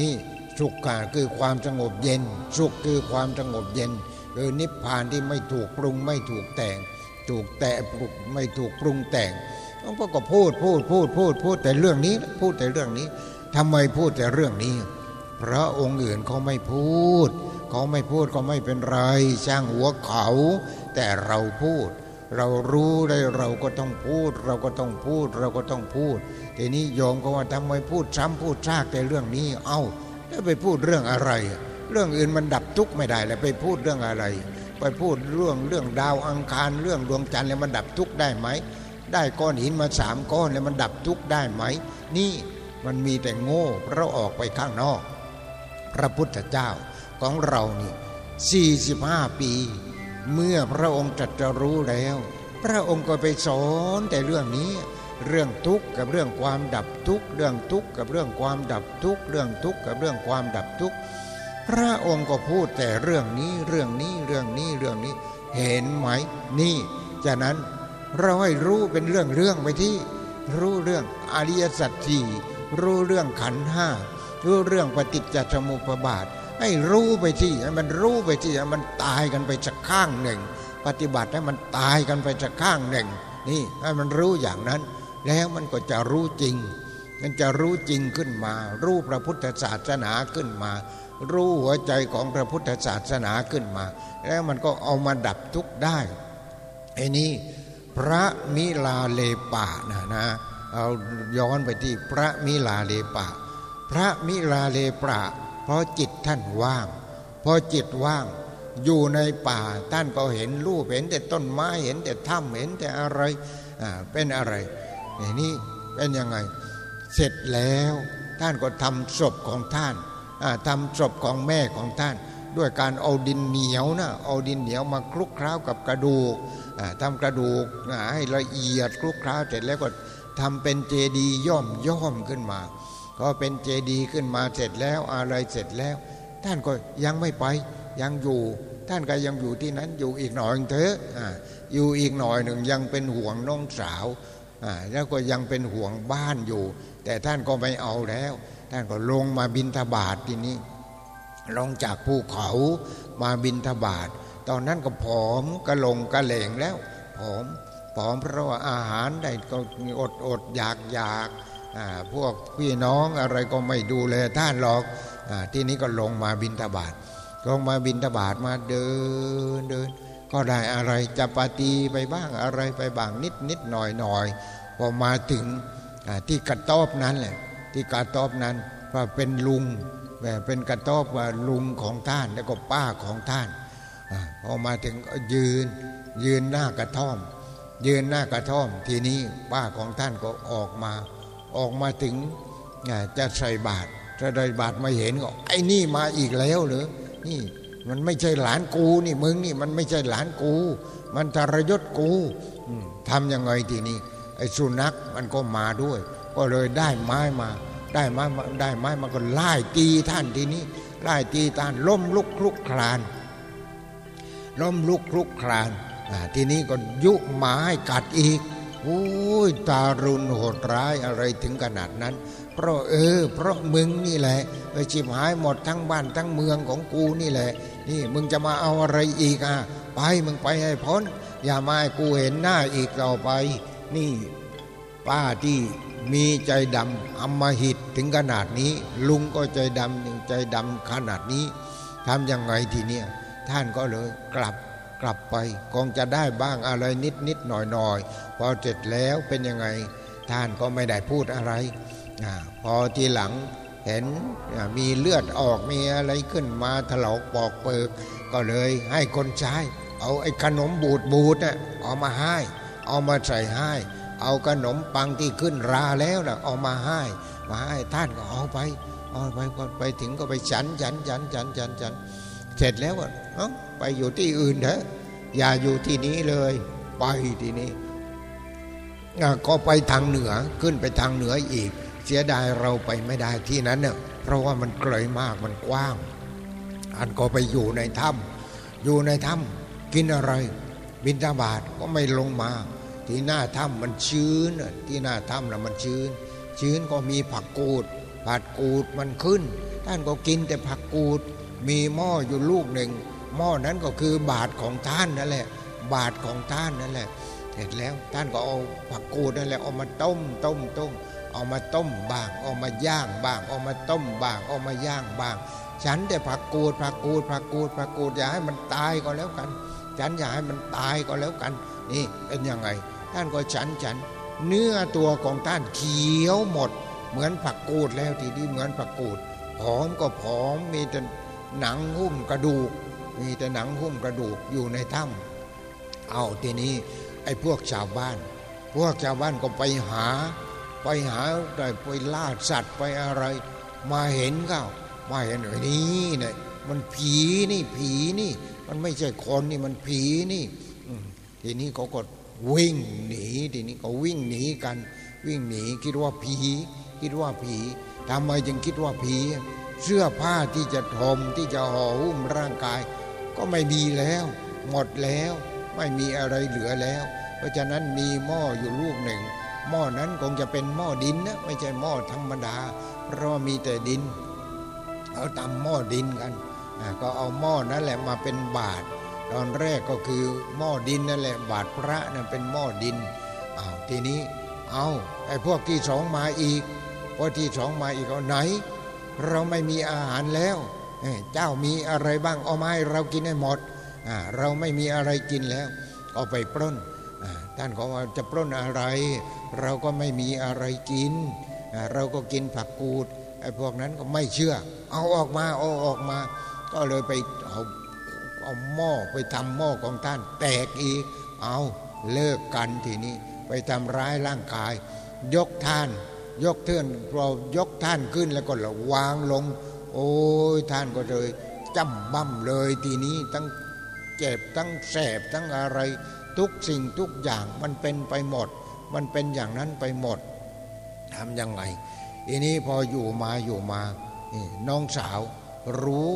นี่สุขคือความสงบเย็น สุขคือความสงบเย็นคือนิพพานที่ไม่ถูกปรุงไม่ถูกแต่ง ถูกแต่ไม่ถูกปรุงแต่งหลวงพ่อก็พูดพูดพูดพูดพูดแต่เรื่องนี้พูดแต่เรื่องนี้ทำไมพูดแต่เรื่องนี้ พระองค์อื่นเขาไม่พูดเขาไม่พูดก็ไม่เป็นไรช่างหัวเขา แต่เราพูด เรารู้ได้เราก็ต้องพูด เราก็ต้องพูด เราก็ต้องพูดทีนี้โยมก็ว่าทำไมพูดซ้ำพูดซากแต่เรื่องนี้ เอา้าแล้วไปพูดเรื่องอะไร เรื่องอื่นมันดับทุกข์ไม่ได้แล้วไปพูดเรื่องอะไร ไปพูดเรื่องเรื่องดาวอังคารเรื่องดวงจันทร์แล้วมันดับทุกข์ได้ไหมได้ก้อนหินมาสามก้อนแล้วมันดับทุกข์ได้ไหม นี่มันมีแต่โง่เราออกไปข้างนอก พระพุทธเจ้าของเรานี่45 ปี เมื่อพระองค์ตรัสรู้แล้ว พระองค์ก็ไปสอนแต่เรื่องนี้ เรื่องทุกข์กับเรื่องความดับทุกข์เรื่องทุกข์กับเรื่องความดับทุกข์เรื่องทุกข์กับเรื่องความดับทุกข์พระองค์ก็พูดแต่เรื่องนี้เรื่องนี้เรื่องนี้เรื่องนี้ เห็นไหมนี่จากนั้นเราให้รู้เป็นเรื่องเรื่องไปที่ รู้เรื่องอริยสัจสี่รู้เรื่องขันห้ารู้เรื่องปฏิจจสมุปบาท ให้รู้ไปที่ให้มันรู้ไปที่ให้มันตายกันไปสักข้างหนึ่ง ปฏิบัติให้มันตายกันไปสักข้างหนึ่ง นี่ให้มันรู้อย่างนั้น แล้วมันก็จะรู้จริง มันจะรู้จริงขึ้นมา รู้พระพุทธศาสนาขึ้นมา รู้หัวใจของพระพุทธศาสนาขึ้นมา แล้วมันก็เอามาดับทุกข์ได้ไอ้นี่พระมิลาเลปานะนะเอาย้อนไปที่พระมิลาเลปะ พระมิลาเลปะ เพราะจิตท่านว่าง พอจิตว่าง อยู่ในป่าท่านก็เห็นรูปเห็นแต่ต้นไม้เห็นแต่ถ้ำเห็นแต่อะไรอ่าเป็นอะไรนี่เป็นยังไง เสร็จแล้วท่านก็ทำศพของท่านทำศพของแม่ของท่าน ด้วยการเอาดินเหนียวนะเอาดินเหนียวมาคลุกคล้ากับกระดูกทำกระดูกให้ละเอียดคลุกคล้าเสร็จแล้วก็ทำเป็นเจดีย์ย่อมย่อมขึ้นมา ก็เป็นเจดีย์ขึ้นมาเสร็จแล้วอะไรเสร็จแล้ว ท่านก็ยังไม่ไปยังอยู่ ท่านก็ยังอยู่ที่นั้นอยู่อีกหน่อยเถอะอยู่อีกหน่อยหนึ่งยังเป็นห่วงน้องสาวแล้วก็ยังเป็นห่วงบ้านอยู่ แต่ท่านก็ไม่เอาแล้ว ท่านก็ลงมาบินทบาททีนี้ลงจากภูเขามาบินทบาทตอนนั้นก็ผอมกระลงกระเหลงแล้วผอมผอมเพราะว่าอาหารได้ก็อดอดอยากอยาก พวกพี่น้องอะไรก็ไม่ดูแลท่านหรอกอที่นี้ก็ลงมาบินทบาทลงมาบินทบาทมาเดินเดินก็ได้อะไรจะปฏิไปบ้างอะไรไปบ้างนิดนิดหน่อยหน่อยพอมาถึงที่กระต๊อบนั้นแหละที่กระต๊อบนั้นว่าเป็นลุงแบบเป็นกระต๊อบว่าลุงของท่านแล้วก็ป้าของท่านพอมาถึงยืนยืนหน้ากระท่อม ยืนหน้ากระท่อม ทีนี้ป้าของท่านก็ออกมา ออกมาถึงจะใส่บาตรจะใส่บาตรมาเห็นก็ไอ้นี่มาอีกแล้วเหรอนี่มันไม่ใช่หลานกูนี่มึงนี่มันไม่ใช่หลานกู มันทรยศกูทำยังไงทีนี้ไอ้สุนัขมันก็มาด้วย ก็เลยได้ไม้มา ได้ไม้ได้ไม้มาก็ไล่ตีท่านทีนี้ไล่ตีท่านล้มลุกคลุกคลานล้มลุกคลุกคลานทีนี้ก็ยุหมาให้กัดอีก อ้ยตารุณโหดร้ายอะไรถึงขนาดนั้น เพราะเออ เพราะมึงนี่แหละ ไปชิบหายหมดทั้งบ้านทั้งเมืองของกูนี่แหละ นี่มึงจะมาเอาอะไรอีกอะไปมึงไปให้พ้น อย่ามาให้กูเห็นหน้าอีกต่อไป นี่ป้าที่มีใจดำอมหิตถึงขนาดนี้ ลุงก็ใจดำใจดำขนาดนี้ทำยังไงทีเนี้ยท่านก็เลยกลับ กลับไปคงจะได้บ้างอะไรนิดนิดหน่อยหน่อยพอเสร็จแล้วเป็นยังไงท่านก็ไม่ได้พูดอะไรอพอทีหลังเห็นมีเลือดออกมีอะไรขึ้นมาถลอกปอกเปิก ก็เลยให้คนใช้เอาไอ้ขนมบูดบูดน่ะเอามาให้ เอามาใส่ให้ เอาขนมปังที่ขึ้นราแล้วน่ะเอามาให้ มาให้ท่านก็เอาไปเอาไปไปถึงก็ไปฉันฉันฉันฉันฉันฉัน เสร็จแล้วอะไปอยู่ที่อื่นเถอะอย่าอยู่ที่นี้เลย ไปที่นี้ก็ไปทางเหนือขึ้นไปทางเหนืออีก เสียดายเราไปไม่ได้ที่นั้นเนี่ยเพราะว่ามันไกลมากมันกว้าง อันก็ไปอยู่ในถ้ำอยู่ในถ้ำกินอะไร บินตาบาทก็ไม่ลงมา ที่หน้าถ้ำมันชื้นที่หน้าถ้ำนะมันชื้น ชื้นก็มีผักกูดผักกูดมันขึ้น ท่านก็กินแต่ผักกูด มีหม้ออยู่ลูกหนึ่งหม้อนั้นก็คือบาทของท่านนั่นแหละ บาทของท่านนั่นแหละ เสร็จแล้วท่านก็เอาผักกูดนั่นแหละเอามาต้มต้มต้มเอามาต้มบางเอามาย่างบางเอามาต้มบางเอามาย่างบาง ฉันแต่ผักกูดผักกูดผักกูดผักกูดอย่าให้มันตายก็แล้วกัน ฉันอย่าให้มันตายก็แล้วกัน นี่เป็นยังไง ท่านก็ฉันฉัน เนื้อตัวของท่านเขียวหมด เหมือนผักกูดแล้วทีนี้เหมือนผักกูดผอมก็ผอมมีแต่ หนังหุ้มกระดูก มีแต่หนังหุ้มกระดูกอยู่ในถ้ำเอาทีนี้ไอ้พวกชาวบ้าน พวกชาวบ้านก็ไปหา ไปหาได้ไปล่าสัตว์ไปอะไร มาเห็นเขามาเห็นไอ้นี่เนี่ยมันผีนี่ผีนี่ มันไม่ใช่คนนี่มันผีนี่ทีนี้เขาก็วิ่งหนีทีนี้เขาวิ่งหนีกัน วิ่งหนีคิดว่าผี คิดว่าผีทำไมจึงคิดว่าผี เสื้อผ้าที่จะทมที่จะห่อหุ้มร่างกาย ก็ไม่มีแล้ว หมดแล้ว ไม่มีอะไรเหลือแล้ว เพราะฉะนั้นมีหม้ออยู่ลูกหนึ่ง หม้อนั้นคงจะเป็นหม้อดินนะไม่ใช่หม้อธรรมดา เพราะมีแต่ดินเอาทำหม้อดินกันก็เอาหม้อนั่นแหละมาเป็นบาทตอนแรกก็คือหม้อดินนั่นแหละบาทพระนั่นเป็นหม้อดินอ้าวทีนี้เอาไอ้พวกที่สองมาอีกพวกที่สองมาอีกเอาไหน เราไม่มีอาหารแล้ว เจ้ามีอะไรบ้างเอามาให้เรากินให้หมด เราไม่มีอะไรกินแล้ว ก็ไปปล้นท่านก็ว่าจะปล้นอะไร เราก็ไม่มีอะไรกิน เราก็กินผักกูดไอ้พวกนั้นก็ไม่เชื่อ เอาออกมาเอาออกมา ก็เลยไปเอาเอาหม้อไปทำหม้อของท่านแตกอีก เอาเลิกกันทีนี้ ไปทำร้ายร่างกาย ยกท่าน ยกเทือนเรายกท่านขึ้นแล้วก็ระวางลง โอ้ยท่านก็เลยจำบั้มเลยทีนี้ทั้งเจ็บทั้งแสบทั้งอะไรทุกสิ่งทุกอย่างมันเป็นไปหมด มันเป็นอย่างนั้นไปหมดทำยังไงทีนี้พออยู่มาอยู่มาน้องสาวรู้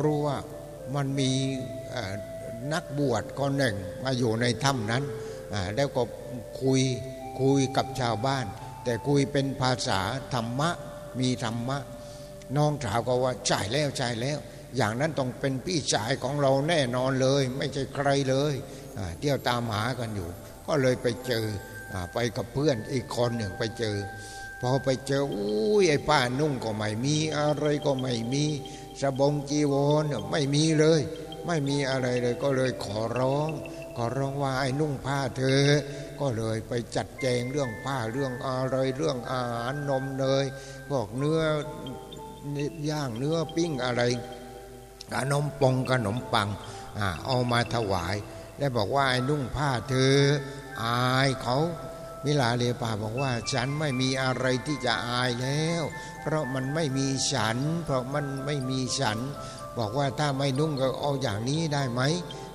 รู้ว่ามันมีนักบวชคนหนึ่งมาอยู่ในถ้ำนั้นแล้วก็คุยคุยกับชาวบ้าน แต่คุยเป็นภาษาธรรมะมีธรรมะ น้องสาวก็ว่าจ่ายแล้วจ่ายแล้ว อย่างนั้นต้องเป็นพี่ชายของเราแน่นอนเลย ไม่ใช่ใครเลยเที่ยวตามหากันอยู่ ก็เลยไปเจอไปกับเพื่อนอีกคนหนึ่งไปเจอพอไปเจออุ้ยไอ้ป้านุ่งก็ไม่มีอะไรก็ไม่มีสบงจีวรไม่มีเลย ไม่มีอะไรเลยก็เลยขอร้อง ขอร้องว่าไอ้นุ่งผ้าเธอ ก็เลยไปจัดแจงเรื่องผ้าเรื่องอะไรเรื่องอาหารนมเนยพวกเนื้อย่างเนื้อปิ้งอะไรขนมปงขนมปังเอามาถวาย แล้บอกว่าไอ้นุ่งผ้าเธออายเขามิลาเลปาบอกว่าฉันไม่มีอะไรที่จะอายแล้ว เพราะมันไม่มีฉัน เพราะมันไม่มีฉัน บอกว่าถ้าไม่นุ่งก็เอาอย่างนี้ได้ไหม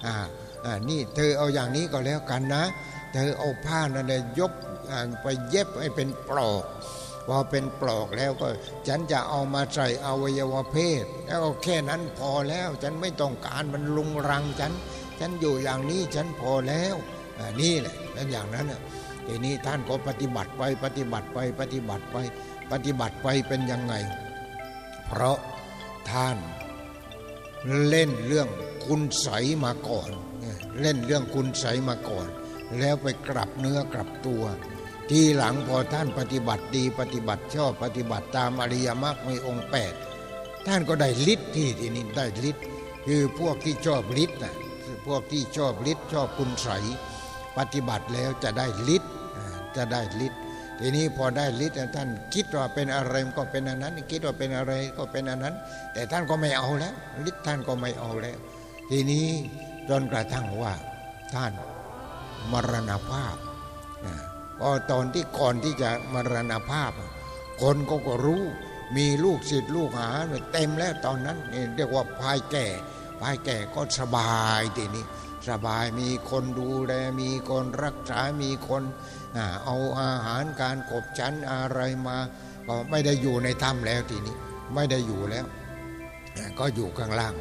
อ่าอ่านี่เธอเอาอย่างนี้ก็แล้วกันนะ เธอเอาผ้านั่นเลยยกไปเย็บให้เป็นปลอกพอเป็นปลอกแล้วก็ ฉันจะเอามาใส่อวัยวะเพศ แล้วก็แค่นั้นพอแล้ว ฉันไม่ต้องการมันลุงรังฉัน ฉันอยู่อย่างนี้ฉันพอแล้วนี่แหละแล้วอย่างนั้นทีนี้ท่านก็ปฏิบัติไปปฏิบัติไปปฏิบัติไปปฏิบัติไปเป็นยังไง เพราะท่านเล่นเรื่องคุณใสมาก่อน เล่นเรื่องคุณใสมาก่อน แล้วไปกลับเนื้อกลับตัว ทีหลังพอท่านปฏิบัติดีปฏิบัติชอบปฏิบัติตามอริยมรรคในองค์แปดท่านก็ได้ฤทธิ์ที่ที่นี่ได้ฤทธิ์คือพวกที่ชอบฤทธิ์นะพวกที่ชอบฤทธิ์ชอบคุณใสปฏิบัติแล้วจะได้ฤทธิ์จะได้ฤทธิ์ทีนี้พอได้ฤทธิ์ท่านคิดว่าเป็นอะไรก็เป็นอันนั้น คิดว่าเป็นอะไรก็เป็นอันนั้น แต่ท่านก็ไม่เอาแล้วฤทธิ์ท่านก็ไม่เอาแล้ว ทีนี้จนกระทั่งว่าท่าน มรณภาพพอตอนที่ก่อนที่จะมรณภาพ คนก็ก็รู้มีลูกศิษย์ลูกหาเต็มแล้วตอนนั้นเรียกว่าพายแก่พายแก่ก็สบายทีนี้สบายมีคนดูแลมีคนรักษา มีคนเอาอาหารการกบชั้นอะไรมาก็ไม่ได้อยู่ในถ้ำแล้วทีนี้ ไม่ได้อยู่แล้ว ก็อยู่ข้างล่าง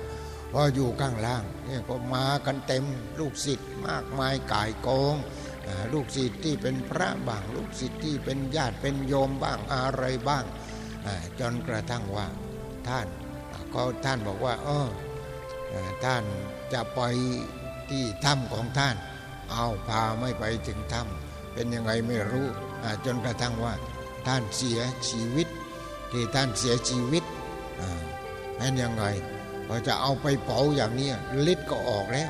พออยู่ข้างล่างเนี่ยก็มากันเต็มลูกศิษย์มากมายกายกองลูกศิษย์ที่เป็นพระบ้างลูกศิษย์ที่เป็นญาติเป็นโยมบ้างอะไรบ้าง จนกระทั่งว่าท่านก็ท่านบอกว่าเออท่านจะไปที่ถ้ำของท่าน เอาพาไม่ไปถึงถ้ำเป็นยังไงไม่รู้จนกระทั่งว่าท่านเสียชีวิต ที่ท่านเสียชีวิตเป็นยังไง พอจะเอาไปเผาอย่างนี้ฤทธิ์ก็ออกแล้ว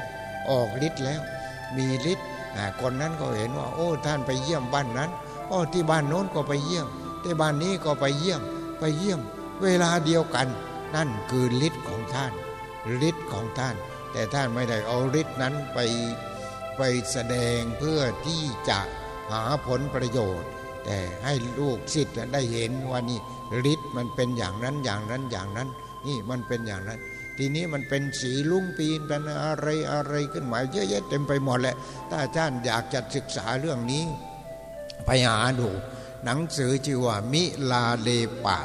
ออกฤทธิ์แล้ว มีฤทธิ์คนนั้นก็เห็นว่า โอ้ ท่านไปเยี่ยมบ้านนั้นโอ้ที่บ้านโน้นก็ไปเยี่ยม ที่บ้านนี้ก็ไปเยี่ยม ไปเยี่ยม เวลาเดียวกัน นั่นคือฤทธิ์ของท่านฤทธิ์ของท่าน แต่ท่านไม่ได้เอาฤทธิ์นั้นไปไปแสดงเพื่อที่จะหาผลประโยชน์ แต่ให้ลูกศิษย์ได้เห็นว่านี่ฤทธิ์มันเป็นอย่างนั้นอย่างนั้นอย่างนั้น นี่มันเป็นอย่างนั้น ทีนี้มันเป็นสีลุ่งปีนเป็นอะไรอะไรขึ้นมาเยอะแยะเต็มไปหมดแหละ ถ้าอาจารย์อยากจะศึกษาเรื่องนี้ ไปหาดู หนังสือชื่อว่ามิลาเลปะ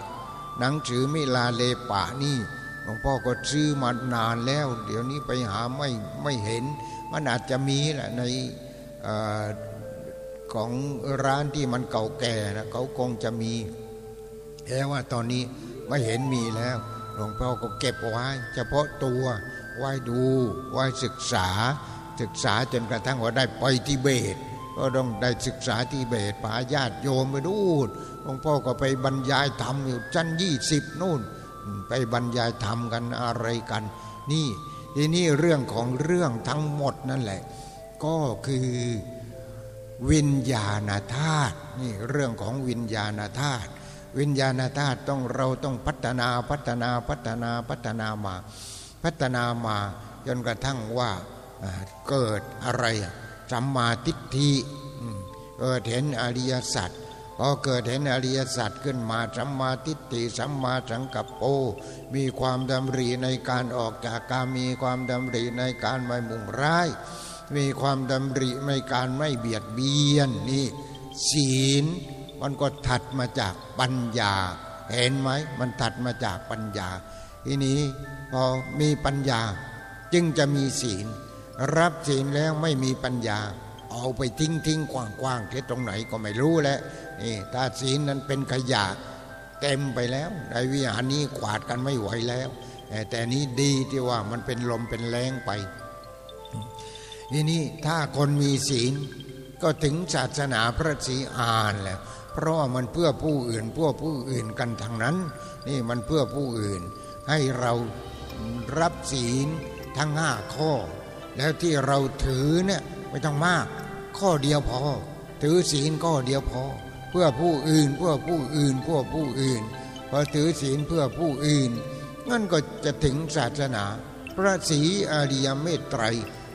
หนังสือมิลาเลปะนี่หลวงพ่อก็ซื้อมานานแล้ว เดี๋ยวนี้ไปหาไม่ไม่เห็น มันอาจจะมีแหละในอของร้านที่มันเก่าแก่นะเขาคงจะมีแต่ว่าตอนนี้ไม่เห็นมีแล้ว หลวงพ่อก็เก็บไว้ เฉพาะตัวไว้ดูไว้ศึกษา ศึกษาจนกระทั่งว่าได้ไปทิเบต ก็ต้องได้ศึกษาทิเบตพาญาติโยมไปดูหลวงพ่อก็ไปบรรยายธรรมอยู่ชั้นยี่สิบนู่น ไปบรรยายธรรมกันอะไรกัน นี่ทีนี้เรื่องของเรื่องทั้งหมดนั่นแหละ ก็คือวิญญาณธาตุนี่เรื่องของวิญญาณธาตุ วิญญาณธาตุต้องเราต้องพัฒนาพัฒนาพัฒนาพัฒนามา พัฒนามาจนกระทั่งว่าเกิดอะไรสัมมาทิฏฐิเกิดเห็นอริยสัจพอเกิดเห็นอริยสัจขึ้นมาสัมมาทิฏฐิสัมมาสังกัปโป มีความดำริในการออกจากกามีความดำริในการไม่มุ่งร้าย มีความดำริในการไม่เบียดเบียนนี่ศีล มันก็ถัดมาจากปัญญา เห็นไหมมันถัดมาจากปัญญา ทีนี้พอมีปัญญาจึงจะมีศีล รับศีลแล้วไม่มีปัญญา เอาไปทิ้งทิ้งกว้างกว้างที่ตรงไหนก็ไม่รู้แล้วนี่ถ้าศีลนั้นเป็นขยะเต็มไปแล้วในวิหารนี้ขวาดกันไม่ไหวแล้ว แต่นี้ดีที่ว่ามันเป็นลมเป็นแรงไปทีนี้ถ้าคนมีศีลก็ถึงศาสนาพระศรีอานแล้ว เพราะมันเพื่อผู้อื่นเพื่อผู้อื่นกันทางนั้น นี่มันเพื่อผู้อื่น ให้เรารับศีลทั้งห้าข้อ แล้วที่เราถือเนี่ยไม่ต้องมาก ข้อเดียวพอ ถือศีลข้อเดียวพอ เพื่อผู้อื่นเพื่อผู้อื่นเพื่อผู้อื่นพอถือศีลเพื่อผู้อื่นนั่นก็จะถึงศาสนา พระศรีอริยเมตไตร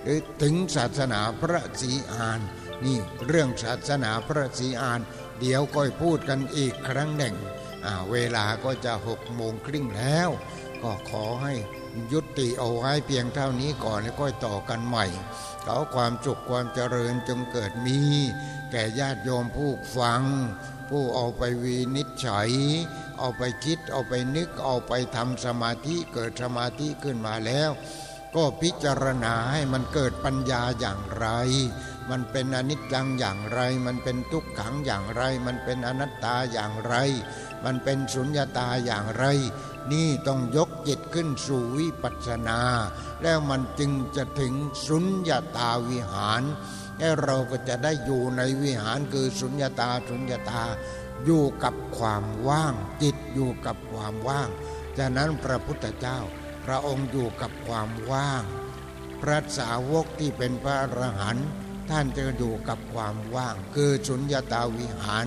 หรือถึงศาสนาพระศรีอาน นี่เรื่องศาสนาพระศรีอาน เดี๋ยวก็พูดกันอีกครั้งหนึ่งเวลาก็จะหกโมงครึ่งแล้ว ก็ขอให้ยุติเอาไว้เพียงเท่านี้ก่อนแล้วก็ต่อกันใหม่ขอความสุขความเจริญจงเกิดมี แก่ญาติโยมผู้ฟัง ผู้เอาไปวีนิจฉัย เอาไปคิดเอาไปนึกเอาไปทำสมาธิเกิดสมาธิขึ้นมาแล้ว ก็พิจารณาให้มันเกิดปัญญาอย่างไร มันเป็นอนิจจังอย่างไร มันเป็นทุกขังอย่างไร มันเป็นอนัตตาอย่างไร มันเป็นสุญญาตาอย่างไร นี่ต้องยกจิตขึ้นสู่วิปัสสนา แล้วมันจึงจะถึงสุญญาตาวิหารแล้วเราก็จะได้อยู่ในวิหารคือสุญญาตาสุญญาตาอยู่กับความว่าง จิตอยู่กับความว่างจากนั้นพระพุทธเจ้า พระองค์อยู่กับความว่าง พระสาวกที่เป็นพระอรหันต์ ท่านจะอยู่กับความว่าง คือสุญญาตาวิหาร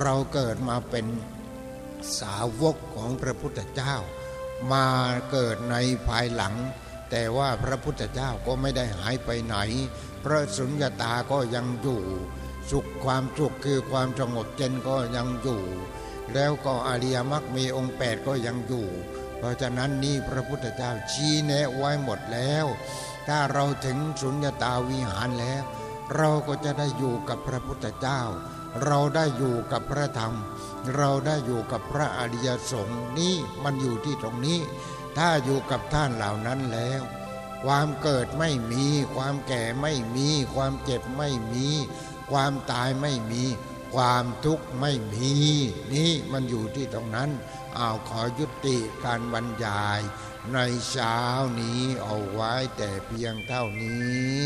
เราเกิดมาเป็นสาวกของพระพุทธเจ้า มาเกิดในภายหลัง แต่ว่าพระพุทธเจ้าก็ไม่ได้หายไปไหน พระสุญญาตาก็ยังอยู่ สุขความสุขคือความสงบเย็นก็ยังอยู่ แล้วก็อริยมรรคมีองค์แปดก็ยังอยู่ เพราะฉะนั้นนี่พระพุทธเจ้าชี้แนะไว้หมดแล้ว ถ้าเราถึงสุญญาตาวิหารแล้ว เราก็จะได้อยู่กับพระพุทธเจ้า เราได้อยู่กับพระธรรม เราได้อยู่กับพระอริยสงฆ์นี่มันอยู่ที่ตรงนี้ ถ้าอยู่กับท่านเหล่านั้นแล้ว ความเกิดไม่มี ความแก่ไม่มี ความเจ็บไม่มี ความตายไม่มี ความทุกข์ไม่มี นี่มันอยู่ที่ตรงนั้นเอาขอยุติการบรรยาย ในเช้านี้เอาไว้แต่เพียงเท่านี้